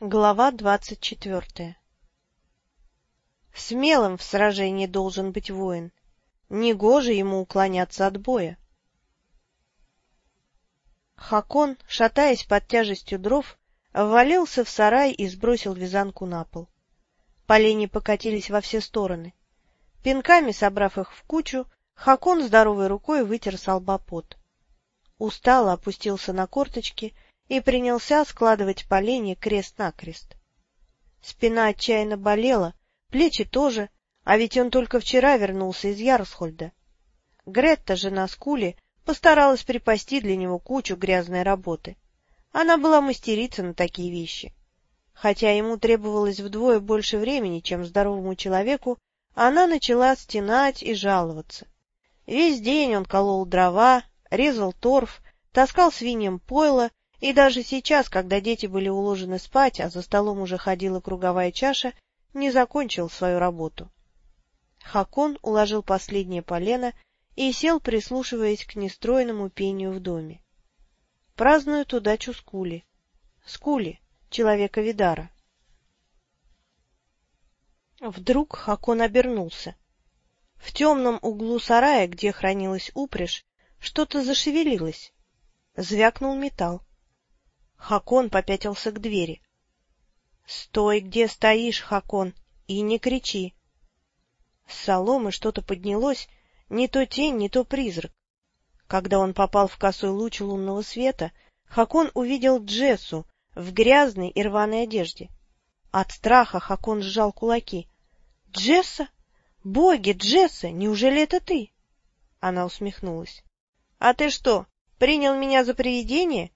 Глава двадцать четвертая Смелым в сражении должен быть воин. Негоже ему уклоняться от боя. Хакон, шатаясь под тяжестью дров, ввалился в сарай и сбросил вязанку на пол. Полени покатились во все стороны. Пинками собрав их в кучу, Хакон здоровой рукой вытер с лба пот. Устало опустился на корточки и принялся складывать поленья крест-накрест. Спина отчаянно болела, плечи тоже, а ведь он только вчера вернулся из Ярсхольда. Гретта, жена Скули, постаралась припасти для него кучу грязной работы. Она была мастерица на такие вещи. Хотя ему требовалось вдвое больше времени, чем здоровому человеку, она начала стенать и жаловаться. Весь день он колол дрова, резал торф, таскал свиньям пойло и даже сейчас, когда дети были уложены спать, а за столом уже ходила круговая чаша, не закончил свою работу. Хакон уложил последнее полено и сел, прислушиваясь к нестроенному пению в доме. Празднуют удачу Скули. Скули, человека Видара. Вдруг Хакон обернулся. В темном углу сарая, где хранилась упряжь, что-то зашевелилось. Звякнул металл. Хакон попятился к двери. — Стой, где стоишь, Хакон, и не кричи. С соломы что-то поднялось, не то тень, не то призрак. Когда он попал в косой луч лунного света, Хакон увидел Джессу в грязной и рваной одежде. От страха Хакон сжал кулаки. — Джесса? Боги, Джесса, неужели это ты? Она усмехнулась. — А ты что, принял меня за привидение? —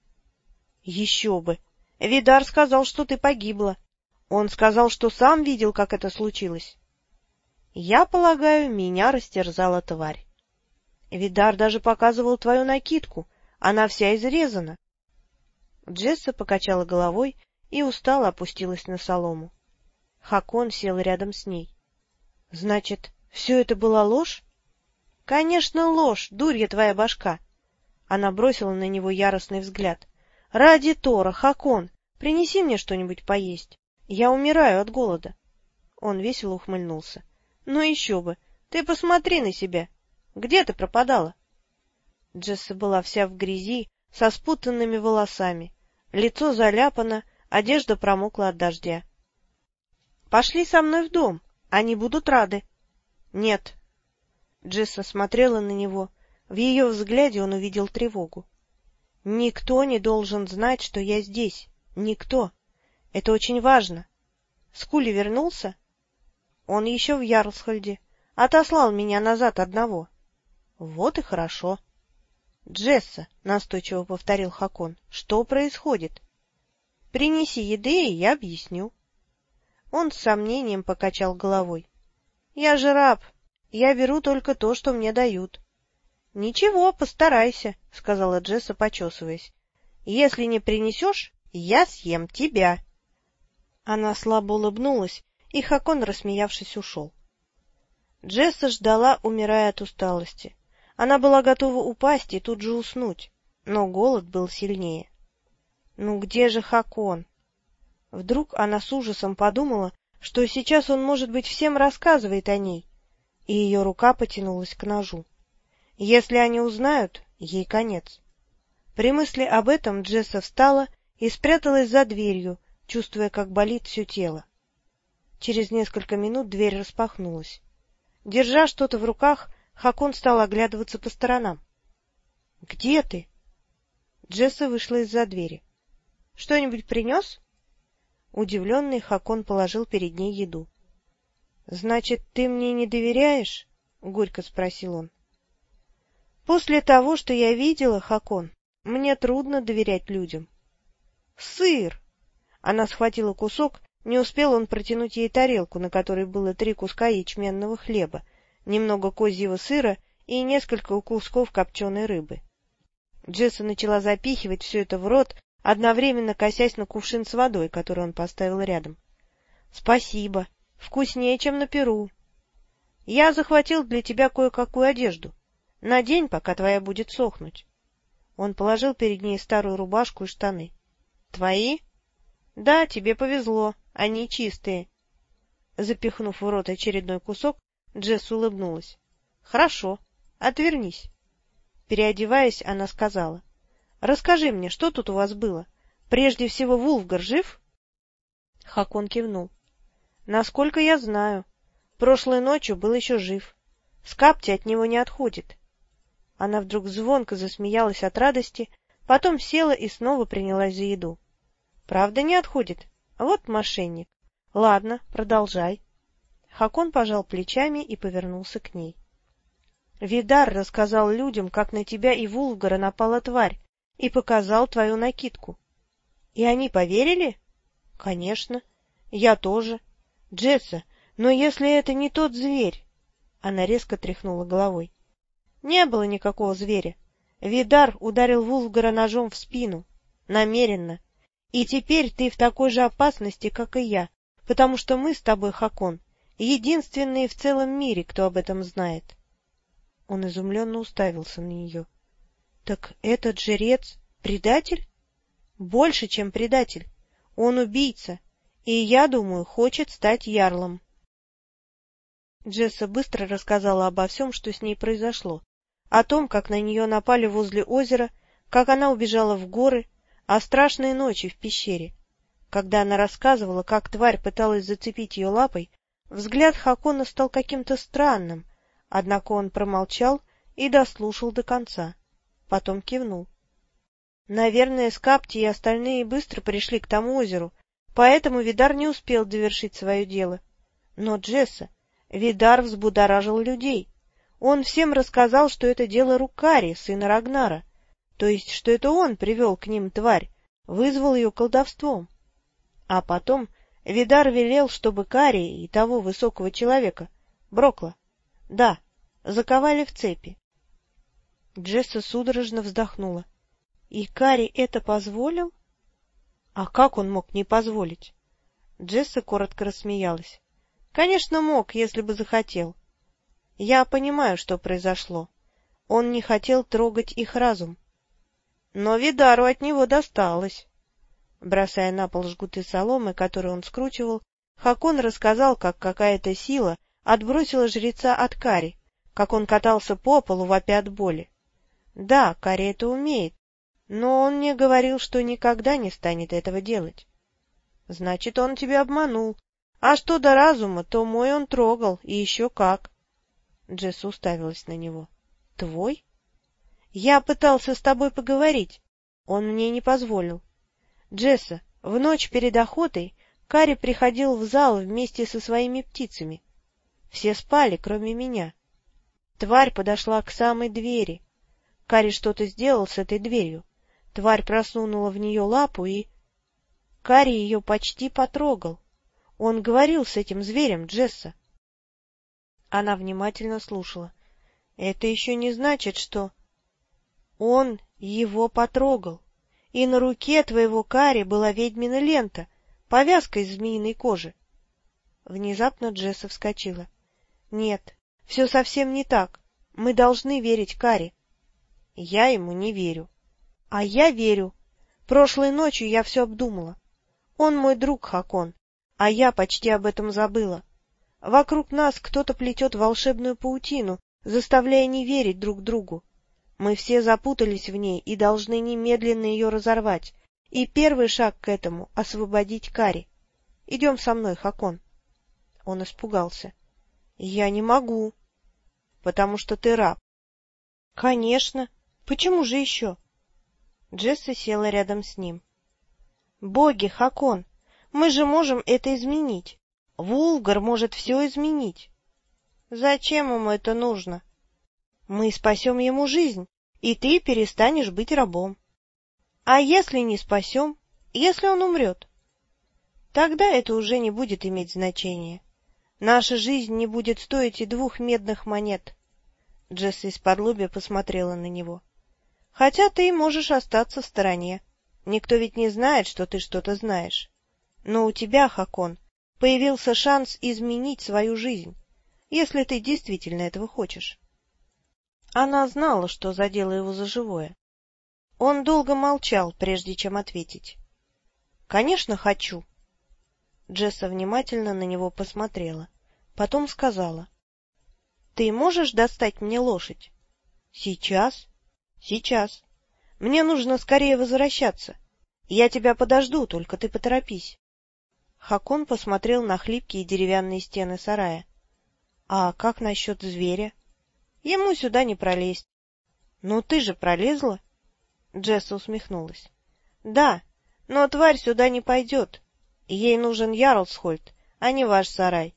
Еще бы! Видар сказал, что ты погибла. Он сказал, что сам видел, как это случилось. Я полагаю, меня растерзала тварь. Видар даже показывал твою накидку, она вся изрезана. Джесса покачала головой и устало опустилась на солому. Хакон сел рядом с ней. — Значит, все это была ложь? — Конечно, ложь, дурья твоя башка! Она бросила на него яростный взгляд. — Ради Тора, Хакон, принеси мне что-нибудь поесть. Я умираю от голода. Он весело ухмыльнулся. — Ну еще бы! Ты посмотри на себя! Где ты пропадала? Джесса была вся в грязи, со спутанными волосами. Лицо заляпано, одежда промокла от дождя. — Пошли со мной в дом, они будут рады. — Нет. Джесса смотрела на него. В ее взгляде он увидел тревогу. — Никто не должен знать, что я здесь. Никто. Это очень важно. Скули вернулся? Он еще в Ярлсхольде. Отослал меня назад одного. Вот и хорошо. Джесса, настойчиво повторил Хакон, что происходит? Принеси еды, и я объясню. Он с сомнением покачал головой. Я же раб. Я беру только то, что мне дают. Ничего, постарайся, сказала Джесса, почесываясь. Если не принесешь, я съем тебя. Она слабо улыбнулась, и Хакон, рассмеявшись, ушел. Джесса ждала, умирая от усталости. Она была готова упасть и тут же уснуть, но голод был сильнее. Ну где же Хакон? Вдруг она с ужасом подумала, что сейчас он, может быть, всем рассказывает о ней, и ее рука потянулась к ножу. Если они узнают, ей конец. При мысли об этом Джесса встала и спряталась за дверью, чувствуя, как болит все тело. Через несколько минут дверь распахнулась. Держа что-то в руках, Хакон стал оглядываться по сторонам. — Где ты? Джесса вышла из-за двери. — Что-нибудь принес? Удивленный Хакон положил перед ней еду. — Значит, ты мне не доверяешь? — горько спросил он. — После того, что я видела, Хакон, мне трудно доверять людям. — Сыр! Она схватила кусок, не успел он протянуть ей тарелку, на которой было три куска ячменного хлеба, немного козьего сыра и несколько кусков копченой рыбы. Джесса начала запихивать все это в рот, одновременно косясь на кувшин с водой, который он поставил рядом. — Спасибо. Вкуснее, чем на Перу. Я захватил для тебя кое-какую одежду. Надень, пока твоя будет сохнуть. Он положил перед ней старую рубашку и штаны. — Твои? — Да, тебе повезло, они чистые. Запихнув в рот очередной кусок, Джесс улыбнулась. — Хорошо, отвернись. Переодеваясь, она сказала. — Расскажи мне, что тут у вас было? Прежде всего, Вулфгар жив? Хакон кивнул. — Насколько я знаю. Прошлой ночью был еще жив. Скапти от него не отходит. Она вдруг звонко засмеялась от радости, потом села и снова принялась за еду. — Правда не отходит? Вот мошенник. — Ладно, продолжай. Хакон пожал плечами и повернулся к ней. — Видар рассказал людям, как на тебя и Вулгара напала тварь, и показал твою накидку. — И они поверили? — Конечно. Я тоже. Джесса, но если это не тот зверь... Она резко тряхнула головой. Не было никакого зверя. Видар ударил Вулгара ножом в спину. Намеренно. И теперь ты в такой же опасности, как и я, потому что мы с тобой, Хакон, единственные в целом мире, кто об этом знает. Он изумленно уставился на нее. — Так этот жрец предатель? — Больше, чем предатель. Он убийца, и, я думаю, хочет стать ярлом. Джесса быстро рассказала обо всем, что с ней произошло, о том, как на нее напали возле озера, как она убежала в горы, о страшной ночи в пещере. Когда она рассказывала, как тварь пыталась зацепить ее лапой, взгляд Хакона стал каким-то странным, однако он промолчал и дослушал до конца. Потом кивнул. Наверное, Скапти и остальные быстро пришли к тому озеру, поэтому Видар не успел довершить свое дело. Но Джесса, Видар взбудоражил людей. Он всем рассказал, что это дело Рукари, сына Рагнара, то есть, что это он привел к ним тварь, вызвал ее колдовством. А потом Видар велел, чтобы Кари и того высокого человека, Брокла, да, заковали в цепи. Джесса судорожно вздохнула. И Кари это позволил? А как он мог не позволить? Джесса коротко рассмеялась. Конечно, мог, если бы захотел. Я понимаю, что произошло. Он не хотел трогать их разум. Но Видару от него досталось. Бросая на пол жгуты соломы, которые он скручивал, Хакон рассказал, как какая-то сила отбросила жреца от Кари, как он катался по полу, вопя от боли. Да, Кари это умеет, но он мне говорил, что никогда не станет этого делать. Значит, он тебя обманул. А что до разума, то мой он трогал, и еще как. Джесс уставилась на него. — Твой? — Я пытался с тобой поговорить. Он мне не позволил. Джесса, в ночь перед охотой Кари приходил в зал вместе со своими птицами. Все спали, кроме меня. Тварь подошла к самой двери. Кари что-то сделал с этой дверью. Тварь просунула в нее лапу и... Кари ее почти потрогал. Он говорил с этим зверем, Джесса. Она внимательно слушала. Это еще не значит, что... Он его потрогал и на руке твоего Кари была ведьмина лента, повязка из змеиной кожи. Внезапно Джесса вскочила. — Нет, все совсем не так. Мы должны верить Кари. Я ему не верю. А я верю. Прошлой ночью я все обдумала. Он мой друг, Хакон, а я почти об этом забыла. Вокруг нас кто-то плетет волшебную паутину, заставляя не верить друг другу. Мы все запутались в ней и должны немедленно ее разорвать. И первый шаг к этому — освободить Кари. Идем со мной, Хакон. Он испугался. — Я не могу. — Потому что ты раб. — Конечно. Почему же еще? Джесса села рядом с ним. — Боги, Хакон, мы же можем это изменить. Вулгар может все изменить. — Зачем ему это нужно? — Мы спасем ему жизнь и ты перестанешь быть рабом. А если не спасем, если он умрет? Тогда это уже не будет иметь значения. Наша жизнь не будет стоить и двух медных монет. Джесси из-под посмотрела на него. Хотя ты можешь остаться в стороне. Никто ведь не знает, что ты что-то знаешь. Но у тебя, Хакон, появился шанс изменить свою жизнь, если ты действительно этого хочешь. Она знала, что задела его за живое. Он долго молчал, прежде чем ответить. — Конечно, хочу. Джесса внимательно на него посмотрела. Потом сказала. — Ты можешь достать мне лошадь? — Сейчас? — Сейчас. Мне нужно скорее возвращаться. Я тебя подожду, только ты поторопись. Хакон посмотрел на хлипкие деревянные стены сарая. — А как насчет зверя? — Ему сюда не пролезть. — Ну ты же пролезла? Джесса усмехнулась. — Да, но тварь сюда не пойдет. Ей нужен Ярлсхольд, а не ваш сарай.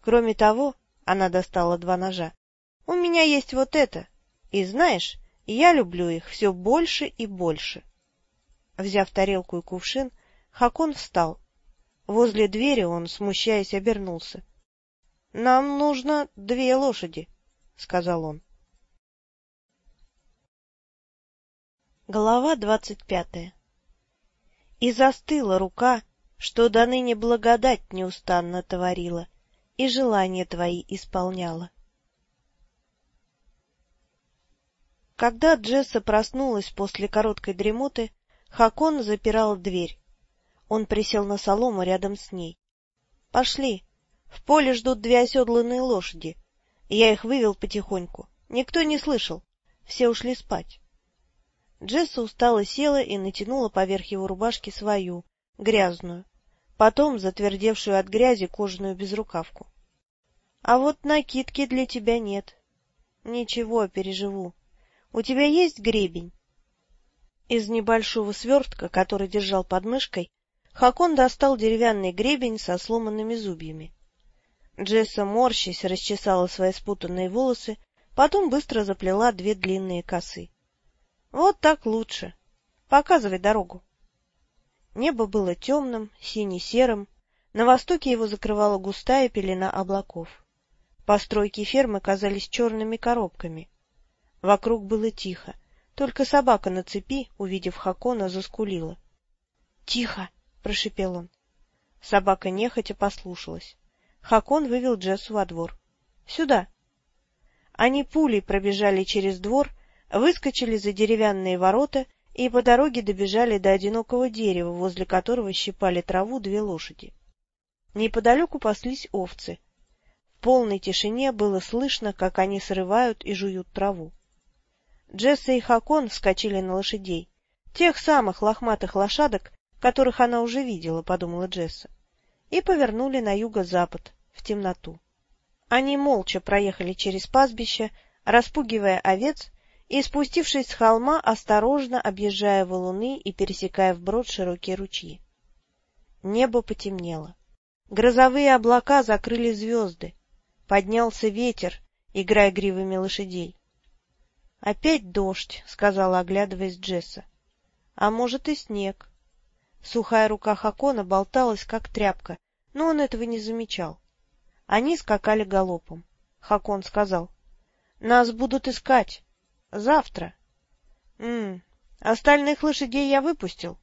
Кроме того, она достала два ножа, у меня есть вот это, и знаешь, я люблю их все больше и больше. Взяв тарелку и кувшин, Хакон встал. Возле двери он, смущаясь, обернулся. — Нам нужно две лошади, — сказал он. Глава двадцать пятая И застыла рука, что до ныне благодать неустанно творила, и желания твои исполняла. Когда Джесса проснулась после короткой дремоты, Хакон запирал дверь. Он присел на солому рядом с ней. — Пошли. В поле ждут две оседланные лошади. Я их вывел потихоньку. Никто не слышал. Все ушли спать. Джесса устало села и натянула поверх его рубашки свою, грязную, потом затвердевшую от грязи кожаную безрукавку. — А вот накидки для тебя нет. — Ничего, переживу. У тебя есть гребень? Из небольшого свертка, который держал под мышкой, Хакон достал деревянный гребень со сломанными зубьями. Джесса, морщись, расчесала свои спутанные волосы, потом быстро заплела две длинные косы. — Вот так лучше. Показывай дорогу. Небо было темным, сине-серым, на востоке его закрывала густая пелена облаков. Постройки фермы казались черными коробками. Вокруг было тихо, только собака на цепи, увидев Хакона, заскулила. — Тихо! — прошипел он. Собака нехотя послушалась. Хакон вывел Джессу во двор. — Сюда! Они пулей пробежали через двор, выскочили за деревянные ворота и по дороге добежали до одинокого дерева, возле которого щипали траву две лошади. Неподалеку паслись овцы. В полной тишине было слышно, как они срывают и жуют траву. Джесса и Хакон вскочили на лошадей. Тех самых лохматых лошадок, которых она уже видела, подумала Джесса, и повернули на юго-запад, в темноту. Они молча проехали через пастбище, распугивая овец и, спустившись с холма, осторожно объезжая валуны и пересекая вброд широкие ручьи. Небо потемнело. Грозовые облака закрыли звезды. Поднялся ветер, играя гривами лошадей. — Опять дождь, — сказала, оглядываясь Джесса. — А может, и снег. Сухая рука Хакона болталась, как тряпка, но он этого не замечал. Они скакали галопом. Хакон сказал. — Нас будут искать. Завтра. М остальных лошадей я выпустил.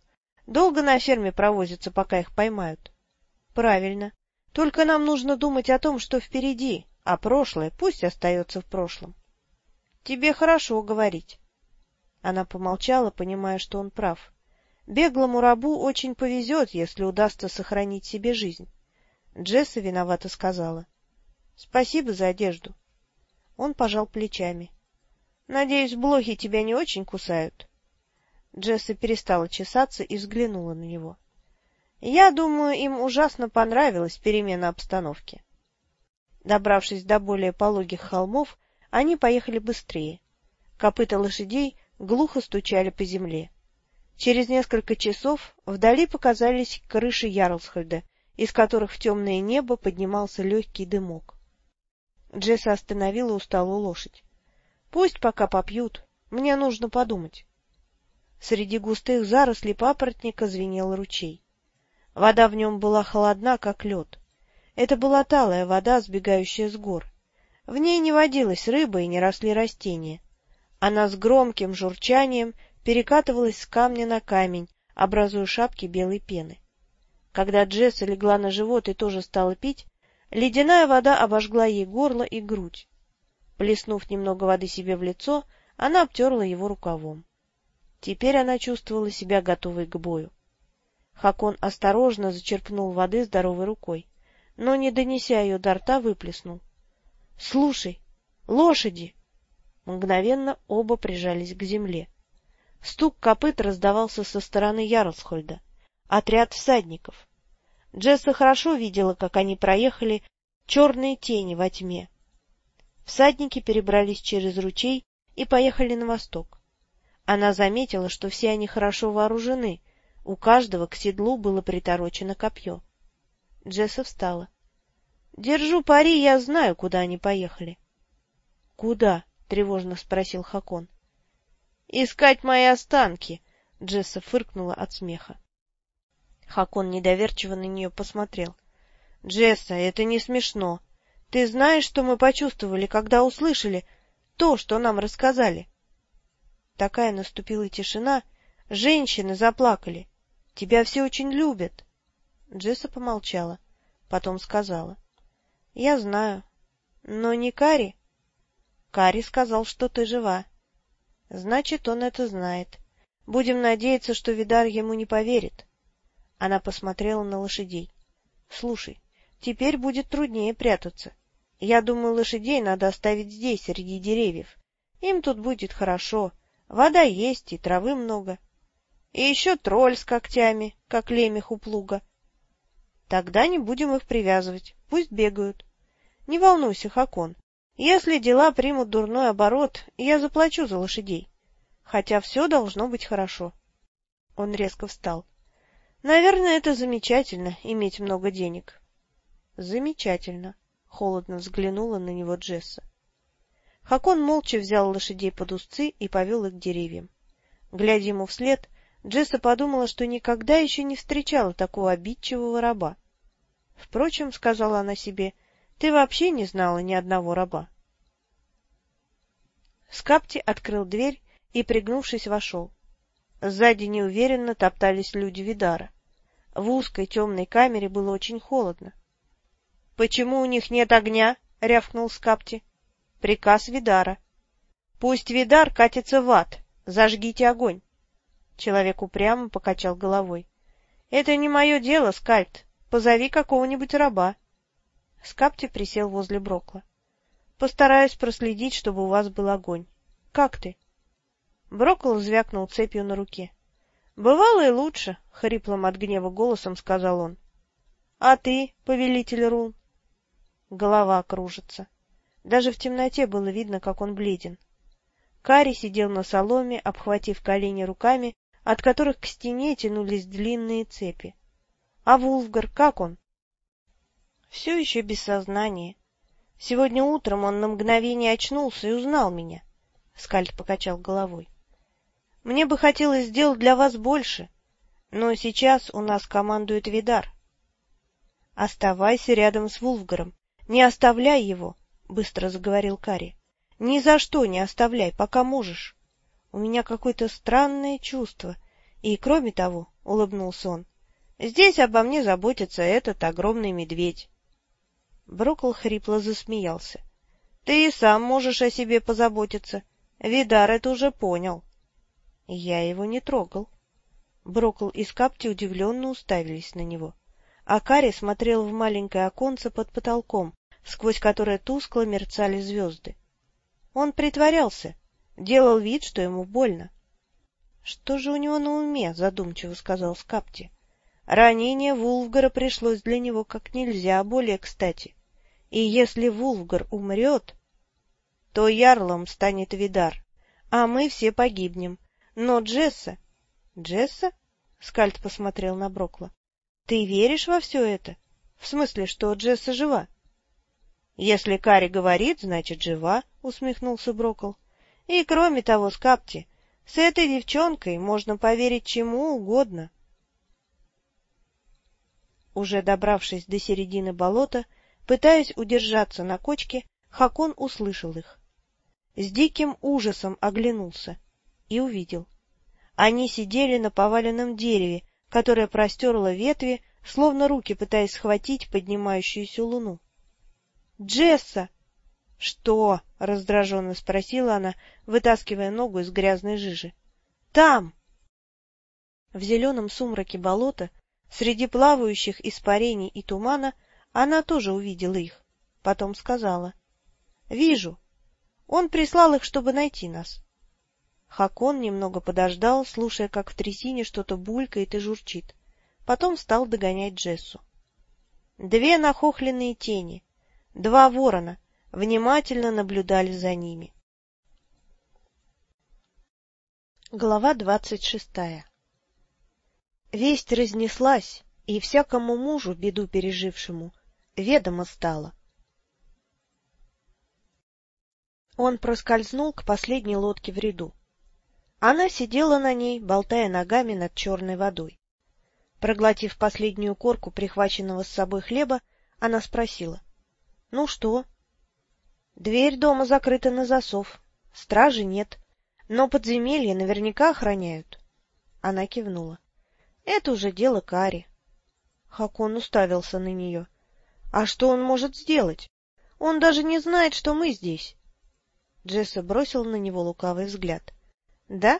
Долго на ферме провозятся, пока их поймают. Правильно. Только нам нужно думать о том, что впереди, а прошлое пусть остается в прошлом. Тебе хорошо говорить. Она помолчала, понимая, что он прав. Беглому рабу очень повезет, если удастся сохранить себе жизнь. Джесса виновато сказала. — Спасибо за одежду. Он пожал плечами. Надеюсь, блохи тебя не очень кусают? Джесса перестала чесаться и взглянула на него. Я думаю, им ужасно понравилась перемена обстановки. Добравшись до более пологих холмов, они поехали быстрее. Копыта лошадей глухо стучали по земле. Через несколько часов вдали показались крыши Ярлсхольда, из которых в темное небо поднимался легкий дымок. Джесса остановила усталую лошадь. Пусть пока попьют, мне нужно подумать. Среди густых зарослей папоротника звенел ручей. Вода в нем была холодна, как лед. Это была талая вода, сбегающая с гор. В ней не водилась рыба и не росли растения. Она с громким журчанием перекатывалась с камня на камень, образуя шапки белой пены. Когда Джесса легла на живот и тоже стала пить, ледяная вода обожгла ей горло и грудь. Плеснув немного воды себе в лицо, она обтерла его рукавом. Теперь она чувствовала себя готовой к бою. Хакон осторожно зачерпнул воды здоровой рукой, но, не донеся ее до рта, выплеснул. — Слушай, лошади! Мгновенно оба прижались к земле. Стук копыт раздавался со стороны Ярлсхольда. Отряд всадников. Джесса хорошо видела, как они проехали черные тени во тьме. Всадники перебрались через ручей и поехали на восток. Она заметила, что все они хорошо вооружены, у каждого к седлу было приторочено копье. Джесса встала. — Держу пари, я знаю, куда они поехали. — Куда? — тревожно спросил Хакон. — Искать мои останки! — Джесса фыркнула от смеха. Хакон недоверчиво на нее посмотрел. — Джесса, это не смешно. Ты знаешь, что мы почувствовали, когда услышали то, что нам рассказали? Такая наступила тишина. Женщины заплакали. Тебя все очень любят. Джесса помолчала, потом сказала. — Я знаю. Но не Кари. Кари сказал, что ты жива. Значит, он это знает. Будем надеяться, что Видар ему не поверит. Она посмотрела на лошадей. — Слушай, теперь будет труднее прятаться. Я думаю, лошадей надо оставить здесь, среди деревьев. Им тут будет хорошо. Вода есть и травы много. И еще тролль с когтями, как лемех у плуга. Тогда не будем их привязывать, пусть бегают. Не волнуйся, Хакон. Если дела примут дурной оборот, я заплачу за лошадей. Хотя все должно быть хорошо. Он резко встал. Наверное, это замечательно — иметь много денег. — Замечательно, — холодно взглянула на него Джесса. Хакон молча взял лошадей под узцы и повел их к деревьям. Глядя ему вслед, Джесса подумала, что никогда еще не встречала такого обидчивого раба. Впрочем, — сказала она себе, — ты вообще не знала ни одного раба. Скапти открыл дверь и, пригнувшись, вошел. Сзади неуверенно топтались люди Видара. В узкой темной камере было очень холодно. — Почему у них нет огня? — рявкнул Скапти. — Приказ Видара. — Пусть Видар катится в ад. Зажгите огонь. Человек упрямо покачал головой. — Это не мое дело, Скальд. Позови какого-нибудь раба. Скапти присел возле Брокла. — Постараюсь проследить, чтобы у вас был огонь. Как ты? Брокл звякнул цепью на руке. — Бывало и лучше, — хриплым от гнева голосом сказал он. — А ты, повелитель Рун? Голова кружится. Даже в темноте было видно, как он бледен. Кари сидел на соломе, обхватив колени руками, от которых к стене тянулись длинные цепи. А Вулфгар, как он? Все еще без сознания. Сегодня утром он на мгновение очнулся и узнал меня. Скальд покачал головой. Мне бы хотелось сделать для вас больше, но сейчас у нас командует Видар. — Оставайся рядом с Вулфгаром, не оставляй его, — быстро заговорил Кари. — Ни за что не оставляй, пока можешь. У меня какое-то странное чувство, и, кроме того, — улыбнулся он, — здесь обо мне заботится этот огромный медведь. Брокл хрипло засмеялся. — Ты и сам можешь о себе позаботиться. Видар это уже понял. — я его не трогал. Брокл и Скапти удивленно уставились на него. А Кари смотрел в маленькое оконце под потолком, сквозь которое тускло мерцали звезды. Он притворялся, делал вид, что ему больно. — Что же у него на уме? — задумчиво сказал Скапти. Ранение Вулфгара пришлось для него как нельзя более кстати. И если Вулфгар умрет, то ярлом станет Видар, а мы все погибнем, но Джесса... Джесса? Скальд посмотрел на Брокла. Ты веришь во все это? В смысле, что Джесса жива? Если Кари говорит, значит жива, усмехнулся Брокл. И кроме того, Скапти, с этой девчонкой можно поверить чему угодно. Уже добравшись до середины болота, пытаясь удержаться на кочке, Хакон услышал их. С диким ужасом оглянулся и увидел. Они сидели на поваленном дереве, которое простерло ветви, словно руки пытаясь схватить поднимающуюся луну. «Джесса!» «Что?» — раздраженно спросила она, вытаскивая ногу из грязной жижи. «Там!» В зеленом сумраке болота Среди плавающих испарений и тумана она тоже увидела их. Потом сказала. — Вижу. Он прислал их, чтобы найти нас. Хакон немного подождал, слушая, как в трясине что-то булькает и журчит. Потом стал догонять Джессу. Две нахохленные тени, два ворона, внимательно наблюдали за ними. Глава двадцать шестая Весть разнеслась, и всякому мужу, беду пережившему, ведомо стало. Он проскользнул к последней лодке в ряду. Она сидела на ней, болтая ногами над черной водой. Проглотив последнюю корку прихваченного с собой хлеба, она спросила. — Ну что? — Дверь дома закрыта на засов. Стражи нет. Но подземелье наверняка охраняют. Она кивнула. — Это уже дело Кари. Хакон уставился на нее. — А что он может сделать? Он даже не знает, что мы здесь. Джесса бросил на него лукавый взгляд. — Да?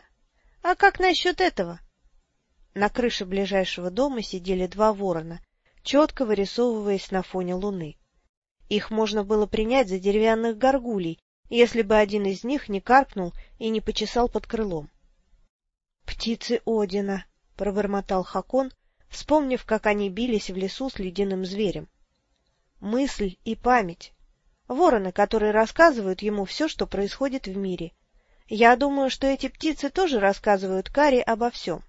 А как насчет этого? На крыше ближайшего дома сидели два ворона, четко вырисовываясь на фоне луны. Их можно было принять за деревянных горгулей, если бы один из них не каркнул и не почесал под крылом. — Птицы Одина! — пробормотал Хакон, вспомнив, как они бились в лесу с ледяным зверем. Мысль и память. Вороны, которые рассказывают ему все, что происходит в мире. Я думаю, что эти птицы тоже рассказывают Каре обо всем.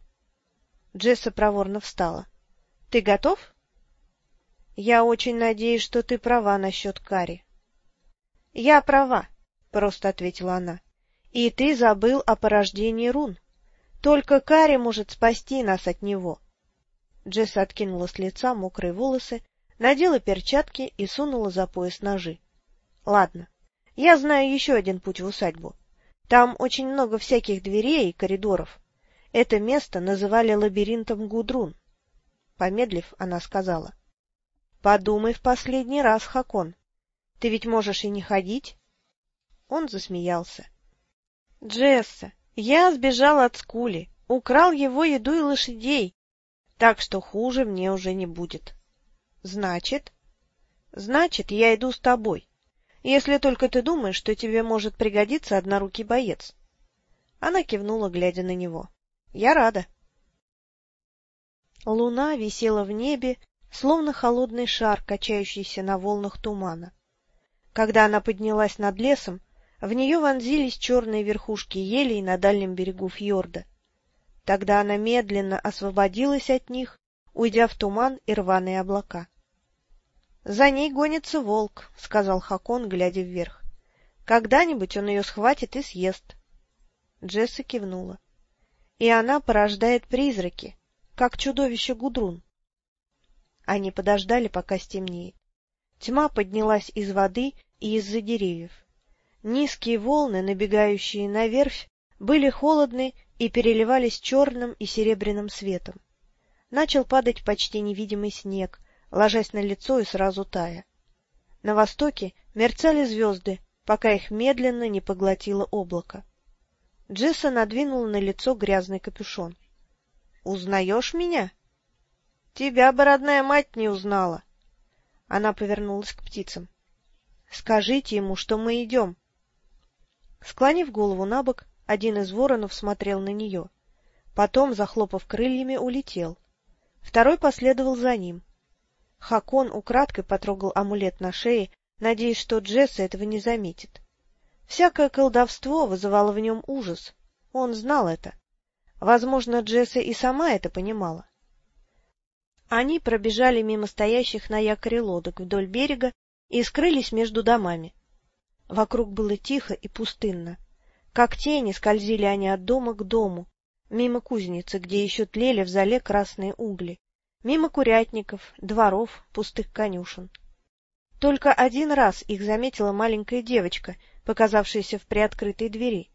Джесса проворно встала. — Ты готов? — Я очень надеюсь, что ты права насчет Кари. — Я права, — просто ответила она. — И ты забыл о порождении рун. Только Кари может спасти нас от него. Джесса откинула с лица мокрые волосы, надела перчатки и сунула за пояс ножи. — Ладно, я знаю еще один путь в усадьбу. Там очень много всяких дверей и коридоров. Это место называли лабиринтом Гудрун. Помедлив, она сказала. — Подумай в последний раз, Хакон. Ты ведь можешь и не ходить. Он засмеялся. — Джесса, я сбежал от Скули, украл его еду и лошадей, так что хуже мне уже не будет. — Значит? — Значит, я иду с тобой, если только ты думаешь, что тебе может пригодиться однорукий боец. Она кивнула, глядя на него. — я рада. Луна висела в небе, словно холодный шар, качающийся на волнах тумана. Когда она поднялась над лесом, в нее вонзились черные верхушки елей на дальнем берегу фьорда. Тогда она медленно освободилась от них, уйдя в туман и рваные облака. — За ней гонится волк, — сказал Хакон, глядя вверх. — Когда-нибудь он ее схватит и съест. Джесса кивнула и она порождает призраки, как чудовище Гудрун. Они подождали, пока стемнеет. Тьма поднялась из воды и из-за деревьев. Низкие волны, набегающие на верфь, были холодны и переливались черным и серебряным светом. Начал падать почти невидимый снег, ложась на лицо и сразу тая. На востоке мерцали звезды, пока их медленно не поглотило облако. Джесса надвинула на лицо грязный капюшон. — Узнаешь меня? — Тебя бы родная мать не узнала. Она повернулась к птицам. — Скажите ему, что мы идем. Склонив голову на бок, один из воронов смотрел на нее. Потом, захлопав крыльями, улетел. Второй последовал за ним. Хакон украдкой потрогал амулет на шее, надеясь, что Джесса этого не заметит. Всякое колдовство вызывало в нем ужас. Он знал это. Возможно, Джесса и сама это понимала. Они пробежали мимо стоящих на якоре лодок вдоль берега и скрылись между домами. Вокруг было тихо и пустынно. Как тени скользили они от дома к дому, мимо кузницы, где еще тлели в зале красные угли, мимо курятников, дворов, пустых конюшен. Только один раз их заметила маленькая девочка — показавшийся в приоткрытой двери.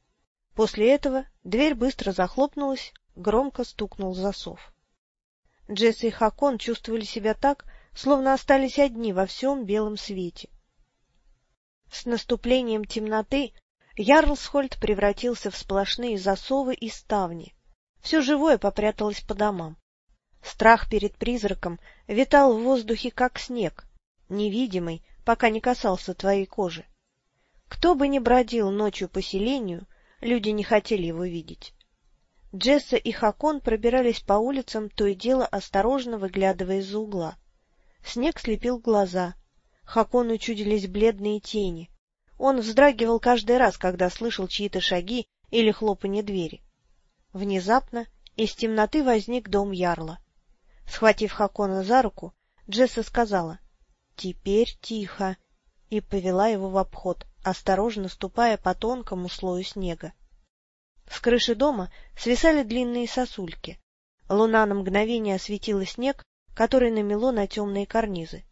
После этого дверь быстро захлопнулась, громко стукнул засов. Джесси и Хакон чувствовали себя так, словно остались одни во всем белом свете. С наступлением темноты Ярлсхольд превратился в сплошные засовы и ставни. Все живое попряталось по домам. Страх перед призраком витал в воздухе, как снег, невидимый, пока не касался твоей кожи. Кто бы ни бродил ночью по селению, люди не хотели его видеть. Джесса и Хакон пробирались по улицам, то и дело осторожно выглядывая из-за угла. Снег слепил глаза. Хакону чудились бледные тени. Он вздрагивал каждый раз, когда слышал чьи-то шаги или хлопанье двери. Внезапно из темноты возник дом Ярла. Схватив Хакона за руку, Джесса сказала «Теперь тихо» и повела его в обход, осторожно ступая по тонкому слою снега. С крыши дома свисали длинные сосульки. Луна на мгновение осветила снег, который намело на темные карнизы. —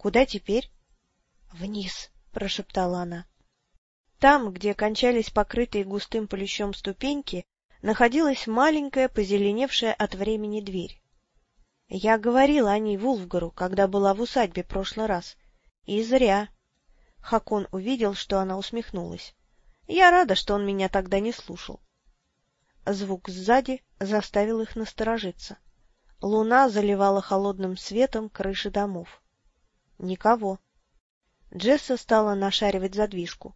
Куда теперь? — Вниз, — прошептала она. Там, где кончались покрытые густым плющом ступеньки, находилась маленькая, позеленевшая от времени дверь. Я говорила о ней Вулфгару, когда была в усадьбе прошлый раз. И зря. Хакон увидел, что она усмехнулась. Я рада, что он меня тогда не слушал. Звук сзади заставил их насторожиться. Луна заливала холодным светом крыши домов. Никого. Джесса стала нашаривать задвижку.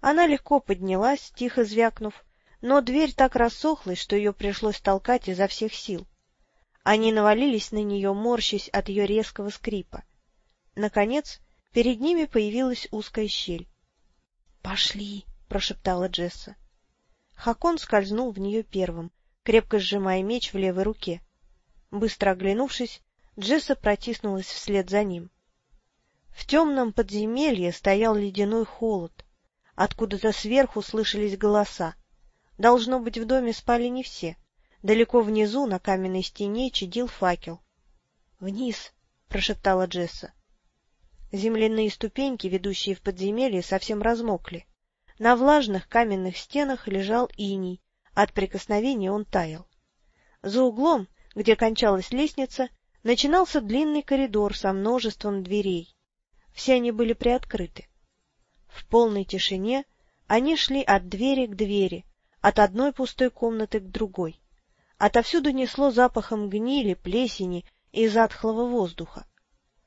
Она легко поднялась, тихо звякнув, но дверь так рассохлась, что ее пришлось толкать изо всех сил. Они навалились на нее, морщась от ее резкого скрипа. Наконец, перед ними появилась узкая щель. — Пошли! — прошептала Джесса. Хакон скользнул в нее первым, крепко сжимая меч в левой руке. Быстро оглянувшись, Джесса протиснулась вслед за ним. В темном подземелье стоял ледяной холод. Откуда-то сверху слышались голоса. Должно быть, в доме спали не все. Далеко внизу, на каменной стене, чадил факел. «Вниз!» — прошептала Джесса. Земляные ступеньки, ведущие в подземелье, совсем размокли. На влажных каменных стенах лежал иней, от прикосновения он таял. За углом, где кончалась лестница, начинался длинный коридор со множеством дверей. Все они были приоткрыты. В полной тишине они шли от двери к двери, от одной пустой комнаты к другой. Отовсюду несло запахом гнили, плесени и затхлого воздуха.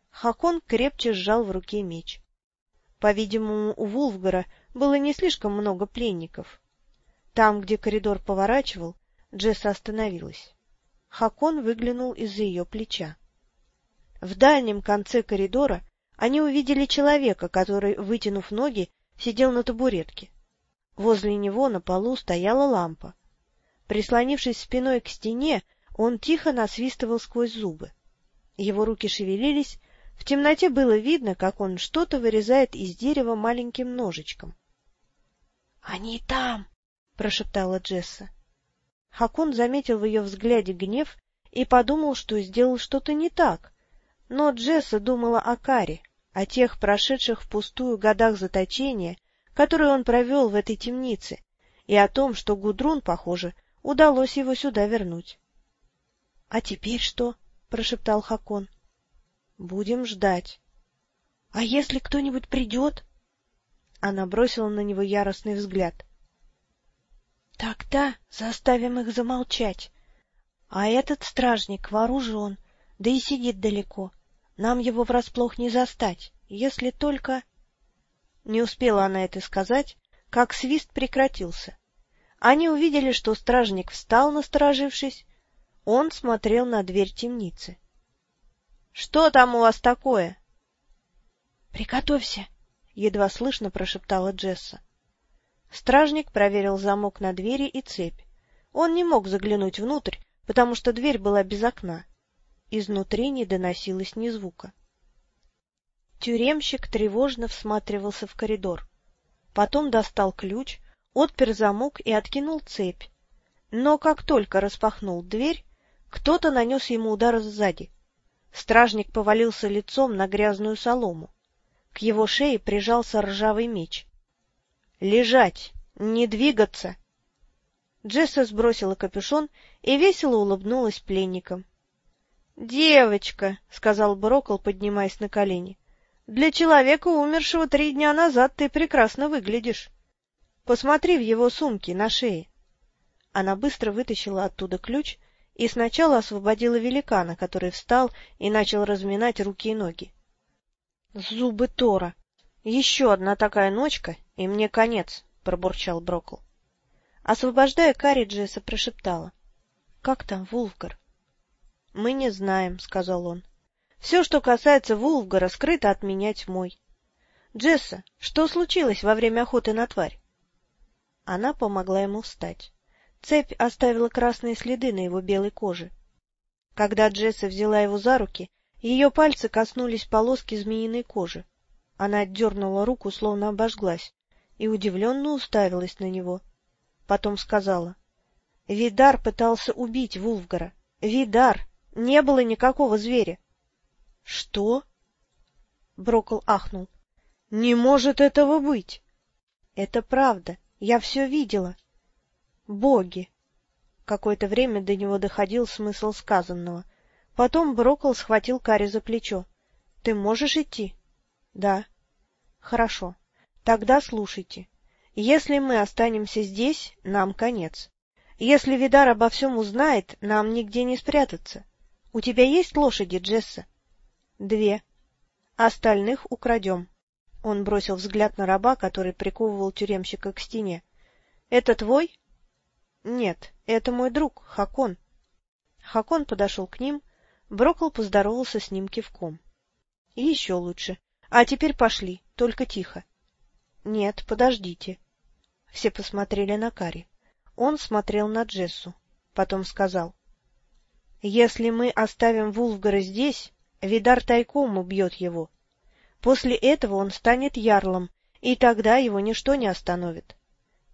Хакон крепче сжал в руке меч. По-видимому, у Вулфгара было не слишком много пленников. Там, где коридор поворачивал, Джесса остановилась. Хакон выглянул из-за ее плеча. В дальнем конце коридора они увидели человека, который, вытянув ноги, сидел на табуретке. Возле него на полу стояла лампа. Прислонившись спиной к стене, он тихо насвистывал сквозь зубы. Его руки шевелились, в темноте было видно, как он что-то вырезает из дерева маленьким ножичком. — Они там! — прошептала Джесса. Хакун заметил в ее взгляде гнев и подумал, что сделал что-то не так. Но Джесса думала о Каре, о тех прошедших впустую годах заточения, которые он провел в этой темнице, и о том, что Гудрун, похоже, удалось его сюда вернуть. — А теперь что? — прошептал Хакон. — Будем ждать. — А если кто-нибудь придет? Она бросила на него яростный взгляд. — Тогда заставим их замолчать. А этот стражник вооружен, да и сидит далеко. Нам его врасплох не застать, если только... Не успела она это сказать, как свист прекратился. Они увидели, что стражник встал, насторожившись. Он смотрел на дверь темницы. — Что там у вас такое? — Приготовься, — едва слышно прошептала Джесса. Стражник проверил замок на двери и цепь. Он не мог заглянуть внутрь, потому что дверь была без окна. Изнутри не доносилось ни звука. Тюремщик тревожно всматривался в коридор. Потом достал ключ, отпер замок и откинул цепь. Но как только распахнул дверь, кто-то нанес ему удар сзади. Стражник повалился лицом на грязную солому. К его шее прижался ржавый меч. «Лежать! Не двигаться!» Джесса сбросила капюшон и весело улыбнулась пленникам. «Девочка», — сказал Брокол, поднимаясь на колени, — «для человека, умершего три дня назад, ты прекрасно выглядишь». Посмотри в его сумке на шее. Она быстро вытащила оттуда ключ и сначала освободила великана, который встал и начал разминать руки и ноги. Зубы Тора! Еще одна такая ночка, и мне конец, — пробурчал Брокл. Освобождая Кари, Джесса прошептала. — Как там Вулфгар? — Мы не знаем, — сказал он. — Все, что касается Вулфгара, скрыто от меня тьмой. — Джесса, что случилось во время охоты на тварь? Она помогла ему встать. Цепь оставила красные следы на его белой коже. Когда Джесса взяла его за руки, ее пальцы коснулись полоски змеиной кожи. Она отдернула руку, словно обожглась, и удивленно уставилась на него. Потом сказала. — Видар пытался убить Вулфгара. Видар! Не было никакого зверя. — Что? Брокл ахнул. — Не может этого быть! — Это правда. Я все видела. Боги! Какое-то время до него доходил смысл сказанного. Потом Брокл схватил Кари за плечо. — Ты можешь идти? — Да. — Хорошо. Тогда слушайте. Если мы останемся здесь, нам конец. Если Видар обо всем узнает, нам нигде не спрятаться. У тебя есть лошади, Джесса? — Две. Остальных украдем. Он бросил взгляд на раба, который приковывал тюремщика к стене. — Это твой? — Нет, это мой друг, Хакон. Хакон подошел к ним, Брокл поздоровался с ним кивком. — Еще лучше. А теперь пошли, только тихо. — Нет, подождите. Все посмотрели на Кари. Он смотрел на Джессу. Потом сказал. — Если мы оставим Вулфгара здесь, Видар тайком убьет его. После этого он станет ярлом, и тогда его ничто не остановит.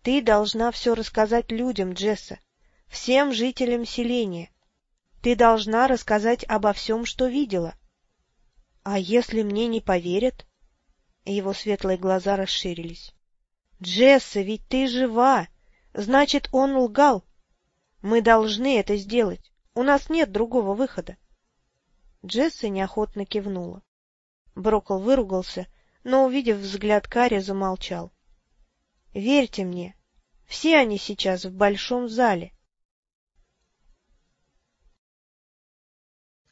Ты должна все рассказать людям, Джесса, всем жителям селения. Ты должна рассказать обо всем, что видела. — А если мне не поверят? Его светлые глаза расширились. — Джесса, ведь ты жива! Значит, он лгал. Мы должны это сделать. У нас нет другого выхода. Джесса неохотно кивнула. Брокл выругался, но, увидев взгляд Карри, замолчал. — Верьте мне, все они сейчас в большом зале.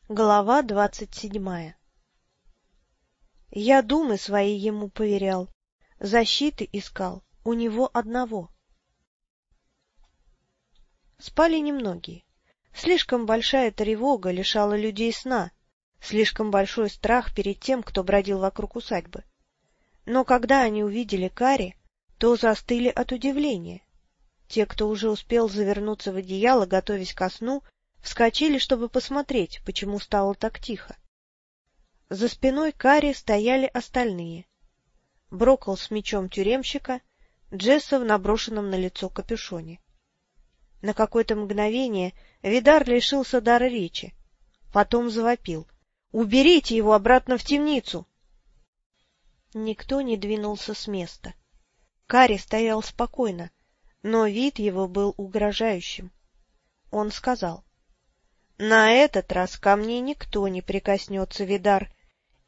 Глава двадцать седьмая Я думы свои ему поверял, защиты искал у него одного. Спали немногие. Слишком большая тревога лишала людей сна, Слишком большой страх перед тем, кто бродил вокруг усадьбы. Но когда они увидели Кари, то застыли от удивления. Те, кто уже успел завернуться в одеяло, готовясь ко сну, вскочили, чтобы посмотреть, почему стало так тихо. За спиной Кари стояли остальные. Брокл с мечом тюремщика, Джесса в наброшенном на лицо капюшоне. На какое-то мгновение Видар лишился дара речи, потом завопил. Уберите его обратно в темницу! Никто не двинулся с места. Кари стоял спокойно, но вид его был угрожающим. Он сказал, — На этот раз ко мне никто не прикоснется, Видар,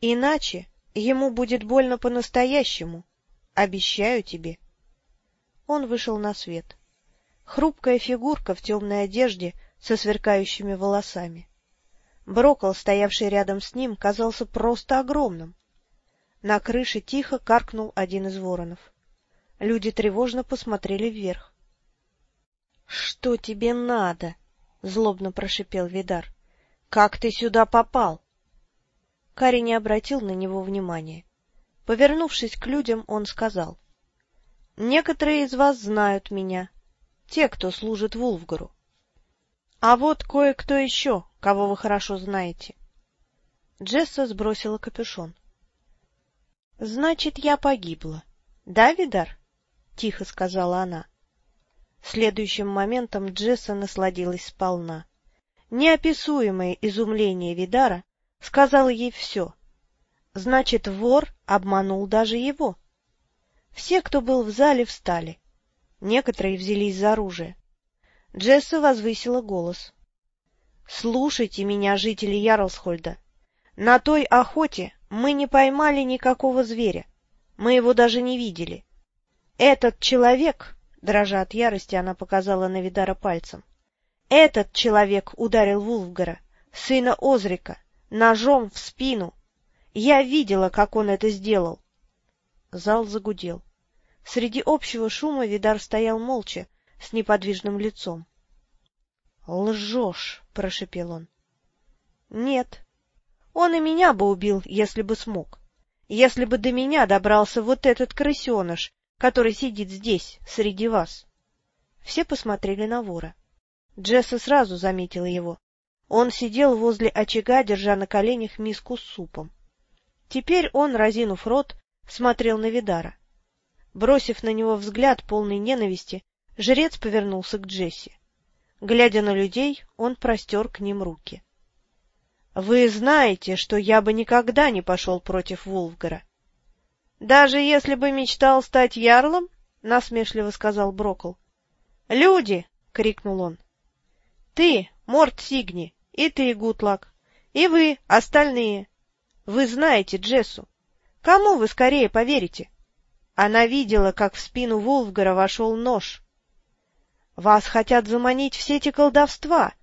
иначе ему будет больно по-настоящему. Обещаю тебе. Он вышел на свет. Хрупкая фигурка в темной одежде со сверкающими волосами. Брокол, стоявший рядом с ним, казался просто огромным. На крыше тихо каркнул один из воронов. Люди тревожно посмотрели вверх. — Что тебе надо? — злобно прошипел Видар. — Как ты сюда попал? Кари не обратил на него внимания. Повернувшись к людям, он сказал. — Некоторые из вас знают меня, те, кто служит Вулфгару. А вот кое-кто еще, кого вы хорошо знаете. Джесса сбросила капюшон. — Значит, я погибла. Да, Видар? — тихо сказала она. Следующим моментом Джесса насладилась сполна. Неописуемое изумление Видара сказала ей все. Значит, вор обманул даже его. Все, кто был в зале, встали. Некоторые взялись за оружие. Джесса возвысила голос. — Слушайте меня, жители Ярлсхольда. На той охоте мы не поймали никакого зверя. Мы его даже не видели. Этот человек, дрожа от ярости, она показала на Видара пальцем, Этот человек ударил Вулфгара, сына Озрика, ножом в спину. Я видела, как он это сделал. Зал загудел. Среди общего шума Видар стоял молча, с неподвижным лицом. — Лжешь, — прошепел он. — Нет. Он и меня бы убил, если бы смог. Если бы до меня добрался вот этот крысеныш, который сидит здесь, среди вас. Все посмотрели на вора. Джесса сразу заметила его. Он сидел возле очага, держа на коленях миску с супом. Теперь он, разинув рот, смотрел на Видара. Бросив на него взгляд полный ненависти, жрец повернулся к Джесси. Глядя на людей, он простер к ним руки. — Вы знаете, что я бы никогда не пошел против Вулфгара. — Даже если бы мечтал стать ярлом? — насмешливо сказал Брокл. — Люди! — крикнул он. — Ты, Морт Сигни, и ты, Гутлак, и вы, остальные. Вы знаете Джессу. Кому вы скорее поверите? Она видела, как в спину Вулфгара вошел нож. Вас хотят заманить в сети колдовства.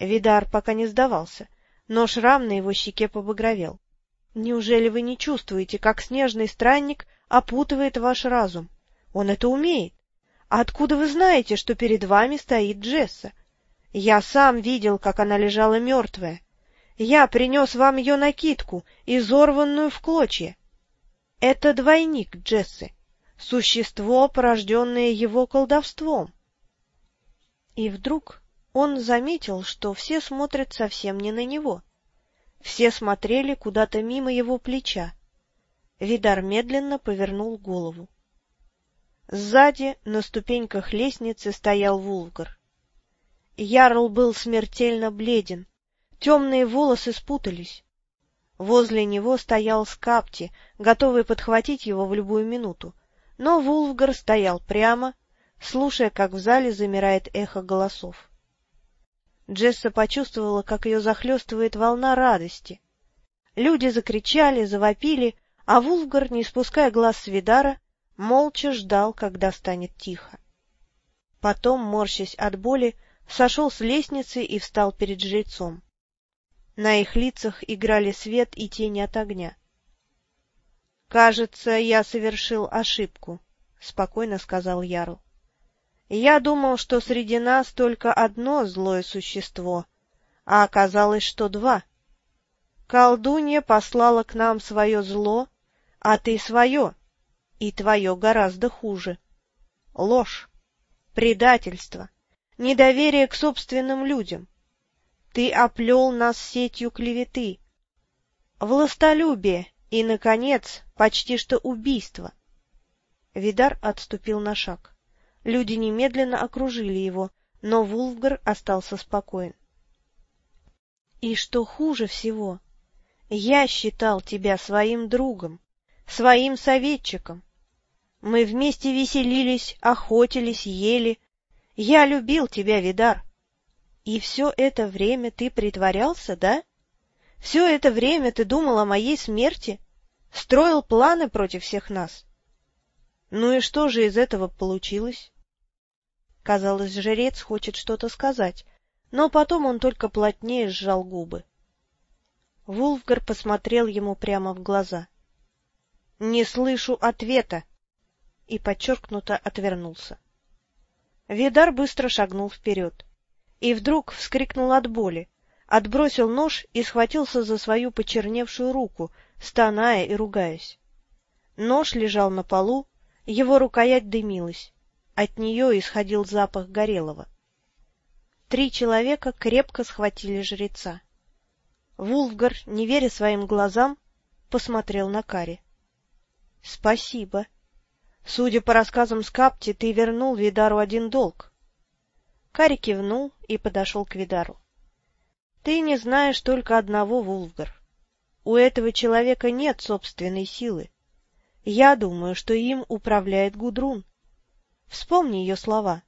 Видар пока не сдавался, но шрам на его щеке побагровел. Неужели вы не чувствуете, как снежный странник опутывает ваш разум? Он это умеет. А откуда вы знаете, что перед вами стоит Джесса? Я сам видел, как она лежала мертвая. Я принес вам ее накидку, изорванную в клочья. Это двойник Джессы, существо, порожденное его колдовством. И вдруг он заметил, что все смотрят совсем не на него. Все смотрели куда-то мимо его плеча. Видар медленно повернул голову. Сзади, на ступеньках лестницы, стоял Вулгар. Ярл был смертельно бледен, темные волосы спутались. Возле него стоял Скапти, готовый подхватить его в любую минуту, но Вулфгар стоял прямо, слушая, как в зале замирает эхо голосов. Джесса почувствовала, как ее захлестывает волна радости. Люди закричали, завопили, а Вулфгар, не спуская глаз с Видара, молча ждал, когда станет тихо. Потом, морщась от боли, сошел с лестницы и встал перед жрецом. На их лицах играли свет и тени от огня. — Кажется, я совершил ошибку, — спокойно сказал Ярл. Я думал, что среди нас только одно злое существо, а оказалось, что два. Колдунья послала к нам свое зло, а ты свое, и твое гораздо хуже. Ложь, предательство, недоверие к собственным людям. Ты оплел нас сетью клеветы, властолюбие и, наконец, почти что убийство. Видар отступил на шаг. Люди немедленно окружили его, но Вулфгар остался спокоен. И что хуже всего, я считал тебя своим другом, своим советчиком. Мы вместе веселились, охотились, ели. Я любил тебя, Видар. И все это время ты притворялся, да? Все это время ты думал о моей смерти, строил планы против всех нас. Ну и что же из этого получилось? Казалось, жрец хочет что-то сказать, но потом он только плотнее сжал губы. Вулфгар посмотрел ему прямо в глаза. — Не слышу ответа! И подчеркнуто отвернулся. Видар быстро шагнул вперед. И вдруг вскрикнул от боли, отбросил нож и схватился за свою почерневшую руку, стоная и ругаясь. Нож лежал на полу, его рукоять дымилась. От нее исходил запах горелого. Три человека крепко схватили жреца. Вулфгар, не веря своим глазам, посмотрел на Кари. — Спасибо. Судя по рассказам Скапти, ты вернул Видару один долг. Кари кивнул и подошел к Видару. — Ты не знаешь только одного, Вулфгар. У этого человека нет собственной силы. Я думаю, что им управляет Гудрун. Вспомни ее слова.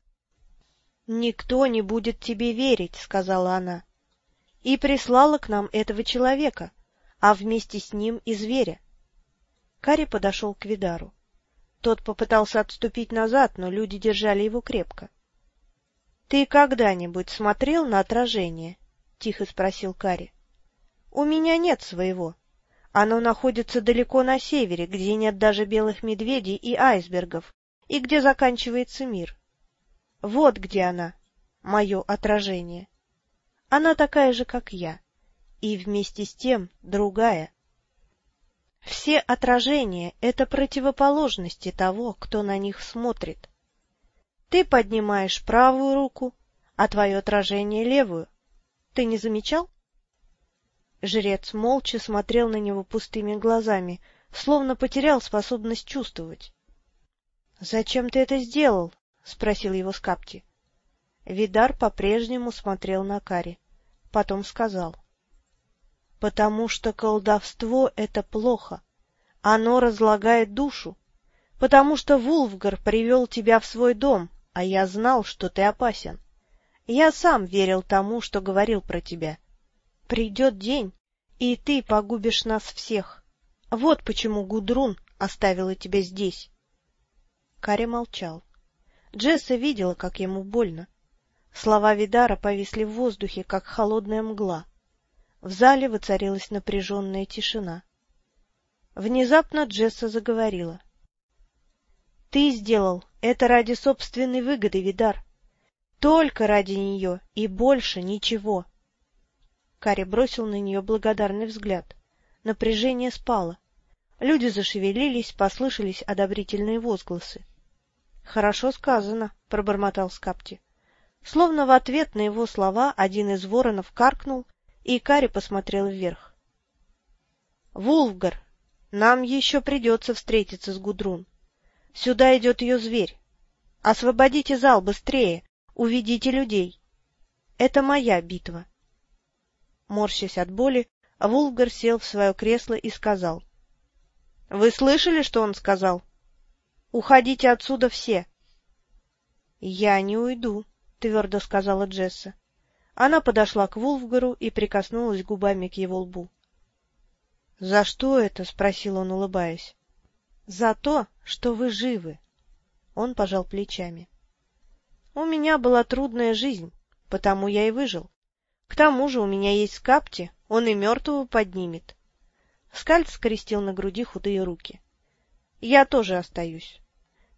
«Никто не будет тебе верить», — сказала она. И прислала к нам этого человека, а вместе с ним и зверя. Кари подошел к Видару. Тот попытался отступить назад, но люди держали его крепко. — Ты когда-нибудь смотрел на отражение? — тихо спросил Кари. — У меня нет своего. Оно находится далеко на севере, где нет даже белых медведей и айсбергов, и где заканчивается мир. Вот где она, мое отражение. Она такая же, как я, и вместе с тем другая. Все отражения — это противоположности того, кто на них смотрит. Ты поднимаешь правую руку, а твое отражение — левую. Ты не замечал? Жрец молча смотрел на него пустыми глазами, словно потерял способность чувствовать. — Зачем ты это сделал? — спросил его Скапти. Видар по-прежнему смотрел на Кари. Потом сказал. — Потому что колдовство — это плохо. Оно разлагает душу. Потому что Вулфгар привел тебя в свой дом, а я знал, что ты опасен. Я сам верил тому, что говорил про тебя. Придет день, и ты погубишь нас всех. Вот почему Гудрун оставила тебя здесь. Кари молчал. Джесса видела, как ему больно. Слова Видара повисли в воздухе, как холодная мгла. В зале воцарилась напряженная тишина. Внезапно Джесса заговорила. — Ты сделал это ради собственной выгоды, Видар. Только ради нее и больше ничего. Кари бросил на нее благодарный взгляд. Напряжение спало. Люди зашевелились, послышались одобрительные возгласы. — Хорошо сказано, — пробормотал Скапти. Словно в ответ на его слова один из воронов каркнул, и Кари посмотрел вверх. — Вулфгар, нам еще придется встретиться с Гудрун. Сюда идет ее зверь. Освободите зал быстрее, уведите людей. Это моя битва. Морщась от боли, Вулгар сел в свое кресло и сказал. — Вы слышали, что он сказал? — Уходите отсюда все. — Я не уйду, — твердо сказала Джесса. Она подошла к Вулфгару и прикоснулась губами к его лбу. — За что это? — спросил он, улыбаясь. — За то, что вы живы. Он пожал плечами. — У меня была трудная жизнь, потому я и выжил. К тому же у меня есть скапти, он и мертвого поднимет. Скальд скрестил на груди худые руки. — Я тоже остаюсь.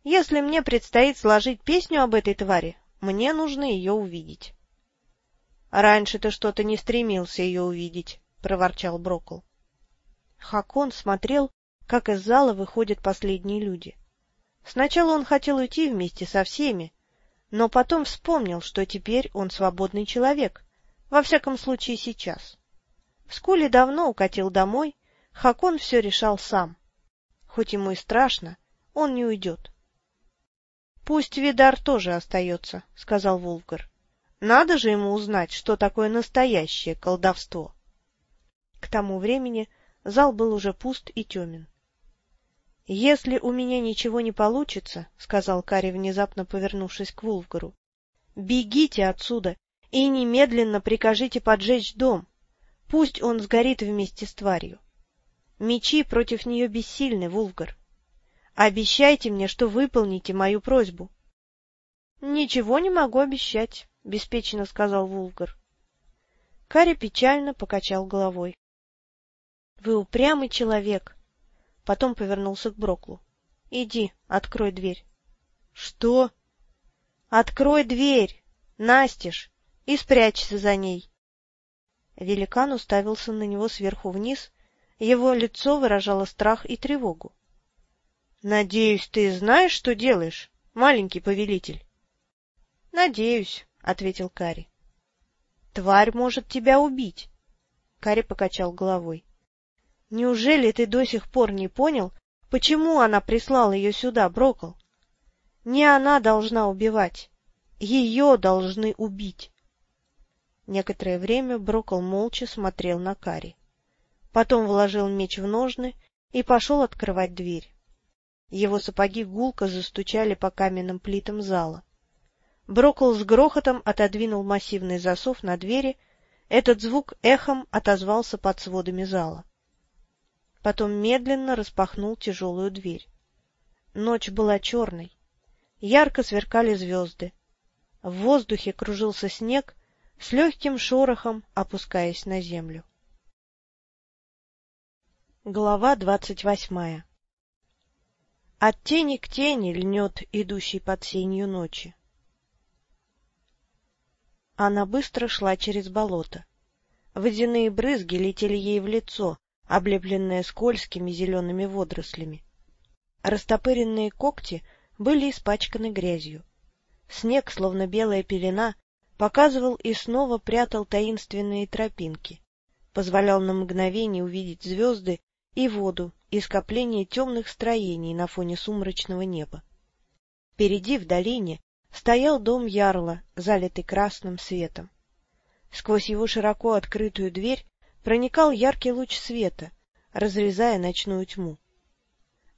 Если мне предстоит сложить песню об этой твари, мне нужно ее увидеть. — Раньше ты что-то не стремился ее увидеть, — проворчал Брокл. Хакон смотрел, как из зала выходят последние люди. Сначала он хотел уйти вместе со всеми, но потом вспомнил, что теперь он свободный человек, во всяком случае сейчас. Скули давно укатил домой, Хакон все решал сам. Хоть ему и страшно, он не уйдет. — Пусть Видар тоже остается, — сказал Вулфгар. — Надо же ему узнать, что такое настоящее колдовство. К тому времени зал был уже пуст и темен. — Если у меня ничего не получится, — сказал Кари, внезапно повернувшись к Вулфгару, — бегите отсюда и немедленно прикажите поджечь дом. Пусть он сгорит вместе с тварью. Мечи против нее бессильны, Вулфгар. Обещайте мне, что выполните мою просьбу. — Ничего не могу обещать, — беспечно сказал Вулфгар. Кари печально покачал головой. — Вы упрямый человек. Потом повернулся к Броклу. — Иди, открой дверь. — Что? — Открой дверь! Настежь! И спрячься за ней! Великан уставился на него сверху вниз, его лицо выражало страх и тревогу. — Надеюсь, ты знаешь, что делаешь, маленький повелитель? — Надеюсь, — ответил Кари. — Тварь может тебя убить. Кари покачал головой. Неужели ты до сих пор не понял, почему она прислала ее сюда, Брокл? Не она должна убивать. Ее должны убить. Некоторое время Брокл молча смотрел на Кари. Потом вложил меч в ножны и пошел открывать дверь. Его сапоги гулко застучали по каменным плитам зала. Брокл с грохотом отодвинул массивный засов на двери, этот звук эхом отозвался под сводами зала потом медленно распахнул тяжелую дверь. Ночь была черной. Ярко сверкали звезды. В воздухе кружился снег, с легким шорохом опускаясь на землю. Глава двадцать восьмая От тени к тени льнет идущий под сенью ночи. Она быстро шла через болото. Водяные брызги летели ей в лицо, облепленное скользкими зелеными водорослями. Растопыренные когти были испачканы грязью. Снег, словно белая пелена, показывал и снова прятал таинственные тропинки, позволял на мгновение увидеть звезды и воду и скопление темных строений на фоне сумрачного неба. Впереди, в долине, стоял дом Ярла, залитый красным светом. Сквозь его широко открытую дверь проникал яркий луч света, разрезая ночную тьму.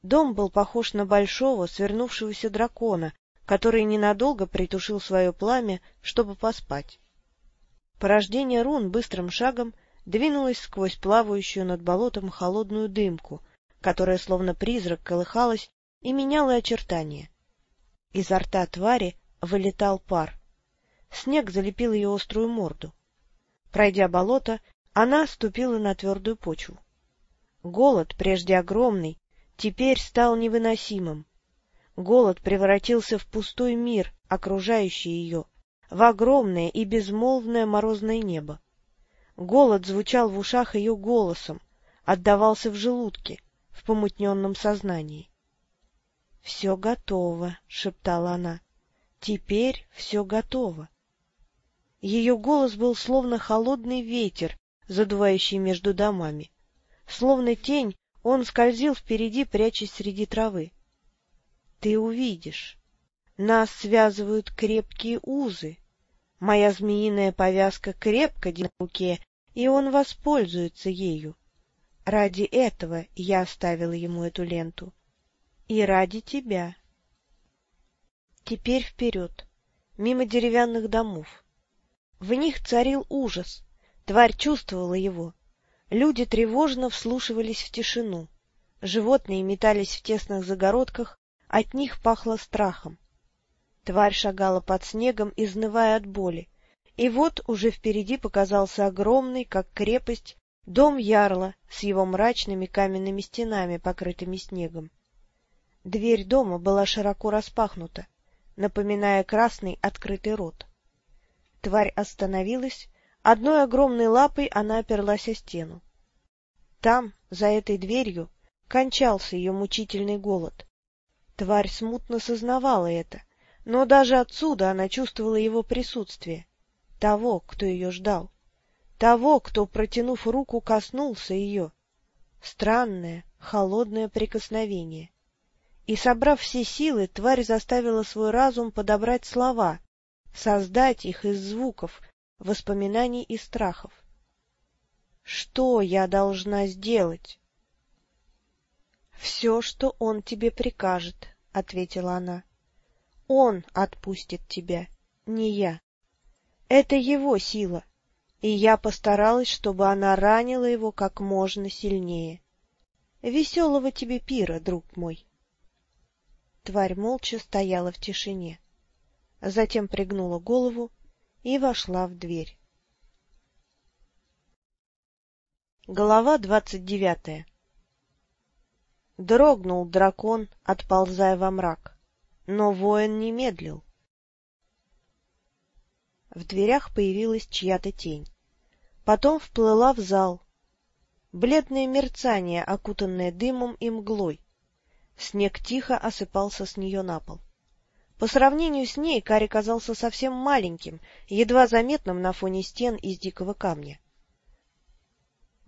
Дом был похож на большого свернувшегося дракона, который ненадолго притушил свое пламя, чтобы поспать. Порождение рун быстрым шагом двинулось сквозь плавающую над болотом холодную дымку, которая словно призрак колыхалась и меняла очертания. Изо рта твари вылетал пар. Снег залепил ее острую морду. Пройдя болото, она ступила на твердую почву. Голод, прежде огромный, теперь стал невыносимым. Голод превратился в пустой мир, окружающий ее, в огромное и безмолвное морозное небо. Голод звучал в ушах ее голосом, отдавался в желудке, в помутненном сознании. — Все готово, — шептала она. — Теперь все готово. Ее голос был словно холодный ветер, задувающий между домами. Словно тень, он скользил впереди, прячась среди травы. Ты увидишь. Нас связывают крепкие узы. Моя змеиная повязка крепко на руке, и он воспользуется ею. Ради этого я оставила ему эту ленту. И ради тебя. Теперь вперед, мимо деревянных домов. В них царил ужас. Тварь чувствовала его. Люди тревожно вслушивались в тишину. Животные метались в тесных загородках, от них пахло страхом. Тварь шагала под снегом, изнывая от боли, и вот уже впереди показался огромный, как крепость, дом ярла с его мрачными каменными стенами, покрытыми снегом. Дверь дома была широко распахнута, напоминая красный открытый рот. Тварь остановилась, одной огромной лапой она оперлась о стену. Там, за этой дверью, кончался ее мучительный голод. Тварь смутно сознавала это, но даже отсюда она чувствовала его присутствие, того, кто ее ждал, того, кто, протянув руку, коснулся ее. Странное, холодное прикосновение. И, собрав все силы, тварь заставила свой разум подобрать слова, создать их из звуков, воспоминаний и страхов. Что я должна сделать? Все, что он тебе прикажет, — ответила она. — Он отпустит тебя, не я. Это его сила, и я постаралась, чтобы она ранила его как можно сильнее. Веселого тебе пира, друг мой. Тварь молча стояла в тишине, затем пригнула голову и вошла в дверь. Глава двадцать девятая Дрогнул дракон, отползая во мрак, но воин не медлил. В дверях появилась чья-то тень. Потом вплыла в зал. Бледное мерцание, окутанное дымом и мглой. Снег тихо осыпался с нее на пол. По сравнению с ней Кари казался совсем маленьким, едва заметным на фоне стен из дикого камня.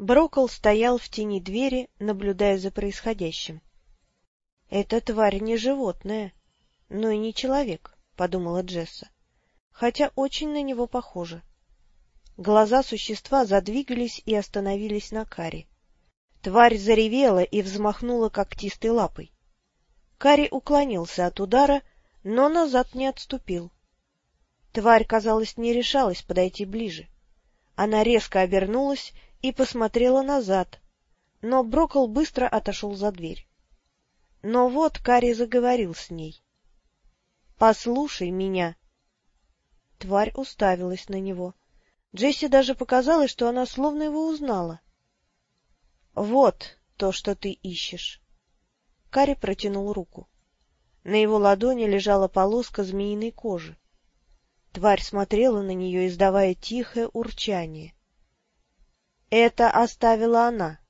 Брокол стоял в тени двери, наблюдая за происходящим. — Эта тварь не животное, но и не человек, — подумала Джесса, хотя очень на него похоже. Глаза существа задвигались и остановились на Каре. Тварь заревела и взмахнула когтистой лапой. Кари уклонился от удара, но назад не отступил. Тварь, казалось, не решалась подойти ближе. Она резко обернулась и посмотрела назад, но Брокол быстро отошел за дверь. Но вот Кари заговорил с ней. — Послушай меня. Тварь уставилась на него. Джесси даже показалось, что она словно его узнала. — Вот то, что ты ищешь. Кари протянул руку. На его ладони лежала полоска змеиной кожи. Тварь смотрела на нее, издавая тихое урчание. Это оставила она.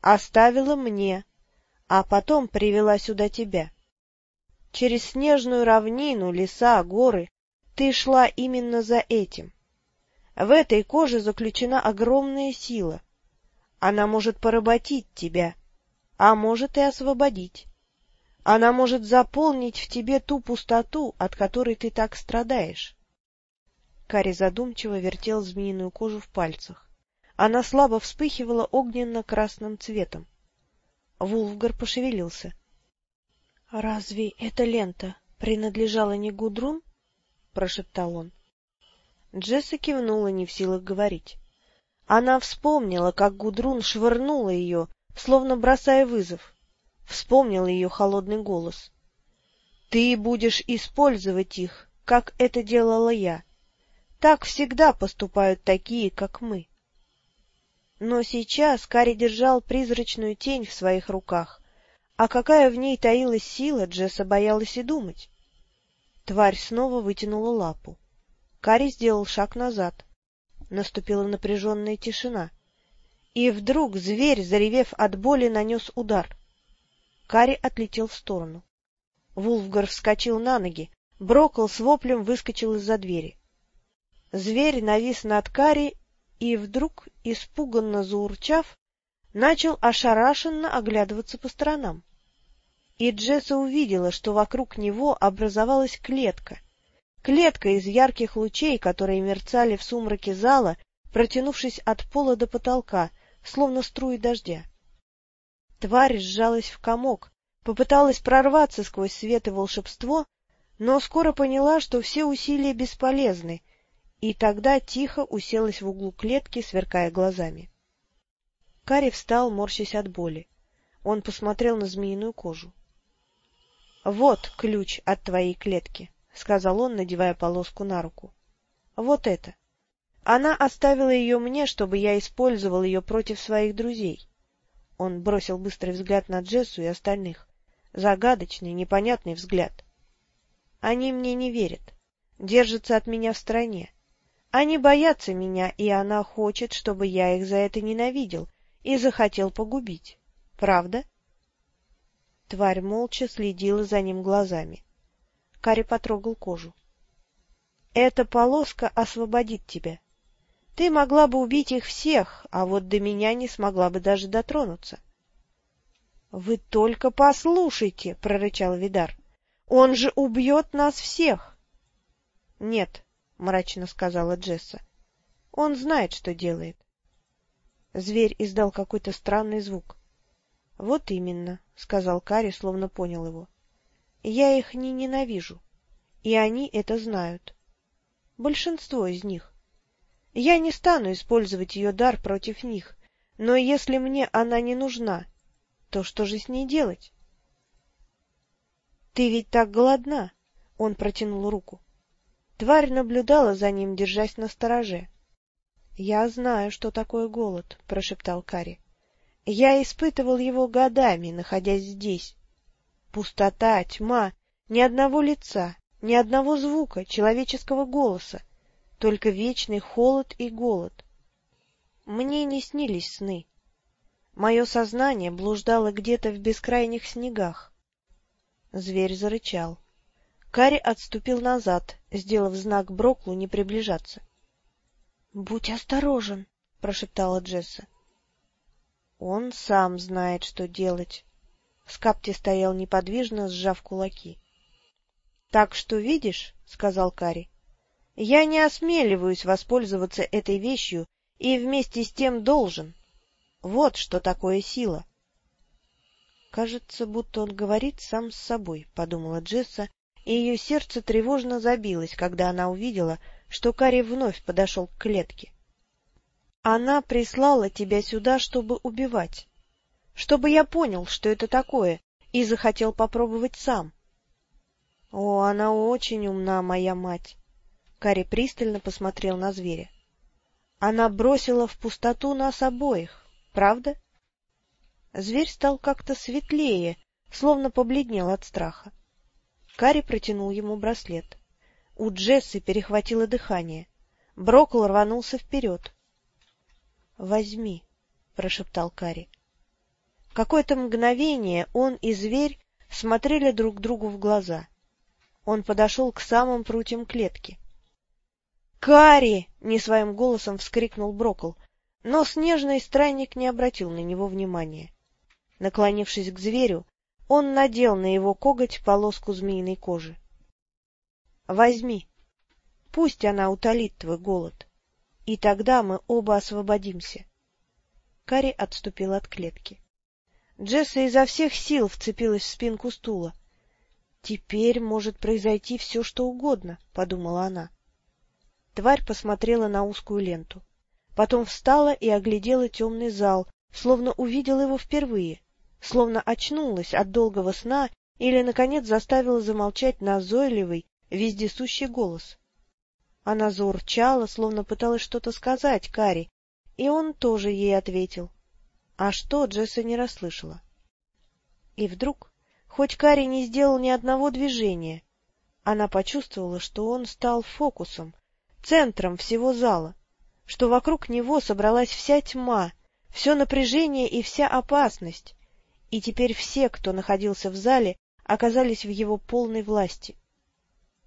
Оставила мне, а потом привела сюда тебя. Через снежную равнину, леса, горы ты шла именно за этим. В этой коже заключена огромная сила. Она может поработить тебя, а может и освободить. Она может заполнить в тебе ту пустоту, от которой ты так страдаешь. Кари задумчиво вертел змеиную кожу в пальцах. Она слабо вспыхивала огненно-красным цветом. Вулфгар пошевелился. — Разве эта лента принадлежала не Гудрун? — прошептал он. Джесса кивнула, не в силах говорить. Она вспомнила, как Гудрун швырнула ее, словно бросая вызов. Вспомнила ее холодный голос. — Ты будешь использовать их, как это делала я. Так всегда поступают такие, как мы. Но сейчас Кари держал призрачную тень в своих руках, а какая в ней таилась сила, Джесса боялась и думать. Тварь снова вытянула лапу. Кари сделал шаг назад. Наступила напряженная тишина. И вдруг зверь, заревев от боли, нанес удар. Кари отлетел в сторону. Вулфгар вскочил на ноги, Брокол с воплем выскочил из-за двери. Зверь навис над Кари и вдруг, испуганно заурчав, начал ошарашенно оглядываться по сторонам. И Джесса увидела, что вокруг него образовалась клетка. Клетка из ярких лучей, которые мерцали в сумраке зала, протянувшись от пола до потолка, словно струи дождя. Тварь сжалась в комок, попыталась прорваться сквозь свет и волшебство, но скоро поняла, что все усилия бесполезны, и тогда тихо уселась в углу клетки, сверкая глазами. Кари встал, морщась от боли. Он посмотрел на змеиную кожу. — Вот ключ от твоей клетки, — сказал он, надевая полоску на руку. — Вот это. Она оставила ее мне, чтобы я использовал ее против своих друзей. Он бросил быстрый взгляд на Джессу и остальных. Загадочный, непонятный взгляд. Они мне не верят, держатся от меня в стороне. Они боятся меня, и она хочет, чтобы я их за это ненавидел и захотел погубить. Правда? Тварь молча следила за ним глазами. Кари потрогал кожу. — Эта полоска освободит тебя. Ты могла бы убить их всех, а вот до меня не смогла бы даже дотронуться. — Вы только послушайте, — прорычал Видар. — Он же убьет нас всех. — Нет, — мрачно сказала Джесса. — Он знает, что делает. Зверь издал какой-то странный звук. — Вот именно, — сказал Кари, словно понял его. — Я их не ненавижу, и они это знают. Большинство из них. Я не стану использовать ее дар против них, но если мне она не нужна, то что же с ней делать? — Ты ведь так голодна! — он протянул руку. Тварь наблюдала за ним, держась на стороже. — Я знаю, что такое голод, — прошептал Кари. — Я испытывал его годами, находясь здесь. Пустота, тьма, ни одного лица, ни одного звука, человеческого голоса, только вечный холод и голод. Мне не снились сны. Мое сознание блуждало где-то в бескрайних снегах. Зверь зарычал. Кари отступил назад, сделав знак Броклу не приближаться. — Будь осторожен, — прошептала Джесса. — Он сам знает, что делать. Скапти стоял неподвижно, сжав кулаки. — Так что, видишь, — сказал Кари, — я не осмеливаюсь воспользоваться этой вещью и вместе с тем должен. Вот что такое сила. — Кажется, будто он говорит сам с собой, — подумала Джесса, и ее сердце тревожно забилось, когда она увидела, что Кари вновь подошел к клетке. «Она прислала тебя сюда, чтобы убивать, чтобы я понял, что это такое, и захотел попробовать сам». «О, она очень умна, моя мать! Кари пристально посмотрел на зверя. — Она бросила в пустоту нас обоих, правда? Зверь стал как-то светлее, словно побледнел от страха. Кари протянул ему браслет. У Джессы перехватило дыхание. Брокл рванулся вперед. — Возьми, — прошептал Кари. Какое-то мгновение он и зверь смотрели друг другу в глаза. Он подошел к самым прутьям клетки. «Кари!» — не своим голосом вскрикнул Брокл, но снежный странник не обратил на него внимания. Наклонившись к зверю, он надел на его коготь полоску змеиной кожи. — Возьми. Пусть она утолит твой голод. И тогда мы оба освободимся. Кари отступил от клетки. Джесса изо всех сил вцепилась в спинку стула. «Теперь может произойти все, что угодно», — подумала она. Тварь посмотрела на узкую ленту. Потом встала и оглядела темный зал, словно увидела его впервые, словно очнулась от долгого сна или, наконец, заставила замолчать назойливый, вездесущий голос. Она заурчала, словно пыталась что-то сказать Кари, и он тоже ей ответил. А что Джесса не расслышала? И вдруг, хоть Кари не сделал ни одного движения, она почувствовала, что он стал фокусом, центром всего зала, что вокруг него собралась вся тьма, все напряжение и вся опасность, и теперь все, кто находился в зале, оказались в его полной власти.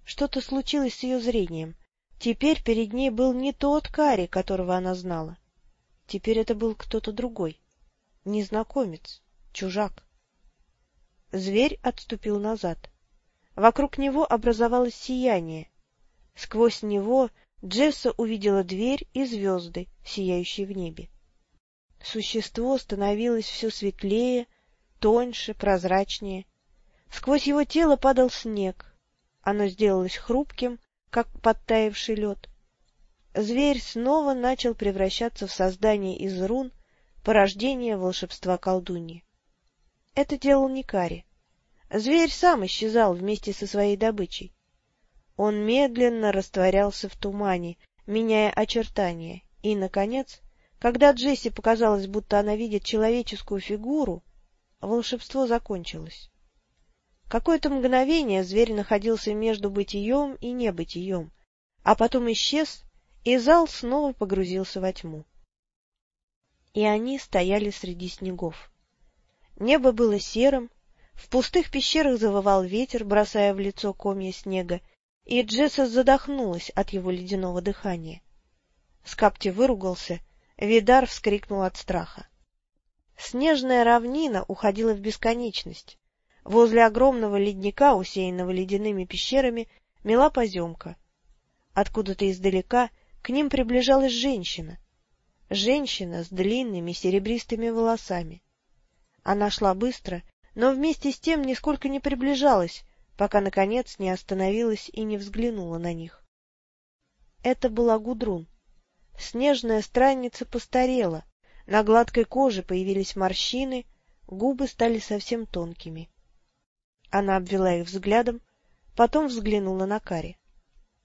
Что-то случилось с ее зрением. Теперь перед ней был не тот Кари, которого она знала. Теперь это был кто-то другой. Незнакомец, чужак. Зверь отступил назад. Вокруг него образовалось сияние. Сквозь него Джесса увидела дверь и звезды, сияющие в небе. Существо становилось все светлее, тоньше, прозрачнее. Сквозь его тело падал снег. Оно сделалось хрупким, как подтаявший лед. Зверь снова начал превращаться в создание из рун, порождение волшебства колдуньи. Это делал не Кари. Зверь сам исчезал вместе со своей добычей. Он медленно растворялся в тумане, меняя очертания, и, наконец, когда Джесси показалось, будто она видит человеческую фигуру, волшебство закончилось. Какое-то мгновение зверь находился между бытием и небытием, а потом исчез, и зал снова погрузился во тьму и они стояли среди снегов. Небо было серым, в пустых пещерах завывал ветер, бросая в лицо комья снега, и Джесса задохнулась от его ледяного дыхания. Скапти выругался, Видар вскрикнул от страха. Снежная равнина уходила в бесконечность. Возле огромного ледника, усеянного ледяными пещерами, мела поземка. Откуда-то издалека к ним приближалась женщина — Женщина с длинными серебристыми волосами. Она шла быстро, но вместе с тем нисколько не приближалась, пока, наконец, не остановилась и не взглянула на них. Это была Гудрун. Снежная странница постарела, на гладкой коже появились морщины, губы стали совсем тонкими. Она обвела их взглядом, потом взглянула на Кари.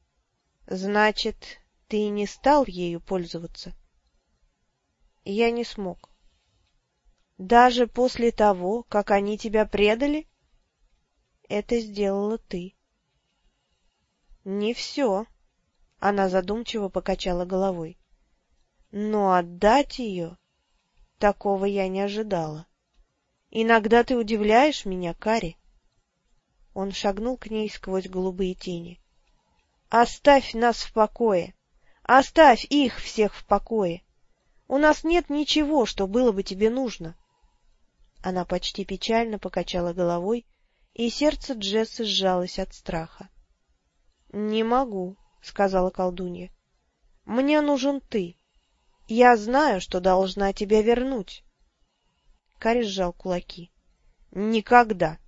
— Значит, ты не стал ею пользоваться? — я не смог. Даже после того, как они тебя предали? Это сделала ты. Не все. Она задумчиво покачала головой. Но отдать ее... Такого я не ожидала. Иногда ты удивляешь меня, Кари. Он шагнул к ней сквозь голубые тени. Оставь нас в покое. Оставь их всех в покое. У нас нет ничего, что было бы тебе нужно. Она почти печально покачала головой, и сердце Джессы сжалось от страха. — Не могу, — сказала колдунья. — Мне нужен ты. Я знаю, что должна тебя вернуть. Кари сжал кулаки. — Никогда.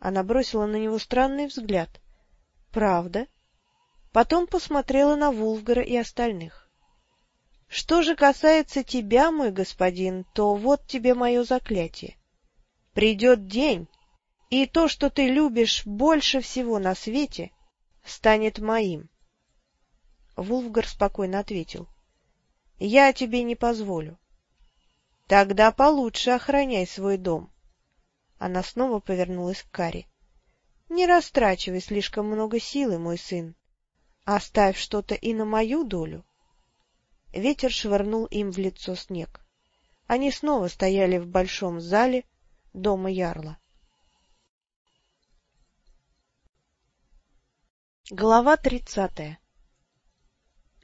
Она бросила на него странный взгляд. — Правда? Потом посмотрела на Вулфгара и остальных. Что же касается тебя, мой господин, то вот тебе мое заклятие. Придет день, и то, что ты любишь больше всего на свете, станет моим. Вулфгар спокойно ответил. — Я тебе не позволю. — Тогда получше охраняй свой дом. Она снова повернулась к Каре. — Не растрачивай слишком много силы, мой сын. Оставь что-то и на мою долю. Ветер швырнул им в лицо снег. Они снова стояли в большом зале дома Ярла. Глава тридцатая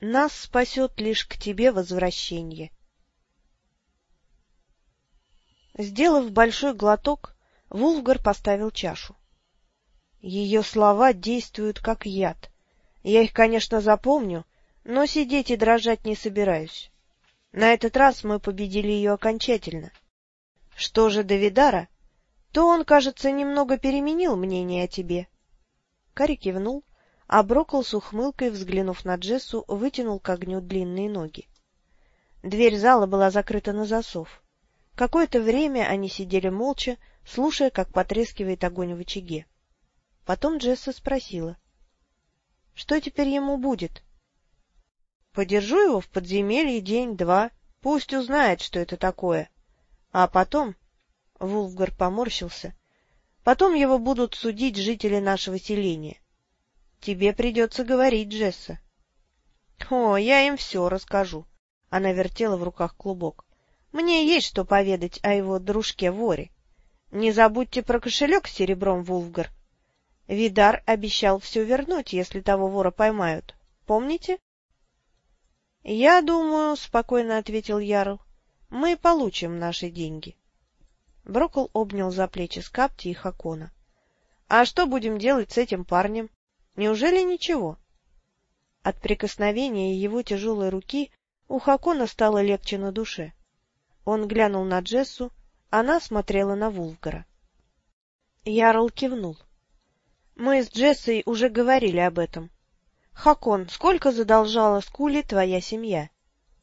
Нас спасет лишь к тебе возвращение. Сделав большой глоток, Вулфгар поставил чашу. Ее слова действуют как яд. Я их, конечно, запомню, но сидеть и дрожать не собираюсь. На этот раз мы победили ее окончательно. Что же до Видара, то он, кажется, немного переменил мнение о тебе. Кари кивнул, а Брокол с ухмылкой, взглянув на Джессу, вытянул к огню длинные ноги. Дверь зала была закрыта на засов. Какое-то время они сидели молча, слушая, как потрескивает огонь в очаге. Потом Джесса спросила. — Что теперь ему будет? — Подержу его в подземелье день-два, пусть узнает, что это такое. А потом... Вулфгар поморщился. — Потом его будут судить жители нашего селения. Тебе придется говорить, Джесса. — О, я им все расскажу. Она вертела в руках клубок. — Мне есть что поведать о его дружке-воре. Не забудьте про кошелек с серебром, Вулфгар. Видар обещал все вернуть, если того вора поймают. Помните? — Я думаю, — спокойно ответил Ярл, — мы получим наши деньги. Брокол обнял за плечи Скапти и Хакона. — А что будем делать с этим парнем? Неужели ничего? От прикосновения его тяжелой руки у Хакона стало легче на душе. Он глянул на Джессу, она смотрела на Вулфгара. Ярл кивнул. — Мы с Джессой уже говорили об этом. Хакон, сколько задолжала Скули твоя семья?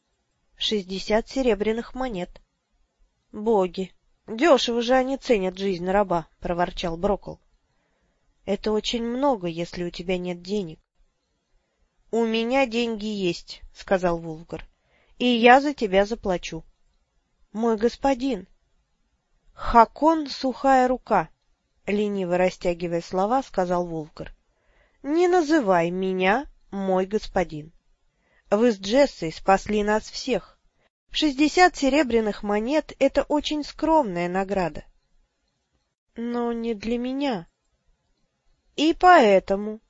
— Шестьдесят серебряных монет. — Боги! Дешево же они ценят жизнь раба, — проворчал Брокол. Это очень много, если у тебя нет денег. — У меня деньги есть, — сказал Вулгар, — и я за тебя заплачу. — Мой господин. — Хакон — сухая рука, — лениво растягивая слова, сказал Вулгар. — Не называй меня мой господин. Вы с Джессой спасли нас всех. Шестьдесят серебряных монет — это очень скромная награда. — Но не для меня, и поэтому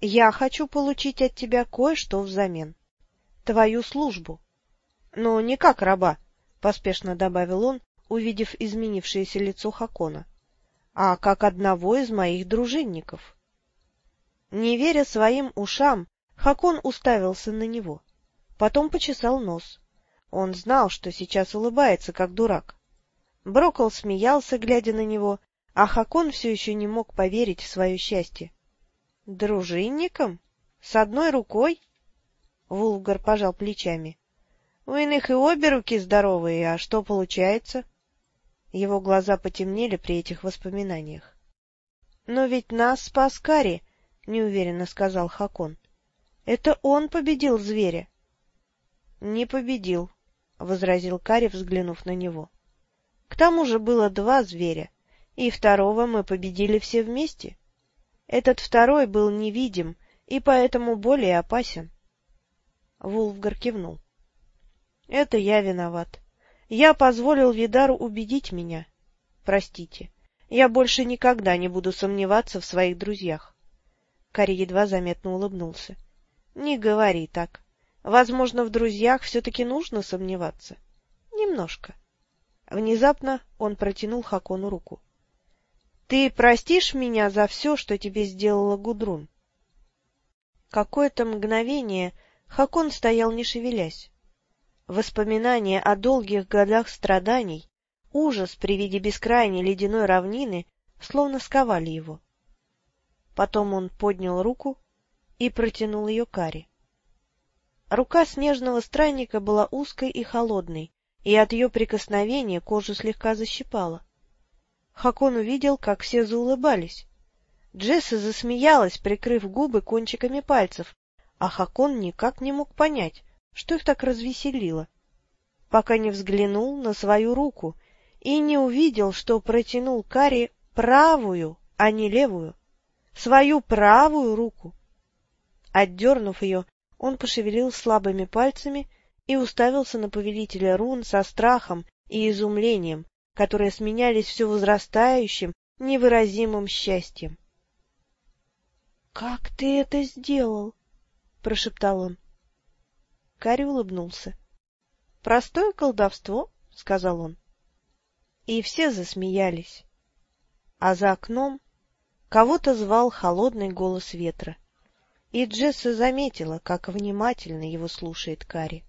я хочу получить от тебя кое-что взамен. Твою службу. Но не как раба, — поспешно добавил он, увидев изменившееся лицо Хакона, — а как одного из моих дружинников. Не веря своим ушам, Хакон уставился на него. Потом почесал нос. Он знал, что сейчас улыбается, как дурак. Брокол смеялся, глядя на него, а Хакон все еще не мог поверить в свое счастье. — Дружинником? С одной рукой? Вулфгар пожал плечами. — У иных и обе руки здоровые, а что получается? Его глаза потемнели при этих воспоминаниях. — Но ведь нас спас Кари, — неуверенно сказал Хакон. — Это он победил зверя. — Не победил, — возразил Кари, взглянув на него. — К тому же было два зверя и второго мы победили все вместе. Этот второй был невидим и поэтому более опасен. Вулфгар кивнул. — Это я виноват. Я позволил Видару убедить меня. Простите, я больше никогда не буду сомневаться в своих друзьях. Кари едва заметно улыбнулся. — Не говори так. Возможно, в друзьях все-таки нужно сомневаться. Немножко. Внезапно он протянул Хакону руку. Ты простишь меня за все, что тебе сделала Гудрун? Какое-то мгновение Хакон стоял, не шевелясь. Воспоминания о долгих годах страданий, ужас при виде бескрайней ледяной равнины словно сковали его. Потом он поднял руку и протянул ее Кари. Рука снежного странника была узкой и холодной, и от ее прикосновения кожу слегка защипала. Хакон увидел, как все заулыбались. Джесса засмеялась, прикрыв губы кончиками пальцев, а Хакон никак не мог понять, что их так развеселило, пока не взглянул на свою руку и не увидел, что протянул Кари правую, а не левую, свою правую руку. Отдернув ее, он пошевелил слабыми пальцами и уставился на повелителя рун со страхом и изумлением, которые сменялись все возрастающим, невыразимым счастьем. — Как ты это сделал? — прошептал он. Кари улыбнулся. — Простое колдовство, — сказал он. И все засмеялись. А за окном кого-то звал холодный голос ветра, и Джесса заметила, как внимательно его слушает Кари.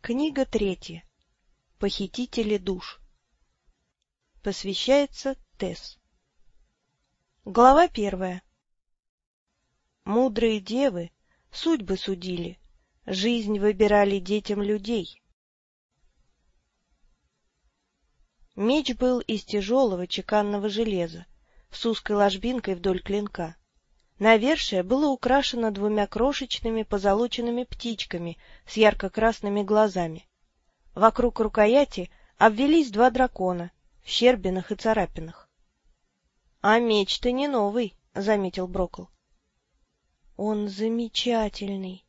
Книга третья. Похитители душ. Посвящается Тесс. Глава первая. Мудрые девы судьбы судили, жизнь выбирали детям людей. Меч был из тяжелого чеканного железа, с узкой ложбинкой вдоль клинка. Навершие было украшено двумя крошечными позолоченными птичками с ярко-красными глазами. Вокруг рукояти обвелись два дракона в щербинах и царапинах. — А меч-то не новый, — заметил Брокл. — Он замечательный.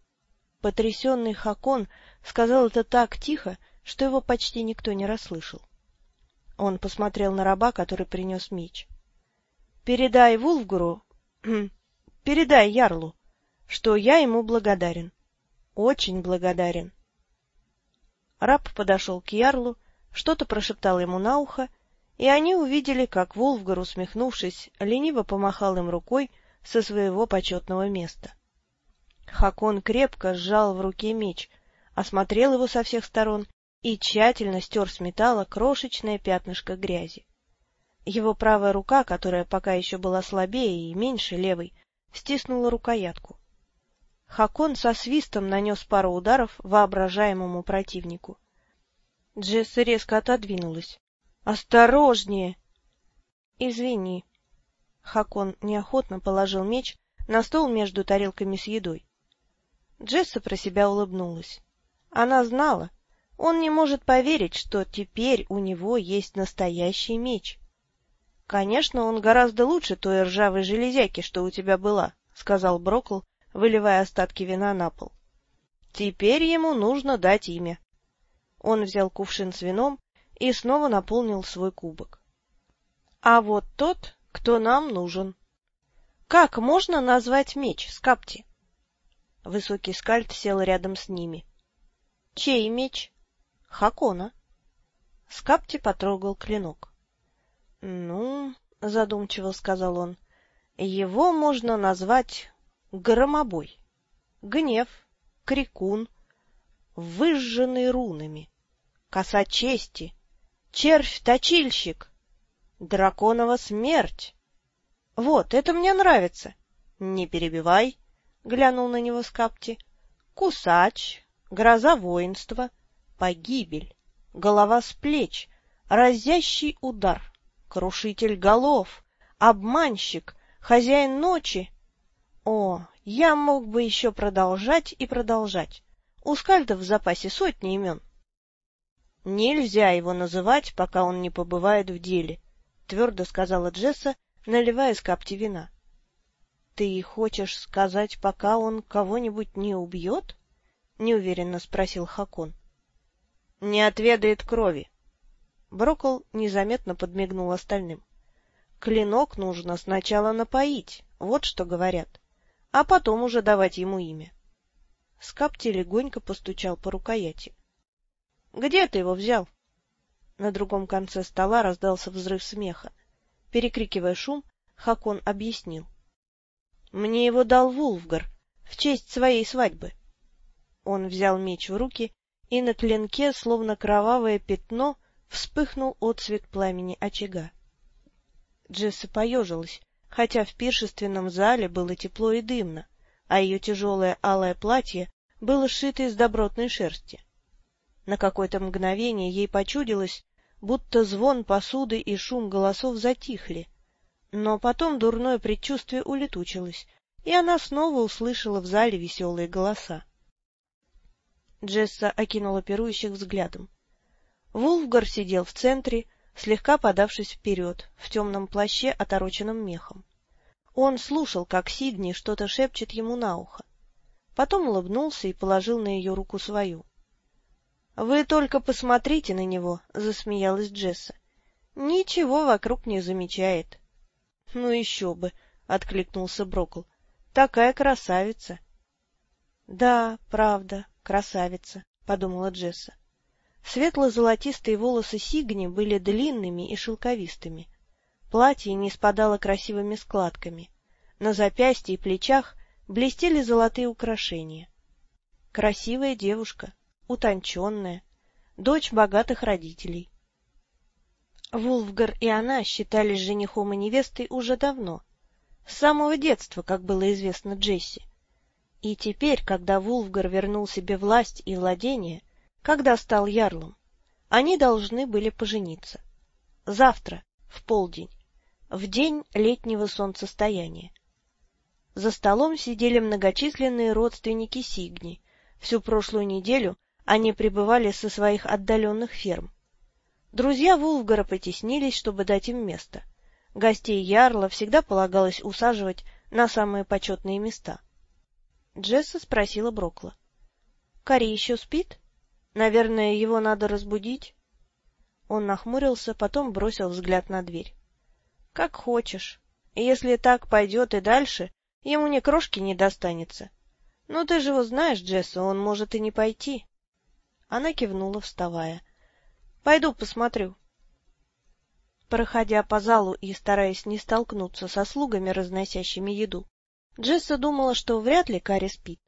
Потрясенный Хакон сказал это так тихо, что его почти никто не расслышал. Он посмотрел на раба, который принес меч. — Передай Вулфгуру, передай Ярлу, что я ему благодарен. Очень благодарен. Раб подошел к Ярлу, что-то прошептал ему на ухо, и они увидели, как Волфгар, усмехнувшись, лениво помахал им рукой со своего почетного места. Хакон крепко сжал в руке меч, осмотрел его со всех сторон и тщательно стер с металла крошечное пятнышко грязи. Его правая рука, которая пока еще была слабее и меньше левой, стиснула рукоятку. Хакон со свистом нанес пару ударов воображаемому противнику. Джесса резко отодвинулась. «Осторожнее!» «Извини». Хакон неохотно положил меч на стол между тарелками с едой. Джесса про себя улыбнулась. Она знала, он не может поверить, что теперь у него есть настоящий меч. — Конечно, он гораздо лучше той ржавой железяки, что у тебя была, — сказал Брокл, выливая остатки вина на пол. Теперь ему нужно дать имя. Он взял кувшин с вином и снова наполнил свой кубок. А вот тот, кто нам нужен. Как можно назвать меч, Скапти? Высокий скальд сел рядом с ними. Чей меч? Хакона. Скапти потрогал клинок. — Ну, — задумчиво сказал он, — его можно назвать Громобой, гнев, крикун, выжженный рунами, коса чести, червь-точильщик, драконова смерть. Вот, это мне нравится. Не перебивай, — глянул на него Скапти. Кусач, гроза воинства, погибель, голова с плеч, разящий удар, крушитель голов, обманщик, хозяин ночи, о, я мог бы еще продолжать и продолжать. У Скальда в запасе сотни имен. Нельзя его называть, пока он не побывает в деле, — твердо сказала Джесса, наливая из капти вина. — Ты хочешь сказать, пока он кого-нибудь не убьет? — неуверенно спросил Хакон. — Не отведает крови. Брокол незаметно подмигнул остальным. — Клинок нужно сначала напоить, вот что говорят а потом уже давать ему имя. Скапти легонько постучал по рукояти. — Где ты его взял? На другом конце стола раздался взрыв смеха. Перекрикивая шум, Хакон объяснил. — Мне его дал Вулфгар в честь своей свадьбы. Он взял меч в руки, и на клинке, словно кровавое пятно, вспыхнул отцвет пламени очага. Джесса поежилась, хотя в пиршественном зале было тепло и дымно, а ее тяжелое алое платье было сшито из добротной шерсти. На какое-то мгновение ей почудилось, будто звон посуды и шум голосов затихли, но потом дурное предчувствие улетучилось, и она снова услышала в зале веселые голоса. Джесса окинула пирующих взглядом. Вулфгар сидел в центре, слегка подавшись вперед, в темном плаще, отороченном мехом. Он слушал, как Сидни что-то шепчет ему на ухо. Потом улыбнулся и положил на ее руку свою. — Вы только посмотрите на него, — засмеялась Джесса. — Ничего вокруг не замечает. — Ну еще бы, — откликнулся Брокл. — Такая красавица. — Да, правда, красавица, — подумала Джесса. Светло-золотистые волосы Сигни были длинными и шелковистыми. Платье не спадало красивыми складками. На запястье и плечах блестели золотые украшения. Красивая девушка, утонченная, дочь богатых родителей. Вулфгар и она считались женихом и невестой уже давно, с самого детства, как было известно Джесси. И теперь, когда Вулфгар вернул себе власть и владение, когда стал ярлом, они должны были пожениться. Завтра, в полдень, в день летнего солнцестояния. За столом сидели многочисленные родственники Сигни. Всю прошлую неделю они пребывали со своих отдаленных ферм. Друзья Вулфгара потеснились, чтобы дать им место. Гостей Ярла всегда полагалось усаживать на самые почетные места. Джесса спросила Брокла. — Кари еще спит? Наверное, его надо разбудить? Он нахмурился, потом бросил взгляд на дверь. — Как хочешь. Если так пойдет и дальше, ему ни крошки не достанется. Ну, ты же его знаешь, Джесса, он может и не пойти. Она кивнула, вставая. — Пойду посмотрю. Проходя по залу и стараясь не столкнуться со слугами, разносящими еду, Джесса думала, что вряд ли Кари спит.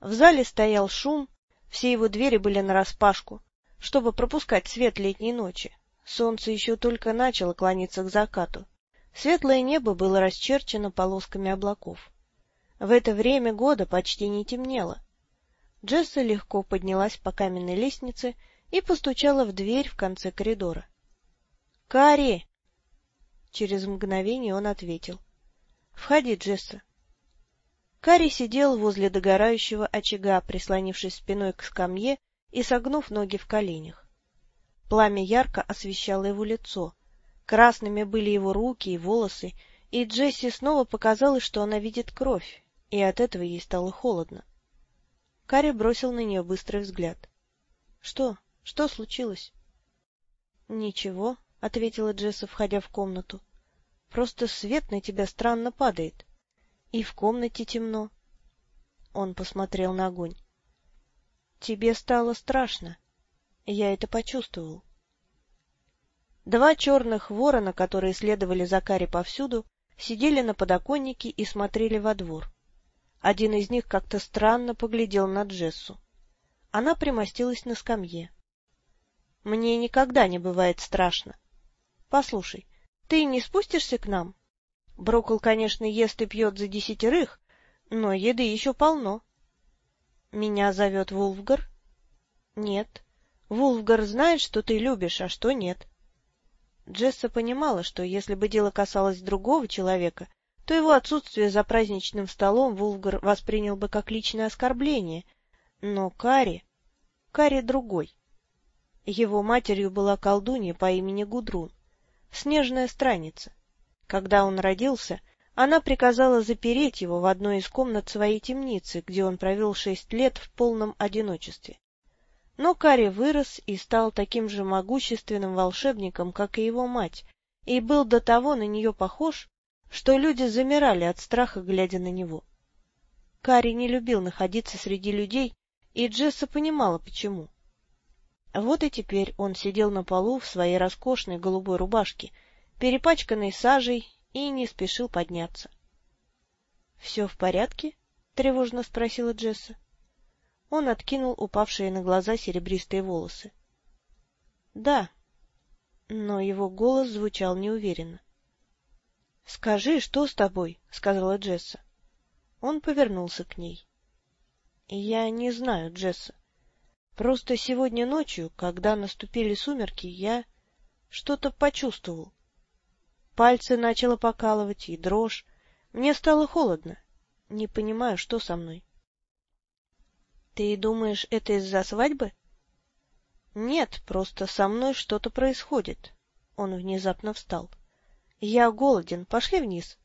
В зале стоял шум, все его двери были нараспашку, чтобы пропускать свет летней ночи. Солнце еще только начало клониться к закату. Светлое небо было расчерчено полосками облаков. В это время года почти не темнело. Джесса легко поднялась по каменной лестнице и постучала в дверь в конце коридора. — Кари! Через мгновение он ответил. — Входи, Джесса. Кари сидел возле догорающего очага, прислонившись спиной к скамье и согнув ноги в коленях. Пламя ярко освещало его лицо. Красными были его руки и волосы, и Джесси снова показалось, что она видит кровь, и от этого ей стало холодно. Кари бросил на нее быстрый взгляд. — Что? Что случилось? — Ничего, — ответила Джесса, входя в комнату. — Просто свет на тебя странно падает. И в комнате темно. Он посмотрел на огонь. — Тебе стало страшно. Я это почувствовал. Два черных ворона, которые следовали за Кари повсюду, сидели на подоконнике и смотрели во двор. Один из них как-то странно поглядел на Джессу. Она примостилась на скамье. — Мне никогда не бывает страшно. Послушай, ты не спустишься к нам? Брокол, конечно, ест и пьет за десятерых, но еды еще полно. — Меня зовет Вулфгар? — Нет. Вулфгар знает, что ты любишь, а что нет. Джесса понимала, что если бы дело касалось другого человека, то его отсутствие за праздничным столом Вулфгар воспринял бы как личное оскорбление. Но Кари... Кари другой. Его матерью была колдунья по имени Гудрун, снежная страница. Когда он родился, она приказала запереть его в одной из комнат своей темницы, где он провел шесть лет в полном одиночестве. Но Кари вырос и стал таким же могущественным волшебником, как и его мать, и был до того на нее похож, что люди замирали от страха, глядя на него. Кари не любил находиться среди людей, и Джесса понимала, почему. Вот и теперь он сидел на полу в своей роскошной голубой рубашке, перепачканный сажей, и не спешил подняться. — Все в порядке? — тревожно спросила Джесса. Он откинул упавшие на глаза серебристые волосы. — Да. Но его голос звучал неуверенно. — Скажи, что с тобой? — сказала Джесса. Он повернулся к ней. — Я не знаю, Джесса. Просто сегодня ночью, когда наступили сумерки, я что-то почувствовал. Пальцы начало покалывать и дрожь. Мне стало холодно. — Не понимаю, что со мной. — Ты думаешь, это из-за свадьбы? — Нет, просто со мной что-то происходит. Он внезапно встал. — Я голоден, пошли вниз.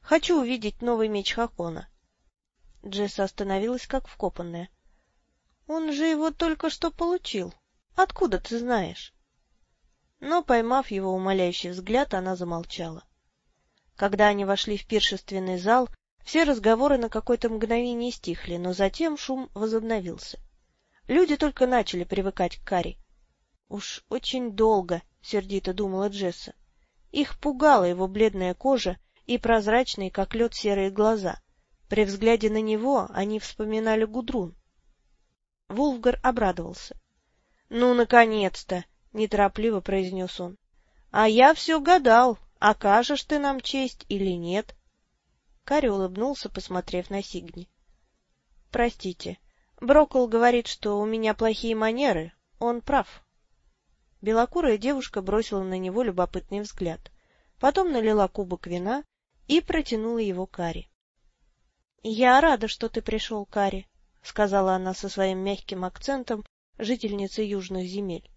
Хочу увидеть новый меч Хакона. Джесса остановилась, как вкопанная. — Он же его только что получил. Откуда ты знаешь? Но, поймав его умоляющий взгляд, она замолчала. Когда они вошли в пиршественный зал, все разговоры на какое-то мгновение стихли, но затем шум возобновился. Люди только начали привыкать к Кари. Уж очень долго, — сердито думала Джесса. Их пугала его бледная кожа и прозрачные, как лед, серые глаза. При взгляде на него они вспоминали Гудрун. Вулфгар обрадовался. — Ну, наконец-то! — неторопливо произнес он. — А я все гадал, окажешь ты нам честь или нет. Карри улыбнулся, посмотрев на Сигни. — Простите, Брокол говорит, что у меня плохие манеры. Он прав. Белокурая девушка бросила на него любопытный взгляд. Потом налила кубок вина и протянула его Кари. — Я рада, что ты пришел, Кари, — сказала она со своим мягким акцентом, жительницы южных земель. —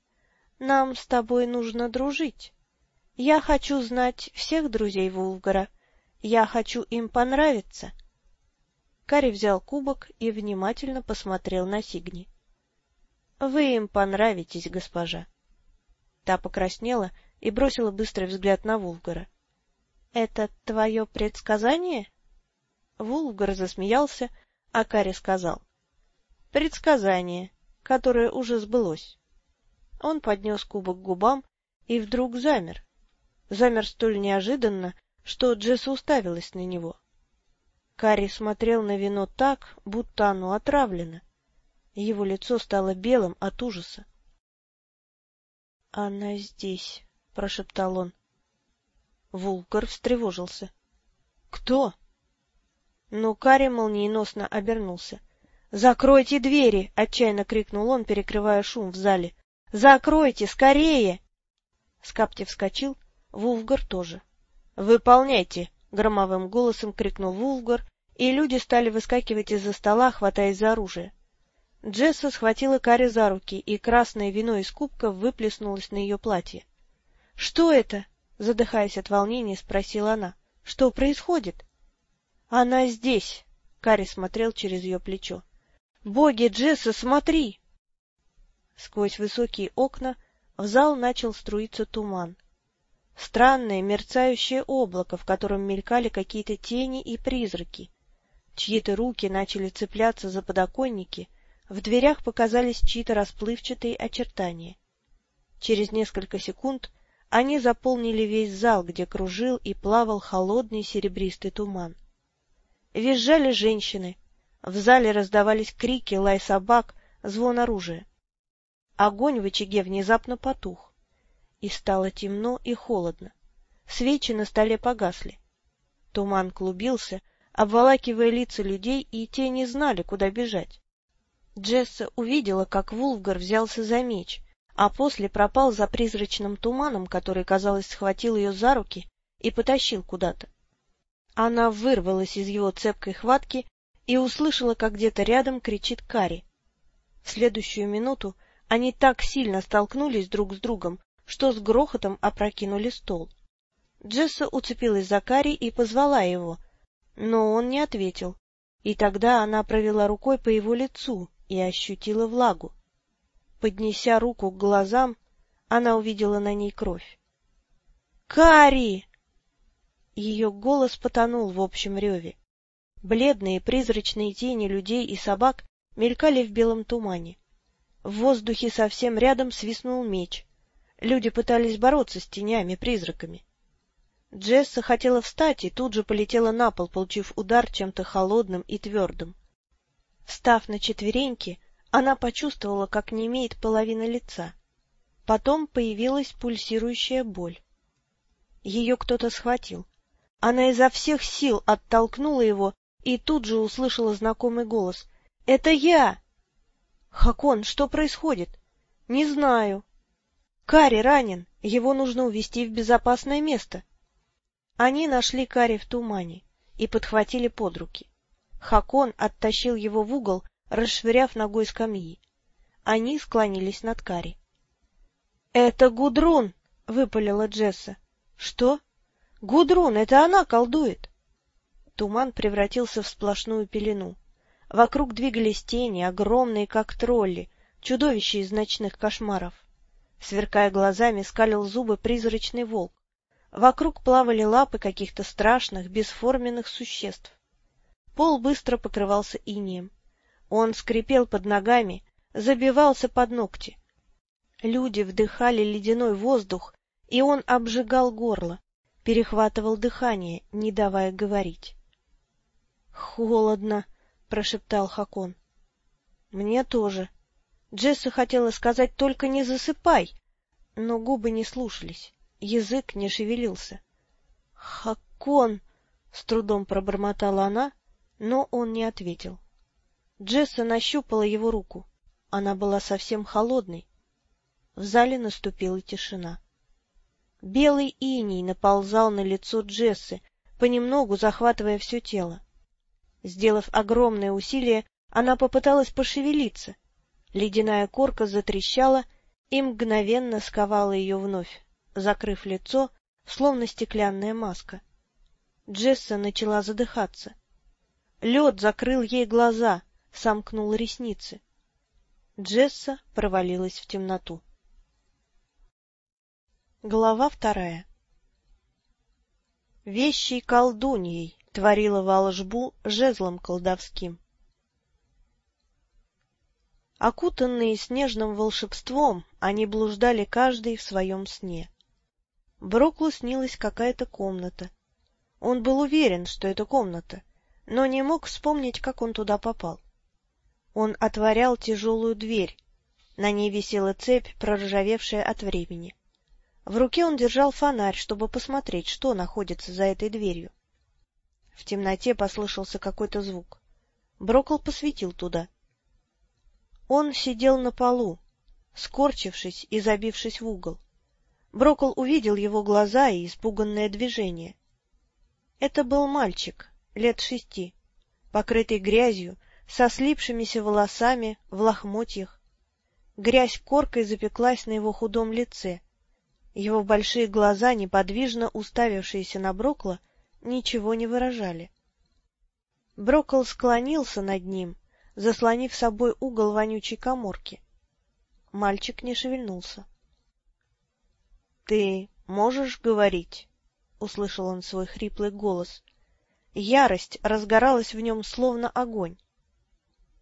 Нам с тобой нужно дружить. Я хочу знать всех друзей Вулгара. Я хочу им понравиться. Кари взял кубок и внимательно посмотрел на Сигни. — Вы им понравитесь, госпожа. Та покраснела и бросила быстрый взгляд на Вулгара. — Это твое предсказание? Вулгар засмеялся, а Кари сказал. — Предсказание которое уже сбылось. Он поднес кубок к губам и вдруг замер. Замер столь неожиданно, что Джесс уставилась на него. Карри смотрел на вино так, будто оно отравлено. Его лицо стало белым от ужаса. — Она здесь, — прошептал он. Вулгар встревожился. — Кто? Но Карри молниеносно обернулся. «Закройте двери!» — отчаянно крикнул он, перекрывая шум в зале. «Закройте! Скорее!» Скапти вскочил, Вулфгар тоже. «Выполняйте!» — громовым голосом крикнул Вулфгар, и люди стали выскакивать из-за стола, хватаясь за оружие. Джесса схватила Кари за руки, и красное вино из кубка выплеснулось на ее платье. — Что это? — задыхаясь от волнения, спросила она. — Что происходит? — Она здесь! — Кари смотрел через ее плечо. Боги, Джесса, смотри! Сквозь высокие окна в зал начал струиться туман. Странное мерцающее облако, в котором мелькали какие-то тени и призраки. Чьи-то руки начали цепляться за подоконники, в дверях показались чьи-то расплывчатые очертания. Через несколько секунд они заполнили весь зал, где кружил и плавал холодный серебристый туман. Визжали женщины, в зале раздавались крики, лай собак, звон оружия. Огонь в очаге внезапно потух, и стало темно и холодно. Свечи на столе погасли. Туман клубился, обволакивая лица людей, и те не знали, куда бежать. Джесса увидела, как Вулфгар взялся за меч, а после пропал за призрачным туманом, который, казалось, схватил ее за руки и потащил куда-то. Она вырвалась из его цепкой хватки и услышала, как где-то рядом кричит Кари. В следующую минуту они так сильно столкнулись друг с другом, что с грохотом опрокинули стол. Джесса уцепилась за Кари и позвала его, но он не ответил, и тогда она провела рукой по его лицу и ощутила влагу. Поднеся руку к глазам, она увидела на ней кровь. «Кари!» Ее голос потонул в общем реве. Бледные призрачные тени людей и собак мелькали в белом тумане. В воздухе совсем рядом свистнул меч. Люди пытались бороться с тенями-призраками. Джесса хотела встать и тут же полетела на пол, получив удар чем-то холодным и твердым. Встав на четвереньки, она почувствовала, как не имеет половины лица. Потом появилась пульсирующая боль. Ее кто-то схватил. Она изо всех сил оттолкнула его и тут же услышала знакомый голос. — Это я! — Хакон, что происходит? — Не знаю. — Кари ранен, его нужно увезти в безопасное место. Они нашли Кари в тумане и подхватили под руки. Хакон оттащил его в угол, расшвыряв ногой скамьи. Они склонились над Кари. — Это Гудрун! — выпалила Джесса. — Что? — Гудрун, это она колдует! Туман превратился в сплошную пелену. Вокруг двигались тени, огромные, как тролли, чудовища из ночных кошмаров. Сверкая глазами, скалил зубы призрачный волк. Вокруг плавали лапы каких-то страшных, бесформенных существ. Пол быстро покрывался инеем. Он скрипел под ногами, забивался под ногти. Люди вдыхали ледяной воздух, и он обжигал горло, перехватывал дыхание, не давая говорить. «Холодно», — прошептал Хакон. «Мне тоже». Джесса хотела сказать «только не засыпай», но губы не слушались, язык не шевелился. «Хакон!» — с трудом пробормотала она, но он не ответил. Джесса нащупала его руку. Она была совсем холодной. В зале наступила тишина. Белый иней наползал на лицо Джессы, понемногу захватывая все тело. Сделав огромное усилие, она попыталась пошевелиться. Ледяная корка затрещала и мгновенно сковала ее вновь, закрыв лицо, словно стеклянная маска. Джесса начала задыхаться. Лед закрыл ей глаза, сомкнул ресницы. Джесса провалилась в темноту. Глава вторая Вещей колдуньей творила волжбу жезлом колдовским. Окутанные снежным волшебством, они блуждали каждый в своем сне. Броклу снилась какая-то комната. Он был уверен, что это комната, но не мог вспомнить, как он туда попал. Он отворял тяжелую дверь. На ней висела цепь, проржавевшая от времени. В руке он держал фонарь, чтобы посмотреть, что находится за этой дверью. В темноте послышался какой-то звук. Брокл посветил туда. Он сидел на полу, скорчившись и забившись в угол. Брокл увидел его глаза и испуганное движение. Это был мальчик, лет шести, покрытый грязью, со слипшимися волосами, в лохмотьях. Грязь коркой запеклась на его худом лице. Его большие глаза, неподвижно уставившиеся на Брокла, ничего не выражали. Брокол склонился над ним, заслонив собой угол вонючей коморки. Мальчик не шевельнулся. — Ты можешь говорить? — услышал он свой хриплый голос. Ярость разгоралась в нем, словно огонь.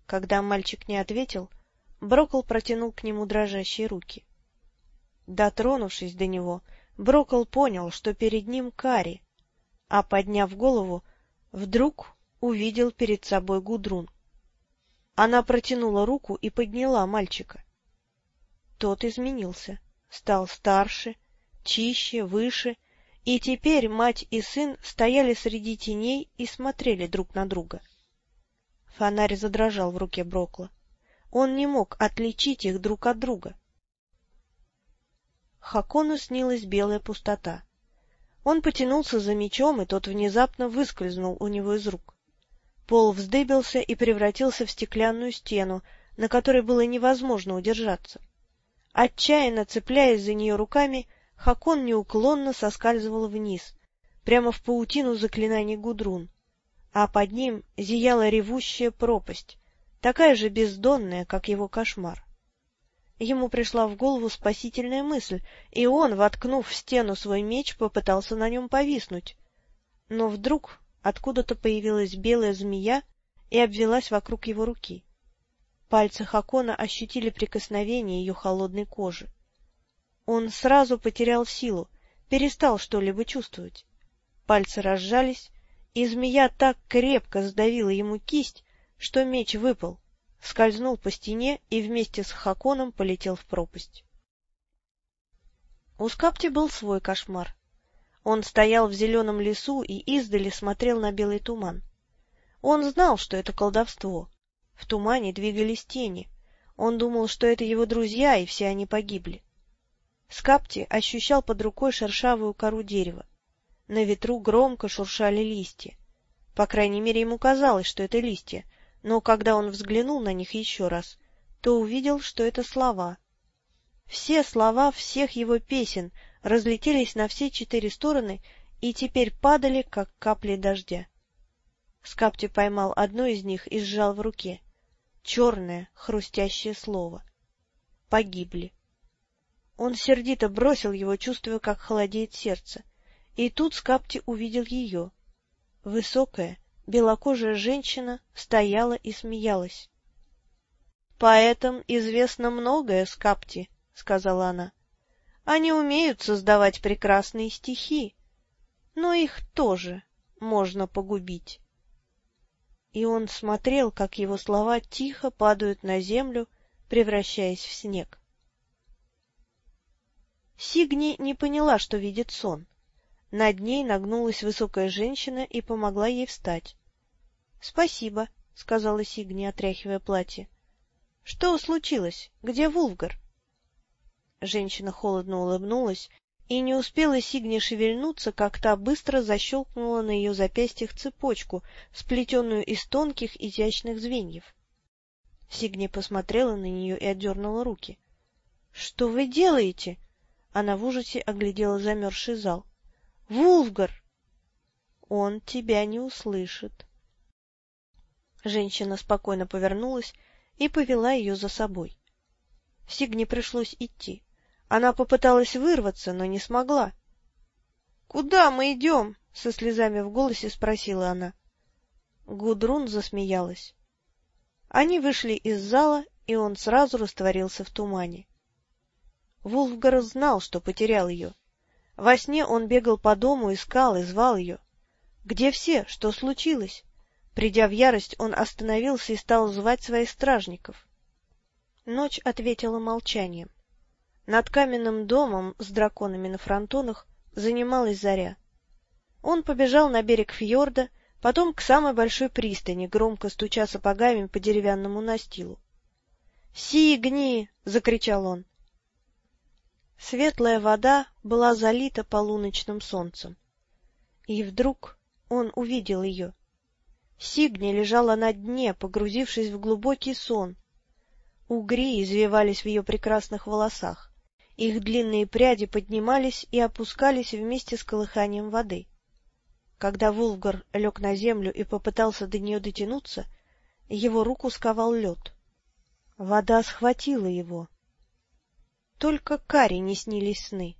Когда мальчик не ответил, Брокол протянул к нему дрожащие руки. Дотронувшись до него, Брокол понял, что перед ним Кари, а, подняв голову, вдруг увидел перед собой Гудрун. Она протянула руку и подняла мальчика. Тот изменился, стал старше, чище, выше, и теперь мать и сын стояли среди теней и смотрели друг на друга. Фонарь задрожал в руке Брокла. Он не мог отличить их друг от друга. Хакону снилась белая пустота. Он потянулся за мечом, и тот внезапно выскользнул у него из рук. Пол вздыбился и превратился в стеклянную стену, на которой было невозможно удержаться. Отчаянно цепляясь за нее руками, Хакон неуклонно соскальзывал вниз, прямо в паутину заклинаний Гудрун, а под ним зияла ревущая пропасть, такая же бездонная, как его кошмар. Ему пришла в голову спасительная мысль, и он, воткнув в стену свой меч, попытался на нем повиснуть. Но вдруг откуда-то появилась белая змея и обвелась вокруг его руки. Пальцы Хакона ощутили прикосновение ее холодной кожи. Он сразу потерял силу, перестал что-либо чувствовать. Пальцы разжались, и змея так крепко сдавила ему кисть, что меч выпал, скользнул по стене и вместе с Хаконом полетел в пропасть. У Скапти был свой кошмар. Он стоял в зеленом лесу и издали смотрел на белый туман. Он знал, что это колдовство. В тумане двигались тени. Он думал, что это его друзья, и все они погибли. Скапти ощущал под рукой шершавую кору дерева. На ветру громко шуршали листья. По крайней мере, ему казалось, что это листья, но когда он взглянул на них еще раз, то увидел, что это слова. Все слова всех его песен разлетелись на все четыре стороны и теперь падали, как капли дождя. Скапти поймал одно из них и сжал в руке. Черное, хрустящее слово. Погибли. Он сердито бросил его, чувствуя, как холодеет сердце. И тут Скапти увидел ее. Высокая, белокожая женщина стояла и смеялась. — Поэтам известно многое, Скапти, — сказала она. — Они умеют создавать прекрасные стихи, но их тоже можно погубить. И он смотрел, как его слова тихо падают на землю, превращаясь в снег. Сигни не поняла, что видит сон. Над ней нагнулась высокая женщина и помогла ей встать. — Спасибо, — сказала Сигни, отряхивая платье. — Что случилось? Где Вулфгар? Женщина холодно улыбнулась, и не успела Сигни шевельнуться, как та быстро защелкнула на ее запястьях цепочку, сплетенную из тонких изящных звеньев. Сигни посмотрела на нее и отдернула руки. — Что вы делаете? Она в ужасе оглядела замерзший зал. — Вулфгар! — Он тебя не услышит. Женщина спокойно повернулась и повела ее за собой. Сигне пришлось идти. Она попыталась вырваться, но не смогла. — Куда мы идем? — со слезами в голосе спросила она. Гудрун засмеялась. Они вышли из зала, и он сразу растворился в тумане. Вулфгар знал, что потерял ее. Во сне он бегал по дому, искал и звал ее. Где все? Что случилось? Придя в ярость, он остановился и стал звать своих стражников. Ночь ответила молчанием. Над каменным домом с драконами на фронтонах занималась заря. Он побежал на берег фьорда, потом к самой большой пристани, громко стуча сапогами по деревянному настилу. «Сигни!» — закричал он. Светлая вода была залита полуночным солнцем. И вдруг он увидел ее. Сигни лежала на дне, погрузившись в глубокий сон. Угри извивались в ее прекрасных волосах. Их длинные пряди поднимались и опускались вместе с колыханием воды. Когда Вулфгар лег на землю и попытался до нее дотянуться, его руку сковал лед. Вода схватила его. Только Каре не снились сны.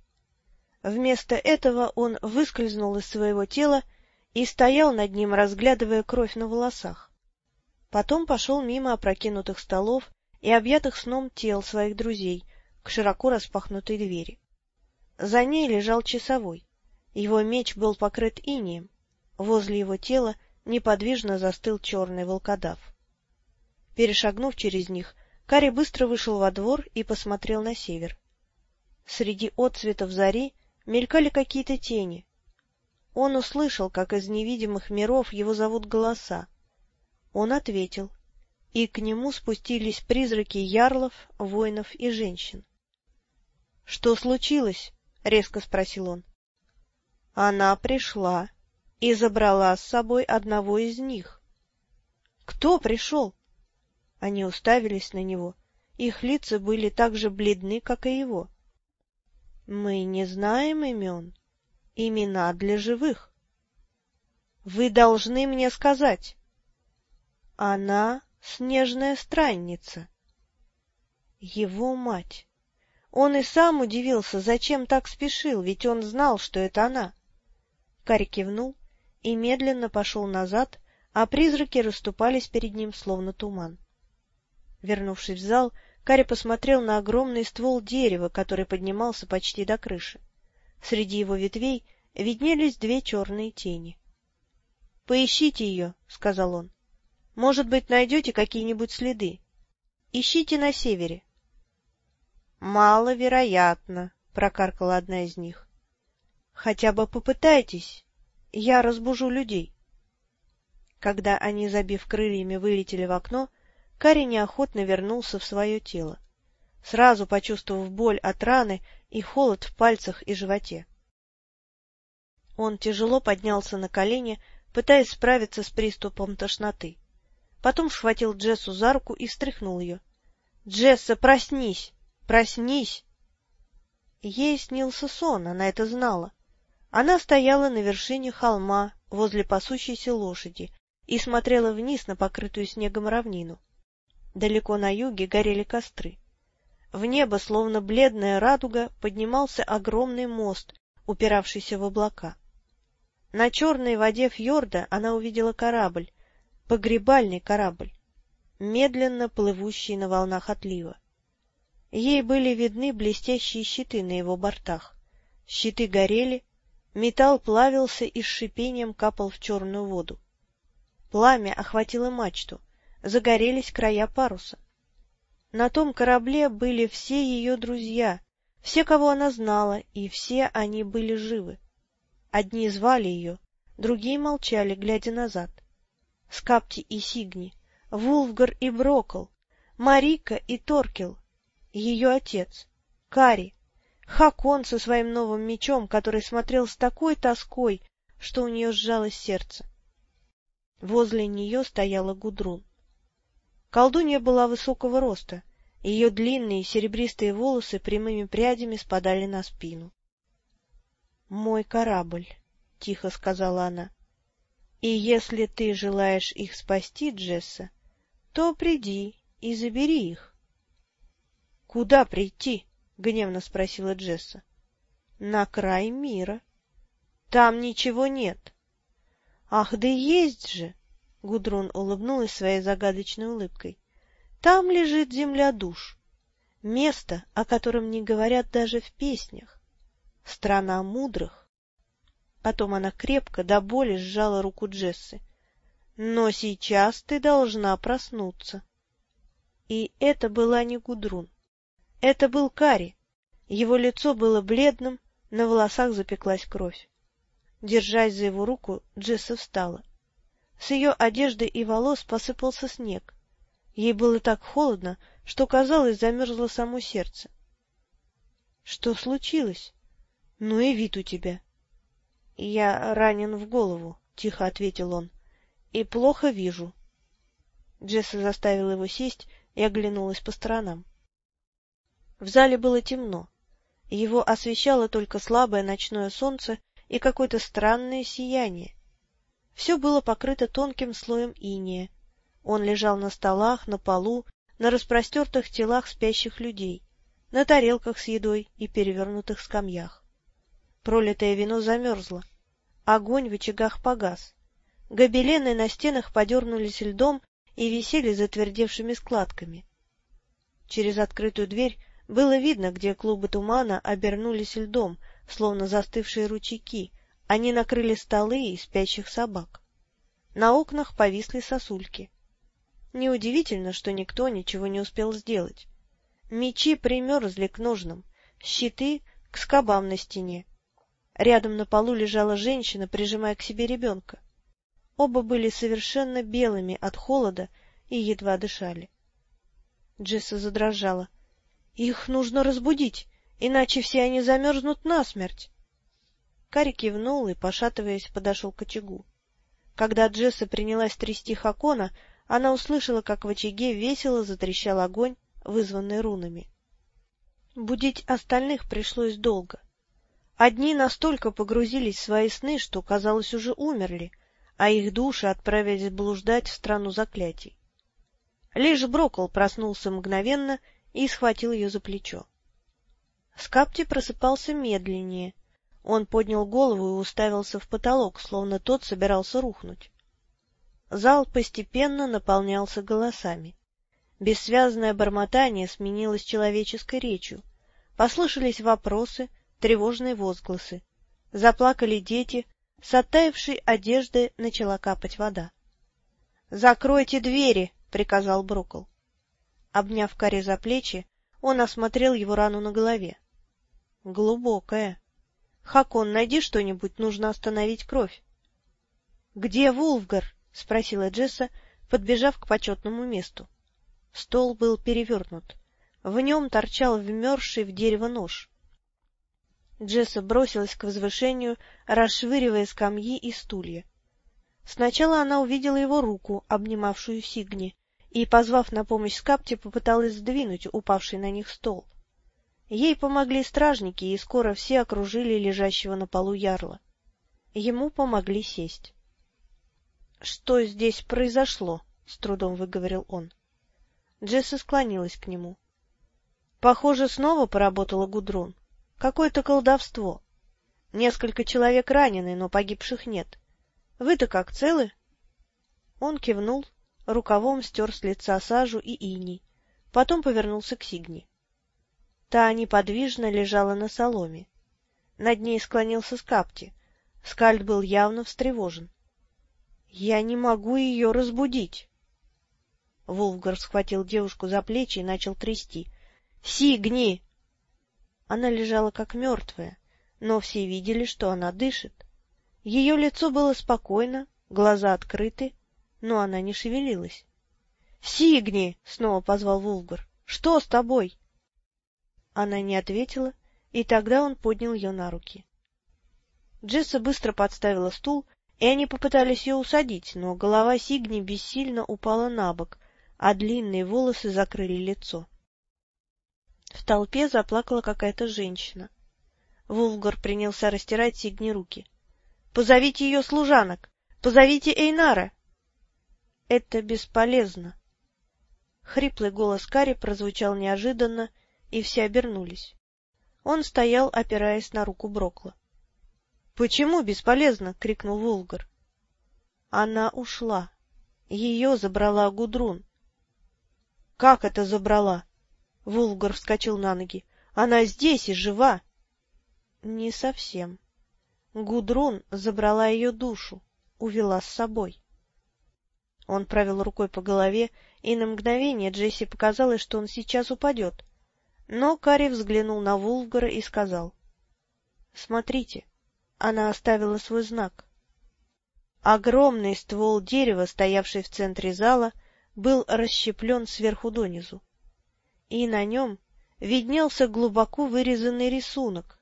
Вместо этого он выскользнул из своего тела и стоял над ним, разглядывая кровь на волосах. Потом пошел мимо опрокинутых столов и объятых сном тел своих друзей к широко распахнутой двери. За ней лежал часовой. Его меч был покрыт инием. Возле его тела неподвижно застыл черный волкодав. Перешагнув через них, Кари быстро вышел во двор и посмотрел на север. Среди отцветов зари мелькали какие-то тени. Он услышал, как из невидимых миров его зовут голоса. Он ответил, и к нему спустились призраки ярлов, воинов и женщин. — Что случилось? — резко спросил он. — Она пришла и забрала с собой одного из них. — Кто пришел? Они уставились на него. Их лица были так же бледны, как и его. — Мы не знаем имен. Имена для живых. — Вы должны мне сказать. — Она снежная странница. Его мать. Он и сам удивился, зачем так спешил, ведь он знал, что это она. Кари кивнул и медленно пошел назад, а призраки расступались перед ним, словно туман. Вернувшись в зал, Кари посмотрел на огромный ствол дерева, который поднимался почти до крыши. Среди его ветвей виднелись две черные тени. — Поищите ее, — сказал он. — Может быть, найдете какие-нибудь следы. Ищите на севере. — Маловероятно, — прокаркала одна из них. — Хотя бы попытайтесь. Я разбужу людей. Когда они, забив крыльями, вылетели в окно, Кари неохотно вернулся в свое тело, сразу почувствовав боль от раны и холод в пальцах и животе. Он тяжело поднялся на колени, пытаясь справиться с приступом тошноты. Потом схватил Джессу за руку и встряхнул ее. — Джесса, проснись! Проснись! Ей снился сон, она это знала. Она стояла на вершине холма возле пасущейся лошади и смотрела вниз на покрытую снегом равнину. Далеко на юге горели костры. В небо, словно бледная радуга, поднимался огромный мост, упиравшийся в облака. На черной воде фьорда она увидела корабль, погребальный корабль, медленно плывущий на волнах отлива. Ей были видны блестящие щиты на его бортах. Щиты горели, металл плавился и с шипением капал в черную воду. Пламя охватило мачту, загорелись края паруса. На том корабле были все ее друзья, все, кого она знала, и все они были живы. Одни звали ее, другие молчали, глядя назад. Скапти и Сигни, Вулфгар и Брокл, Марика и Торкел, ее отец, Кари, Хакон со своим новым мечом, который смотрел с такой тоской, что у нее сжалось сердце. Возле нее стояла Гудрун. Колдунья была высокого роста, ее длинные серебристые волосы прямыми прядями спадали на спину. — Мой корабль, — тихо сказала она. — И если ты желаешь их спасти, Джесса, то приди и забери их. — Куда прийти? — гневно спросила Джесса. — На край мира. Там ничего нет. — Ах, да есть же! — Гудрун улыбнулась своей загадочной улыбкой. — Там лежит земля душ. Место, о котором не говорят даже в песнях. Страна мудрых. Потом она крепко до боли сжала руку Джессы. — Но сейчас ты должна проснуться. И это была не Гудрун. Это был Кари. Его лицо было бледным, на волосах запеклась кровь. Держась за его руку, Джесса встала. С ее одежды и волос посыпался снег. Ей было так холодно, что, казалось, замерзло само сердце. — Что случилось? Ну и вид у тебя. — Я ранен в голову, — тихо ответил он, — и плохо вижу. Джесса заставила его сесть и оглянулась по сторонам. В зале было темно. Его освещало только слабое ночное солнце и какое-то странное сияние. Все было покрыто тонким слоем иния. Он лежал на столах, на полу, на распростертых телах спящих людей, на тарелках с едой и перевернутых скамьях. Пролитое вино замерзло. Огонь в очагах погас. Гобелены на стенах подернулись льдом и висели затвердевшими складками. Через открытую дверь было видно, где клубы тумана обернулись льдом, словно застывшие ручейки, они накрыли столы и спящих собак. На окнах повисли сосульки. Неудивительно, что никто ничего не успел сделать. Мечи примерзли к ножнам, щиты — к скобам на стене, Рядом на полу лежала женщина, прижимая к себе ребенка. Оба были совершенно белыми от холода и едва дышали. Джесса задрожала. — Их нужно разбудить, иначе все они замерзнут насмерть. Кари кивнул и, пошатываясь, подошел к очагу. Когда Джесса принялась трясти Хакона, она услышала, как в очаге весело затрещал огонь, вызванный рунами. Будить остальных пришлось долго. Одни настолько погрузились в свои сны, что, казалось, уже умерли, а их души отправились блуждать в страну заклятий. Лишь Брокол проснулся мгновенно и схватил ее за плечо. Скапти просыпался медленнее. Он поднял голову и уставился в потолок, словно тот собирался рухнуть. Зал постепенно наполнялся голосами. Бессвязное бормотание сменилось человеческой речью. Послышались вопросы, тревожные возгласы. Заплакали дети, с оттаившей одежды начала капать вода. — Закройте двери! — приказал Брокл. Обняв Кари за плечи, он осмотрел его рану на голове. — Глубокая. — Хакон, найди что-нибудь, нужно остановить кровь. — Где Вулфгар? — спросила Джесса, подбежав к почетному месту. Стол был перевернут. В нем торчал вмерзший в дерево нож. Джесса бросилась к возвышению, расшвыривая скамьи и стулья. Сначала она увидела его руку, обнимавшую Сигни, и, позвав на помощь Скапти, попыталась сдвинуть упавший на них стол. Ей помогли стражники, и скоро все окружили лежащего на полу ярла. Ему помогли сесть. — Что здесь произошло? — с трудом выговорил он. Джесса склонилась к нему. — Похоже, снова поработала Гудрун. Какое-то колдовство. Несколько человек ранены, но погибших нет. Вы-то как, целы? Он кивнул, рукавом стер с лица сажу и иней, потом повернулся к Сигни. Та неподвижно лежала на соломе. Над ней склонился Скапти. Скальд был явно встревожен. — Я не могу ее разбудить. Вулфгар схватил девушку за плечи и начал трясти. — Сигни! Она лежала как мертвая, но все видели, что она дышит. Ее лицо было спокойно, глаза открыты, но она не шевелилась. — Сигни! — снова позвал Вулфгар. — Что с тобой? Она не ответила, и тогда он поднял ее на руки. Джесса быстро подставила стул, и они попытались ее усадить, но голова Сигни бессильно упала на бок, а длинные волосы закрыли лицо. В толпе заплакала какая-то женщина. Вулфгар принялся растирать Сигни руки. — Позовите ее служанок! Позовите Эйнара! — Это бесполезно. Хриплый голос Кари прозвучал неожиданно, и все обернулись. Он стоял, опираясь на руку Брокла. — Почему бесполезно? — крикнул Вулгар. Она ушла. Ее забрала Гудрун. — Как это забрала? Вулгар вскочил на ноги. — Она здесь и жива. — Не совсем. Гудрун забрала ее душу, увела с собой. Он провел рукой по голове, и на мгновение Джесси показалось, что он сейчас упадет. Но Кари взглянул на Вулфгара и сказал. — Смотрите, она оставила свой знак. Огромный ствол дерева, стоявший в центре зала, был расщеплен сверху донизу. И на нем виднелся глубоко вырезанный рисунок,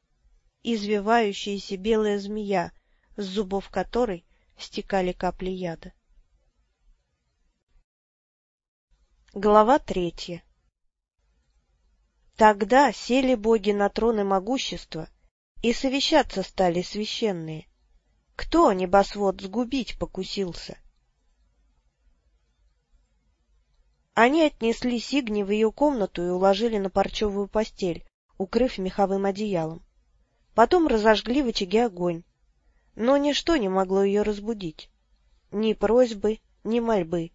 извивающаяся белая змея, с зубов которой стекали капли яда. Глава третья Тогда сели боги на троны могущества, и совещаться стали священные. Кто небосвод сгубить покусился? Они отнесли Сигни в ее комнату и уложили на парчевую постель, укрыв меховым одеялом. Потом разожгли в очаге огонь. Но ничто не могло ее разбудить. Ни просьбы, ни мольбы.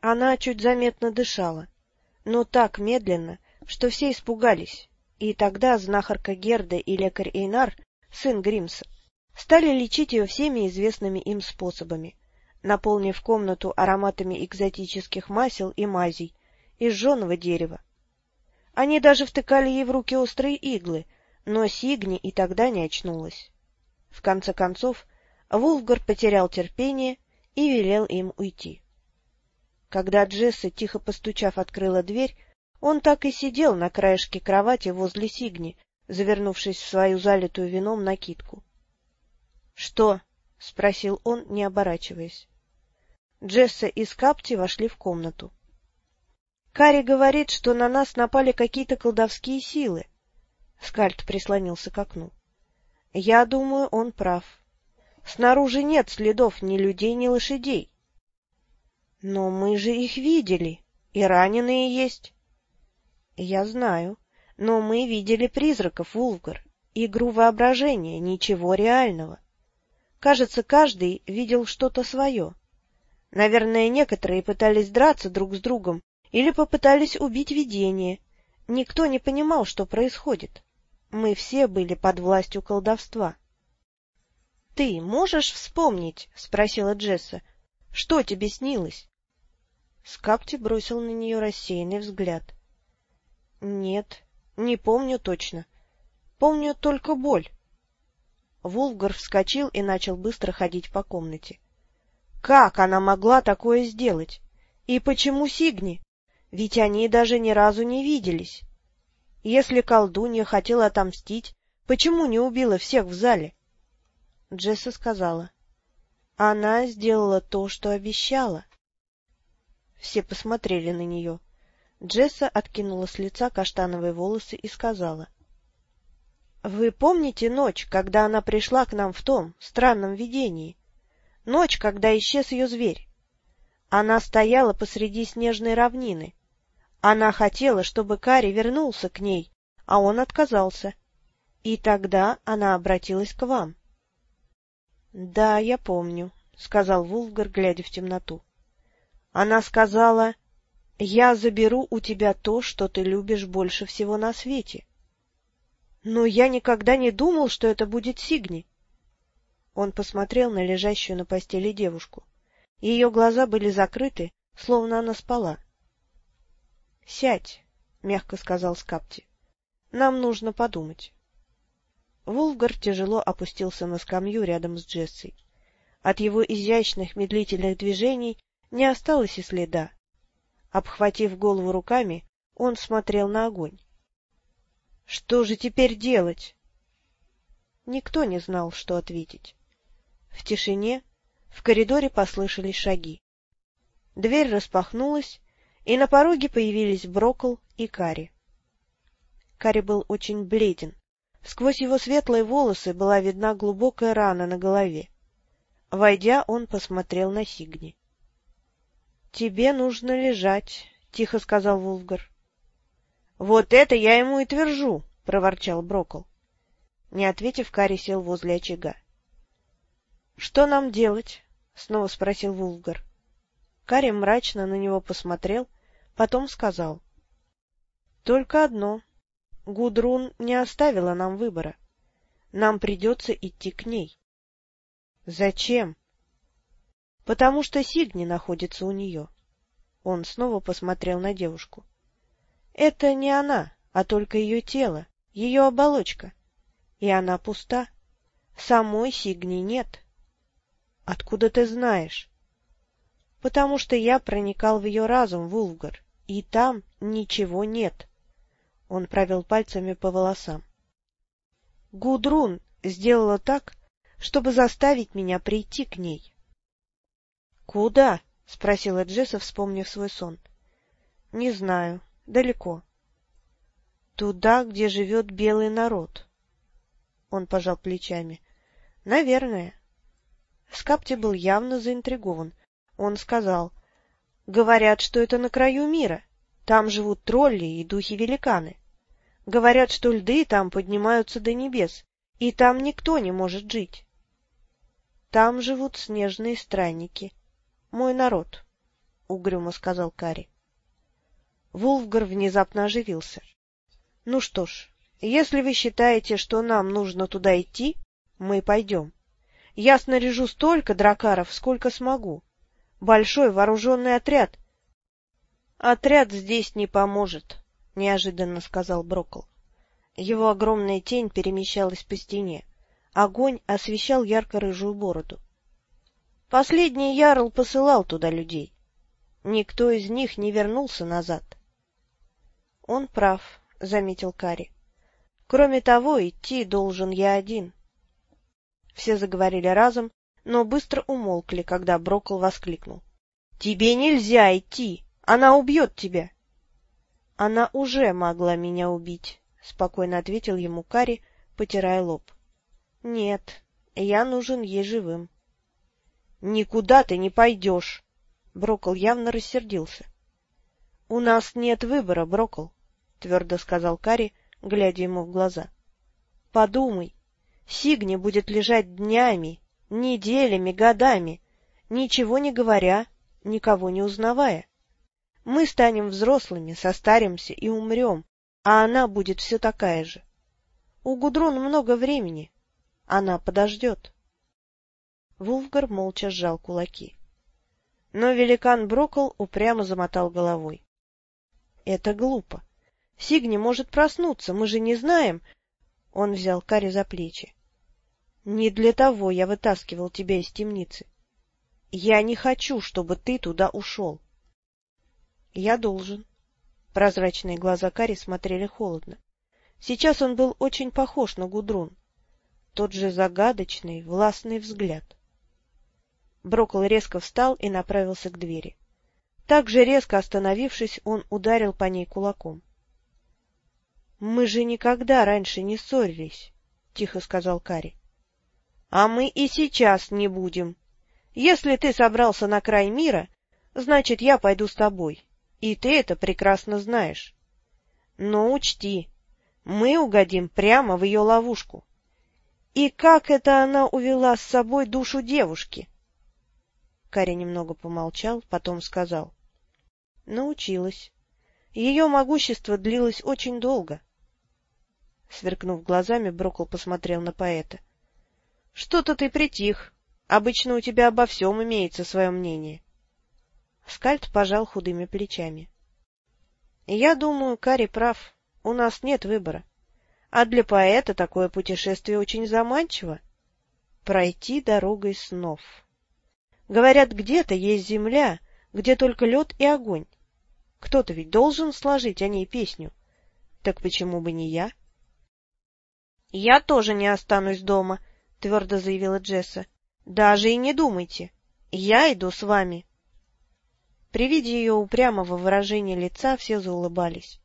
Она чуть заметно дышала, но так медленно, что все испугались, и тогда знахарка Герда и лекарь Эйнар, сын Гримса, стали лечить ее всеми известными им способами, наполнив комнату ароматами экзотических масел и мазей из жженого дерева. Они даже втыкали ей в руки острые иглы, но Сигни и тогда не очнулась. В конце концов, Вулфгар потерял терпение и велел им уйти. Когда Джесса, тихо постучав, открыла дверь, он так и сидел на краешке кровати возле Сигни, завернувшись в свою залитую вином накидку. — Что? — спросил он, не оборачиваясь. Джесса и Скапти вошли в комнату. — Кари говорит, что на нас напали какие-то колдовские силы. Скальд прислонился к окну. — Я думаю, он прав. Снаружи нет следов ни людей, ни лошадей. — Но мы же их видели, и раненые есть. Я знаю, но мы видели призраков, Вулфгар, игру воображения, ничего реального. Кажется, каждый видел что-то свое. Наверное, некоторые пытались драться друг с другом или попытались убить видение. Никто не понимал, что происходит. Мы все были под властью колдовства. — Ты можешь вспомнить? — спросила Джесса. — Что тебе снилось? Скапти бросил на нее рассеянный взгляд. —— Нет, не помню точно. Помню только боль. Вулфгар вскочил и начал быстро ходить по комнате. Как она могла такое сделать? И почему Сигни? Ведь они даже ни разу не виделись. Если колдунья хотела отомстить, почему не убила всех в зале? Джесса сказала. — Она сделала то, что обещала. Все посмотрели на нее. Джесса откинула с лица каштановые волосы и сказала. — Вы помните ночь, когда она пришла к нам в том странном видении? Ночь, когда исчез ее зверь. Она стояла посреди снежной равнины. Она хотела, чтобы Кари вернулся к ней, а он отказался. И тогда она обратилась к вам. — Да, я помню, — сказал Вулфгар, глядя в темноту. Она сказала, — Я заберу у тебя то, что ты любишь больше всего на свете. Но я никогда не думал, что это будет Сигни. Он посмотрел на лежащую на постели девушку. Ее глаза были закрыты, словно она спала. — Сядь, — мягко сказал Скапти. — Нам нужно подумать. Вулфгар тяжело опустился на скамью рядом с Джессой. От его изящных медлительных движений не осталось и следа. Обхватив голову руками, он смотрел на огонь. Что же теперь делать? Никто не знал, что ответить. В тишине в коридоре послышались шаги. Дверь распахнулась, и на пороге появились Брокл и Кари. Кари был очень бледен. Сквозь его светлые волосы была видна глубокая рана на голове. Войдя, он посмотрел на Сигни. — Тебе нужно лежать, — тихо сказал Вулфгар. — Вот это я ему и твержу, — проворчал Брокл. Не ответив, Кари сел возле очага. — Что нам делать? — снова спросил Вулфгар. Кари мрачно на него посмотрел, потом сказал. — Только одно. Гудрун не оставила нам выбора. Нам придется идти к ней. — Зачем? — Потому что Сигни находится у нее. Он снова посмотрел на девушку. — Это не она, а только ее тело, ее оболочка. И она пуста. Самой Сигни нет. — Откуда ты знаешь? — Потому что я проникал в ее разум, Вулфгар, и там ничего нет. Он провел пальцами по волосам. Гудрун сделала так, чтобы заставить меня прийти к ней. — Куда? — спросила Джесса, вспомнив свой сон. — Не знаю. Далеко. — Туда, где живет белый народ. Он пожал плечами. — Наверное. Скапти был явно заинтригован. Он сказал, — Говорят, что это на краю мира. Там живут тролли и духи-великаны. Говорят, что льды там поднимаются до небес, и там никто не может жить. Там живут снежные странники. Мой народ, — угрюмо сказал Кари. Вулфгар внезапно оживился. — Ну что ж, если вы считаете, что нам нужно туда идти, мы пойдем. Я снаряжу столько дракаров, сколько смогу. Большой вооруженный отряд. — Отряд здесь не поможет, — неожиданно сказал Брокл. Его огромная тень перемещалась по стене. Огонь освещал ярко-рыжую бороду. Последний ярл посылал туда людей. Никто из них не вернулся назад. — Он прав, — заметил Кари. — Кроме того, идти должен я один. Все заговорили разом, но быстро умолкли, когда Брокл воскликнул. — Тебе нельзя идти! Она убьет тебя! — она уже могла меня убить, — спокойно ответил ему Кари, потирая лоб. — Нет, я нужен ей живым. — Никуда ты не пойдешь! Брокол явно рассердился. — У нас нет выбора, Брокол, — твердо сказал Кари, глядя ему в глаза. — Подумай, Сигни будет лежать днями, неделями, годами, ничего не говоря, никого не узнавая. Мы станем взрослыми, состаримся и умрем, а она будет все такая же. У Гудрун много времени. Она подождет. Вулфгар молча сжал кулаки. Но великан Брокл упрямо замотал головой. — Это глупо. Сигни может проснуться, мы же не знаем. Он взял Кари за плечи. — Не для того я вытаскивал тебя из темницы. Я не хочу, чтобы ты туда ушел. — Я должен. Прозрачные глаза Кари смотрели холодно. Сейчас он был очень похож на Гудрун. Тот же загадочный, властный взгляд. Брокол резко встал и направился к двери. Так же резко остановившись, он ударил по ней кулаком. — Мы же никогда раньше не ссорились, — тихо сказал Кари. — А мы и сейчас не будем. Если ты собрался на край мира, значит, я пойду с тобой, и ты это прекрасно знаешь. Но учти, мы угодим прямо в ее ловушку. И как это она увела с собой душу девушки? Каря немного помолчал, потом сказал. — Научилась. Ее могущество длилось очень долго. Сверкнув глазами, Брокл посмотрел на поэта. — Что-то ты притих. Обычно у тебя обо всем имеется свое мнение. Скальд пожал худыми плечами. — Я думаю, Кари прав. У нас нет выбора. А для поэта такое путешествие очень заманчиво. Пройти дорогой снов. Говорят, где-то есть земля, где только лед и огонь. Кто-то ведь должен сложить о ней песню. Так почему бы не я? — Я тоже не останусь дома, — твердо заявила Джесса. — Даже и не думайте. Я иду с вами. При виде ее упрямого выражения лица все заулыбались.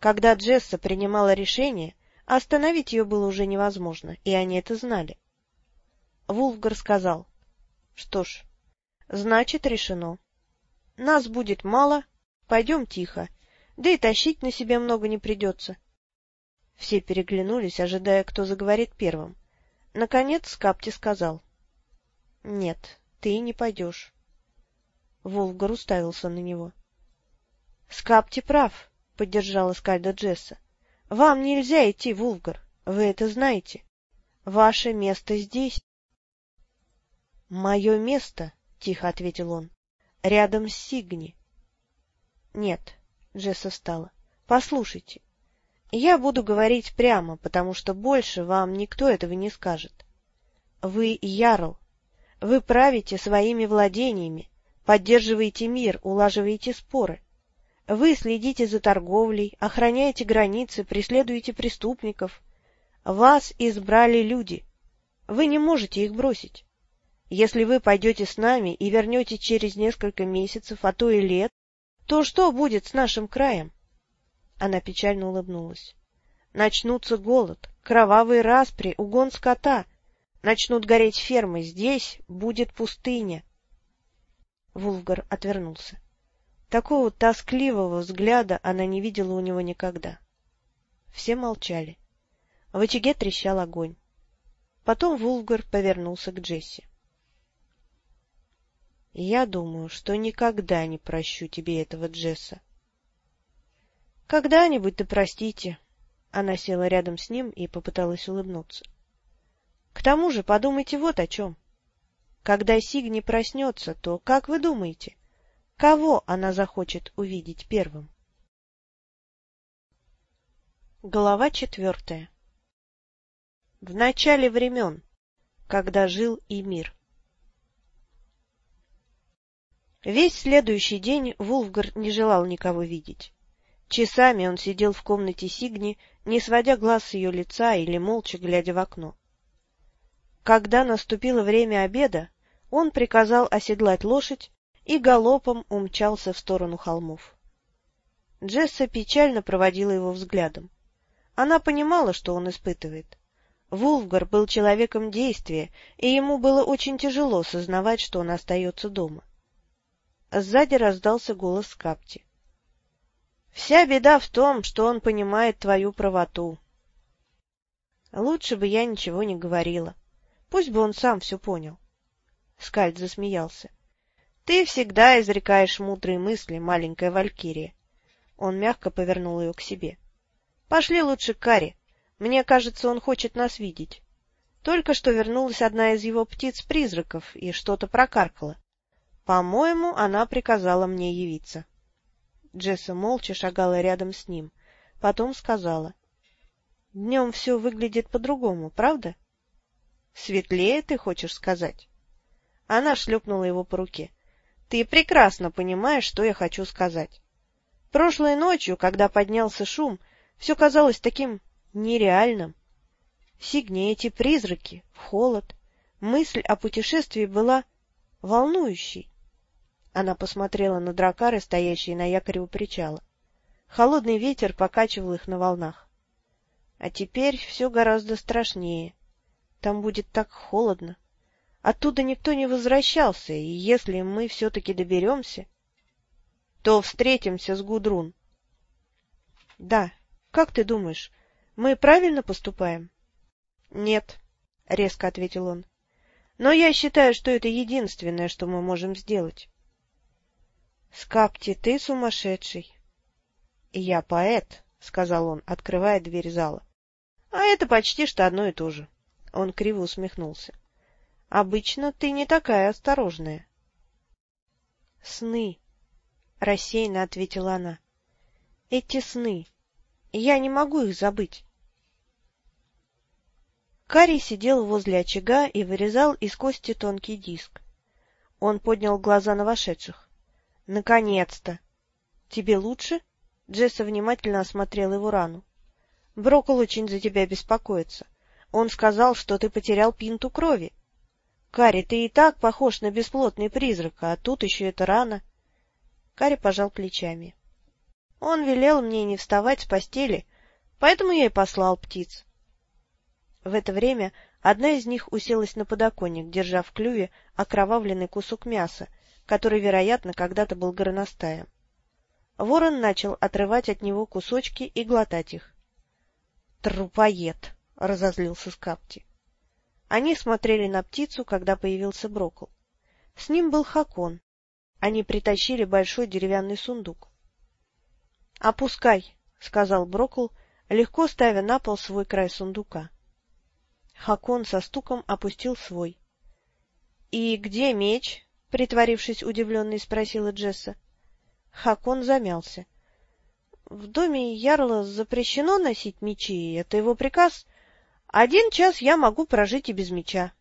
Когда Джесса принимала решение, остановить ее было уже невозможно, и они это знали. Вулфгар сказал, — Что ж, Значит, решено. Нас будет мало, пойдем тихо, да и тащить на себе много не придется. Все переглянулись, ожидая, кто заговорит первым. Наконец Скапти сказал. — Нет, ты не пойдешь. Волгар уставился на него. — Скапти прав, — поддержала Скальда Джесса. — Вам нельзя идти, Вулгар, вы это знаете. Ваше место здесь. — Мое место — тихо ответил он. — Рядом с Сигни. — Нет, — Джесса встала. — Послушайте. Я буду говорить прямо, потому что больше вам никто этого не скажет. Вы ярл. Вы правите своими владениями, поддерживаете мир, улаживаете споры. Вы следите за торговлей, охраняете границы, преследуете преступников. Вас избрали люди. Вы не можете их бросить. Если вы пойдете с нами и вернете через несколько месяцев, а то и лет, то что будет с нашим краем? Она печально улыбнулась. Начнутся голод, кровавые распри, угон скота. Начнут гореть фермы. Здесь будет пустыня. Вулфгар отвернулся. Такого тоскливого взгляда она не видела у него никогда. Все молчали. В очаге трещал огонь. Потом Вулфгар повернулся к Джесси. Я думаю, что никогда не прощу тебе этого, Джесса. — Когда-нибудь ты простите. Она села рядом с ним и попыталась улыбнуться. — К тому же подумайте вот о чем. Когда Сигни проснется, то, как вы думаете, кого она захочет увидеть первым? Глава четвертая В начале времен, когда жил и мир. Весь следующий день Вулфгар не желал никого видеть. Часами он сидел в комнате Сигни, не сводя глаз с ее лица или молча глядя в окно. Когда наступило время обеда, он приказал оседлать лошадь и галопом умчался в сторону холмов. Джесса печально проводила его взглядом. Она понимала, что он испытывает. Вулфгар был человеком действия, и ему было очень тяжело сознавать, что он остается дома. Сзади раздался голос Капти. — Вся беда в том, что он понимает твою правоту. Лучше бы я ничего не говорила. Пусть бы он сам все понял. Скальд засмеялся. — Ты всегда изрекаешь мудрые мысли, маленькая валькирия. Он мягко повернул ее к себе. — Пошли лучше к Каре. Мне кажется, он хочет нас видеть. Только что вернулась одна из его птиц-призраков и что-то прокаркала. По-моему, она приказала мне явиться. Джесса молча шагала рядом с ним. Потом сказала. — Днем все выглядит по-другому, правда? — Светлее, ты хочешь сказать? Она шлепнула его по руке. — Ты прекрасно понимаешь, что я хочу сказать. Прошлой ночью, когда поднялся шум, все казалось таким нереальным. Сигни эти призраки, холод. Мысль о путешествии была волнующий. Она посмотрела на дракары, стоящие на якоре у причала. Холодный ветер покачивал их на волнах. А теперь все гораздо страшнее. Там будет так холодно. Оттуда никто не возвращался, и если мы все-таки доберемся, то встретимся с Гудрун. — Да. Как ты думаешь, мы правильно поступаем? — Нет, — резко ответил он. — Но я считаю, что это единственное, что мы можем сделать. — Скапти, ты сумасшедший. — Я поэт, — сказал он, открывая дверь зала. — А это почти что одно и то же. Он криво усмехнулся. — Обычно ты не такая осторожная. — Сны, — рассеянно ответила она. — Эти сны. Я не могу их забыть. Карий сидел возле очага и вырезал из кости тонкий диск. Он поднял глаза на вошедших. — Наконец-то! — Тебе лучше? Джесса внимательно осмотрел его рану. — Брокол очень за тебя беспокоится. Он сказал, что ты потерял пинту крови. — Кари, ты и так похож на бесплотный призрак, а тут еще это рано. Кари пожал плечами. Он велел мне не вставать с постели, поэтому я и послал птиц. В это время одна из них уселась на подоконник, держа в клюве окровавленный кусок мяса, который, вероятно, когда-то был горностаем. Ворон начал отрывать от него кусочки и глотать их. — Трупоед! — разозлился Скапти. Они смотрели на птицу, когда появился Брокл. С ним был Хакон. Они притащили большой деревянный сундук. — Опускай, — сказал Брокл, легко ставя на пол свой край сундука. Хакон со стуком опустил свой. — И где меч? — притворившись удивленной, спросила Джесса. Хакон замялся. — В доме Ярла запрещено носить мечи, это его приказ. Один час я могу прожить и без меча.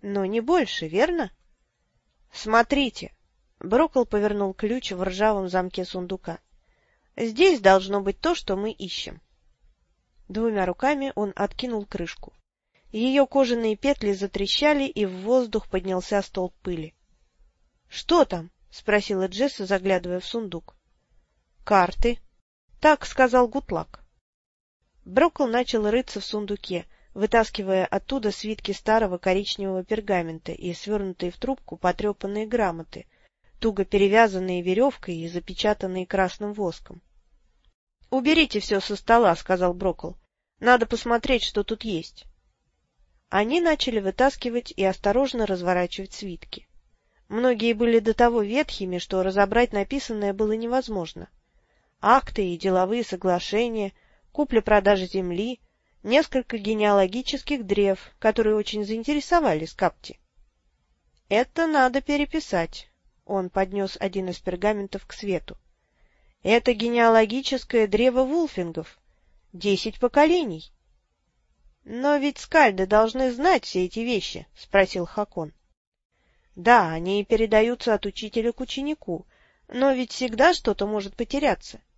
Но не больше, верно? Смотрите. Брокол повернул ключ в ржавом замке сундука. Здесь должно быть то, что мы ищем. Двумя руками он откинул крышку. Ее кожаные петли затрещали, и в воздух поднялся столб пыли. — Что там? — спросила Джесса, заглядывая в сундук. — Карты. Так сказал Гутлак. Брокл начал рыться в сундуке, вытаскивая оттуда свитки старого коричневого пергамента и свернутые в трубку потрепанные грамоты, туго перевязанные веревкой и запечатанные красным воском. — Уберите все со стола, — сказал Брокл. — Надо посмотреть, что тут есть. Они начали вытаскивать и осторожно разворачивать свитки. Многие были до того ветхими, что разобрать написанное было невозможно. Акты и деловые соглашения — купля-продажа земли, несколько генеалогических древ, которые очень заинтересовали Скапти. — Это надо переписать. Он поднес один из пергаментов к свету. — Это генеалогическое древо вулфингов. Десять поколений. — Но ведь скальды должны знать все эти вещи, — спросил Хакон. — Да, они передаются от учителя к ученику, но ведь всегда что-то может потеряться. —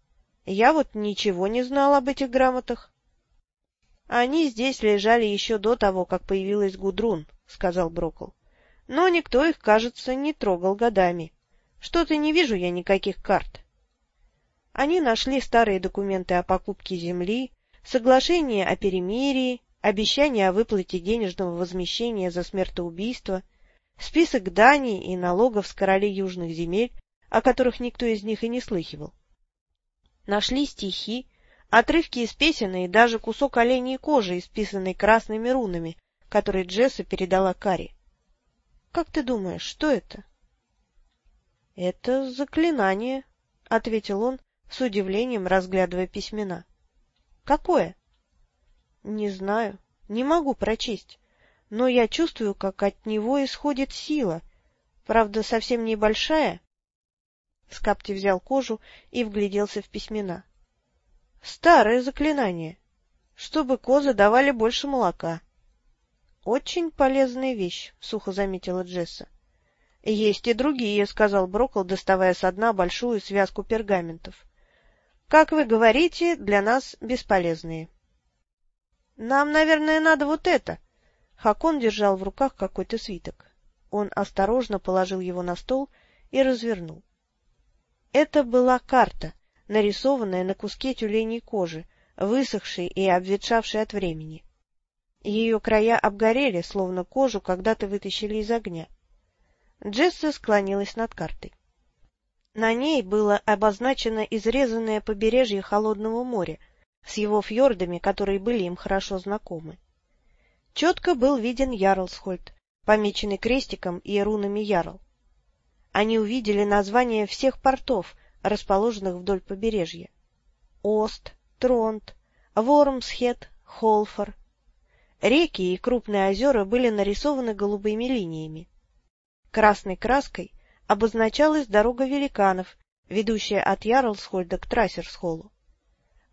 я вот ничего не знал об этих грамотах. — Они здесь лежали еще до того, как появилась Гудрун, — сказал Брокл. — Но никто их, кажется, не трогал годами. Что-то не вижу я никаких карт. Они нашли старые документы о покупке земли, соглашение о перемирии, обещание о выплате денежного возмещения за смертоубийство, список даний и налогов с королей южных земель, о которых никто из них и не слыхивал. Нашли стихи, отрывки из песен и даже кусок оленей кожи, исписанный красными рунами, который Джесса передала Кари. — Как ты думаешь, что это? — Это заклинание, — ответил он, с удивлением разглядывая письмена. — Какое? — Не знаю, не могу прочесть, но я чувствую, как от него исходит сила, правда, совсем небольшая, Скапти взял кожу и вгляделся в письмена. — Старое заклинание. Чтобы козы давали больше молока. — Очень полезная вещь, — сухо заметила Джесса. — Есть и другие, — сказал Брокл, доставая со дна большую связку пергаментов. — Как вы говорите, для нас бесполезные. — Нам, наверное, надо вот это. Хакон держал в руках какой-то свиток. Он осторожно положил его на стол и развернул. Это была карта, нарисованная на куске тюленей кожи, высохшей и обветшавшей от времени. Ее края обгорели, словно кожу когда-то вытащили из огня. Джесса склонилась над картой. На ней было обозначено изрезанное побережье Холодного моря с его фьордами, которые были им хорошо знакомы. Четко был виден Ярлсхольд, помеченный крестиком и рунами Ярл. Они увидели названия всех портов, расположенных вдоль побережья. Ост, Тронт, Вормсхед, Холфор. Реки и крупные озера были нарисованы голубыми линиями. Красной краской обозначалась дорога великанов, ведущая от Ярлсхольда к Трассерсхоллу.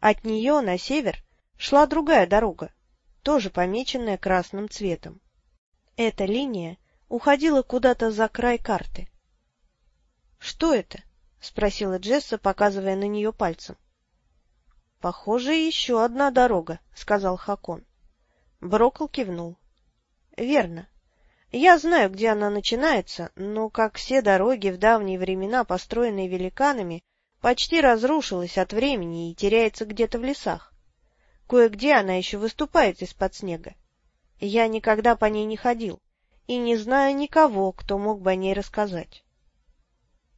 От нее на север шла другая дорога, тоже помеченная красным цветом. Эта линия уходила куда-то за край карты. — Что это? — спросила Джесса, показывая на нее пальцем. — Похоже, еще одна дорога, — сказал Хакон. Брокл кивнул. — Верно. Я знаю, где она начинается, но, как все дороги в давние времена, построенные великанами, почти разрушилась от времени и теряется где-то в лесах. Кое-где она еще выступает из-под снега. Я никогда по ней не ходил и не знаю никого, кто мог бы о ней рассказать.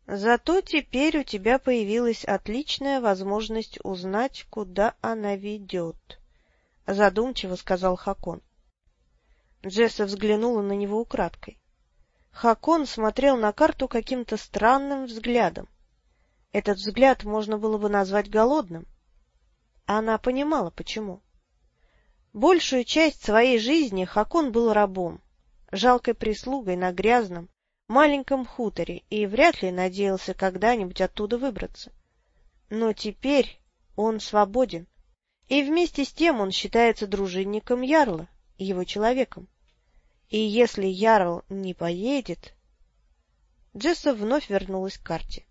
Зато теперь у тебя появилась отличная возможность узнать, куда она ведет, — задумчиво сказал Хакон. Джесса взглянула на него украдкой. Хакон смотрел на карту каким-то странным взглядом. Этот взгляд можно было бы назвать голодным. Она понимала, почему. Большую часть своей жизни Хакон был рабом, жалкой прислугой на грязном, маленьком хуторе и вряд ли надеялся когда-нибудь оттуда выбраться. Но теперь он свободен, и вместе с тем он считается дружинником Ярла, его человеком. И если Ярл не поедет... Джесса вновь вернулась к карте.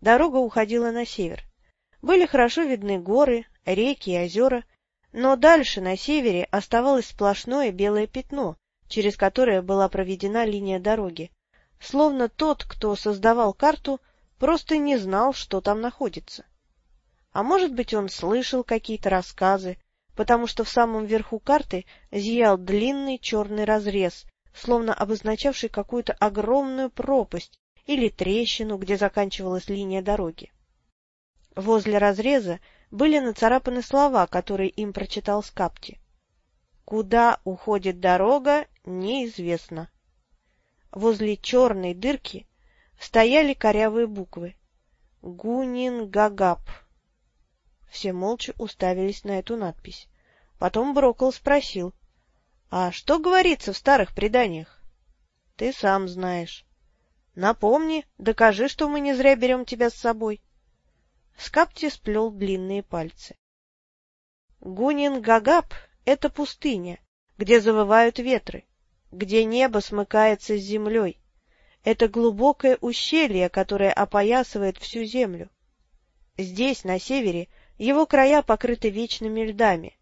Дорога уходила на север. Были хорошо видны горы, реки и озера, но дальше, на севере, оставалось сплошное белое пятно, через которое была проведена линия дороги, словно тот, кто создавал карту, просто не знал, что там находится. А может быть, он слышал какие-то рассказы, потому что в самом верху карты зиял длинный черный разрез, словно обозначавший какую-то огромную пропасть или трещину, где заканчивалась линия дороги. Возле разреза были нацарапаны слова, которые им прочитал Скапти. «Куда уходит дорога, неизвестно». Возле черной дырки стояли корявые буквы. «Гунин-Гагап». Все молча уставились на эту надпись. Потом Брокл спросил. — А что говорится в старых преданиях? — Ты сам знаешь. — Напомни, докажи, что мы не зря берем тебя с собой. Скапти сплел длинные пальцы. Гунин-Гагап — это пустыня, где завывают ветры, где небо смыкается с землей. Это глубокое ущелье, которое опоясывает всю землю. Здесь, на севере, его края покрыты вечными льдами.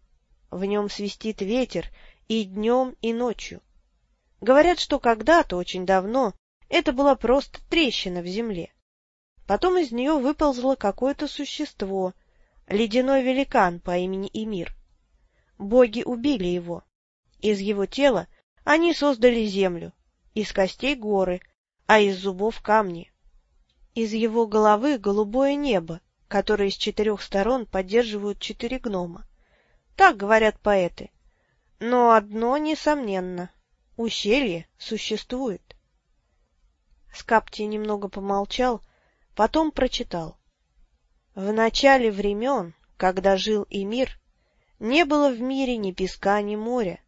В нем свистит ветер и днем, и ночью. Говорят, что когда-то, очень давно, это была просто трещина в земле. Потом из нее выползло какое-то существо, ледяной великан по имени Эмир. Боги убили его. Из его тела они создали землю, из костей горы, а из зубов камни. Из его головы голубое небо, которые с четырех сторон поддерживают четыре гнома. Так говорят поэты. Но одно несомненно — ущелье существует. Скапти немного помолчал, потом прочитал. В начале времен, когда жил и мир, не было в мире ни песка, ни моря.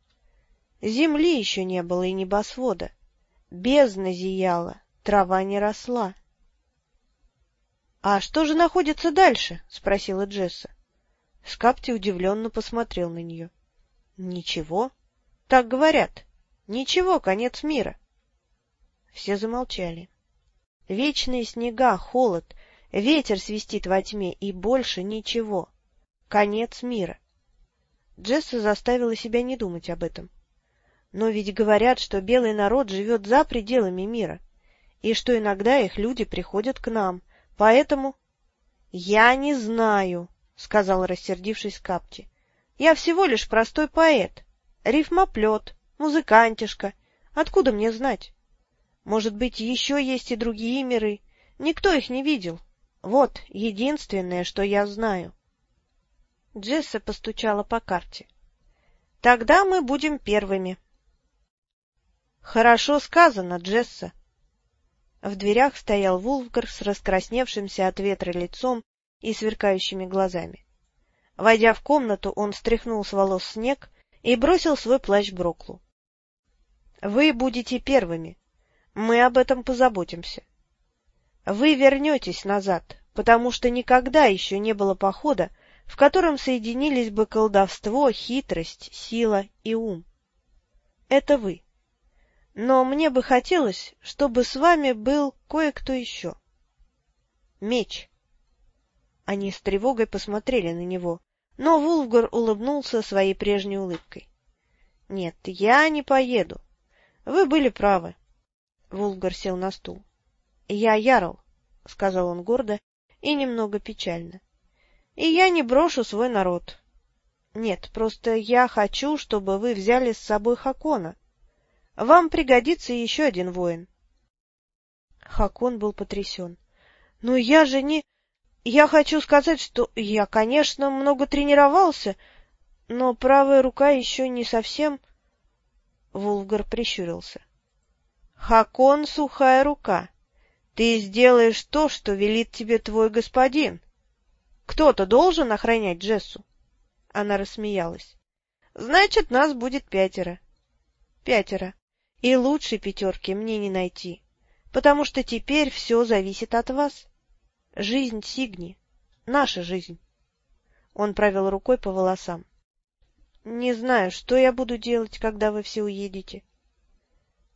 Земли еще не было и небосвода. Бездна зияла, трава не росла. — А что же находится дальше? — спросила Джесса. Скапти удивленно посмотрел на нее. — Ничего. Так говорят. Ничего, конец мира. Все замолчали. Вечные снега, холод, ветер свистит во тьме, и больше ничего. Конец мира. Джесса заставила себя не думать об этом. Но ведь говорят, что белый народ живет за пределами мира, и что иногда их люди приходят к нам, поэтому... — Я не знаю, — сказал, рассердившись Капти. — Я всего лишь простой поэт, рифмоплет, музыкантишка. Откуда мне знать? Может быть, еще есть и другие миры. Никто их не видел. Вот единственное, что я знаю. Джесса постучала по карте. — Тогда мы будем первыми. — Хорошо сказано, Джесса. В дверях стоял Вулфгар с раскрасневшимся от ветра лицом и сверкающими глазами. Войдя в комнату, он стряхнул с волос снег и бросил свой плащ Броклу. — Вы будете первыми. Мы об этом позаботимся. Вы вернетесь назад, потому что никогда еще не было похода, в котором соединились бы колдовство, хитрость, сила и ум. Это вы. Но мне бы хотелось, чтобы с вами был кое-кто еще. Меч. Они с тревогой посмотрели на него, но Вулфгар улыбнулся своей прежней улыбкой. — Нет, я не поеду. Вы были правы. Вулфгар сел на стул. — Я Ярл, — сказал он гордо и немного печально. — И я не брошу свой народ. Нет, просто я хочу, чтобы вы взяли с собой Хакона. Вам пригодится еще один воин. Хакон был потрясен. — Но я же не... Я хочу сказать, что я, конечно, много тренировался, но правая рука еще не совсем... Вулфгар прищурился. — Хакон — сухая рука. Ты сделаешь то, что велит тебе твой господин. Кто-то должен охранять Джессу. Она рассмеялась. — Значит, нас будет пятеро. — Пятеро. И лучшей пятерки мне не найти, потому что теперь все зависит от вас. Жизнь Сигни. Наша жизнь. Он провел рукой по волосам. Не знаю, что я буду делать, когда вы все уедете.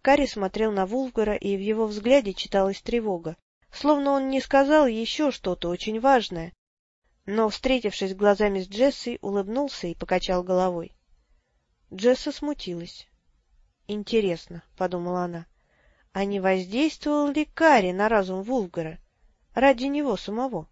Кари смотрел на Вулфгара, и в его взгляде читалась тревога, словно он не сказал еще что-то очень важное. Но, встретившись глазами с Джессой, улыбнулся и покачал головой. Джесса смутилась. Интересно, — подумала она, — а не воздействовал ли Кари на разум Вулгара ради него самого?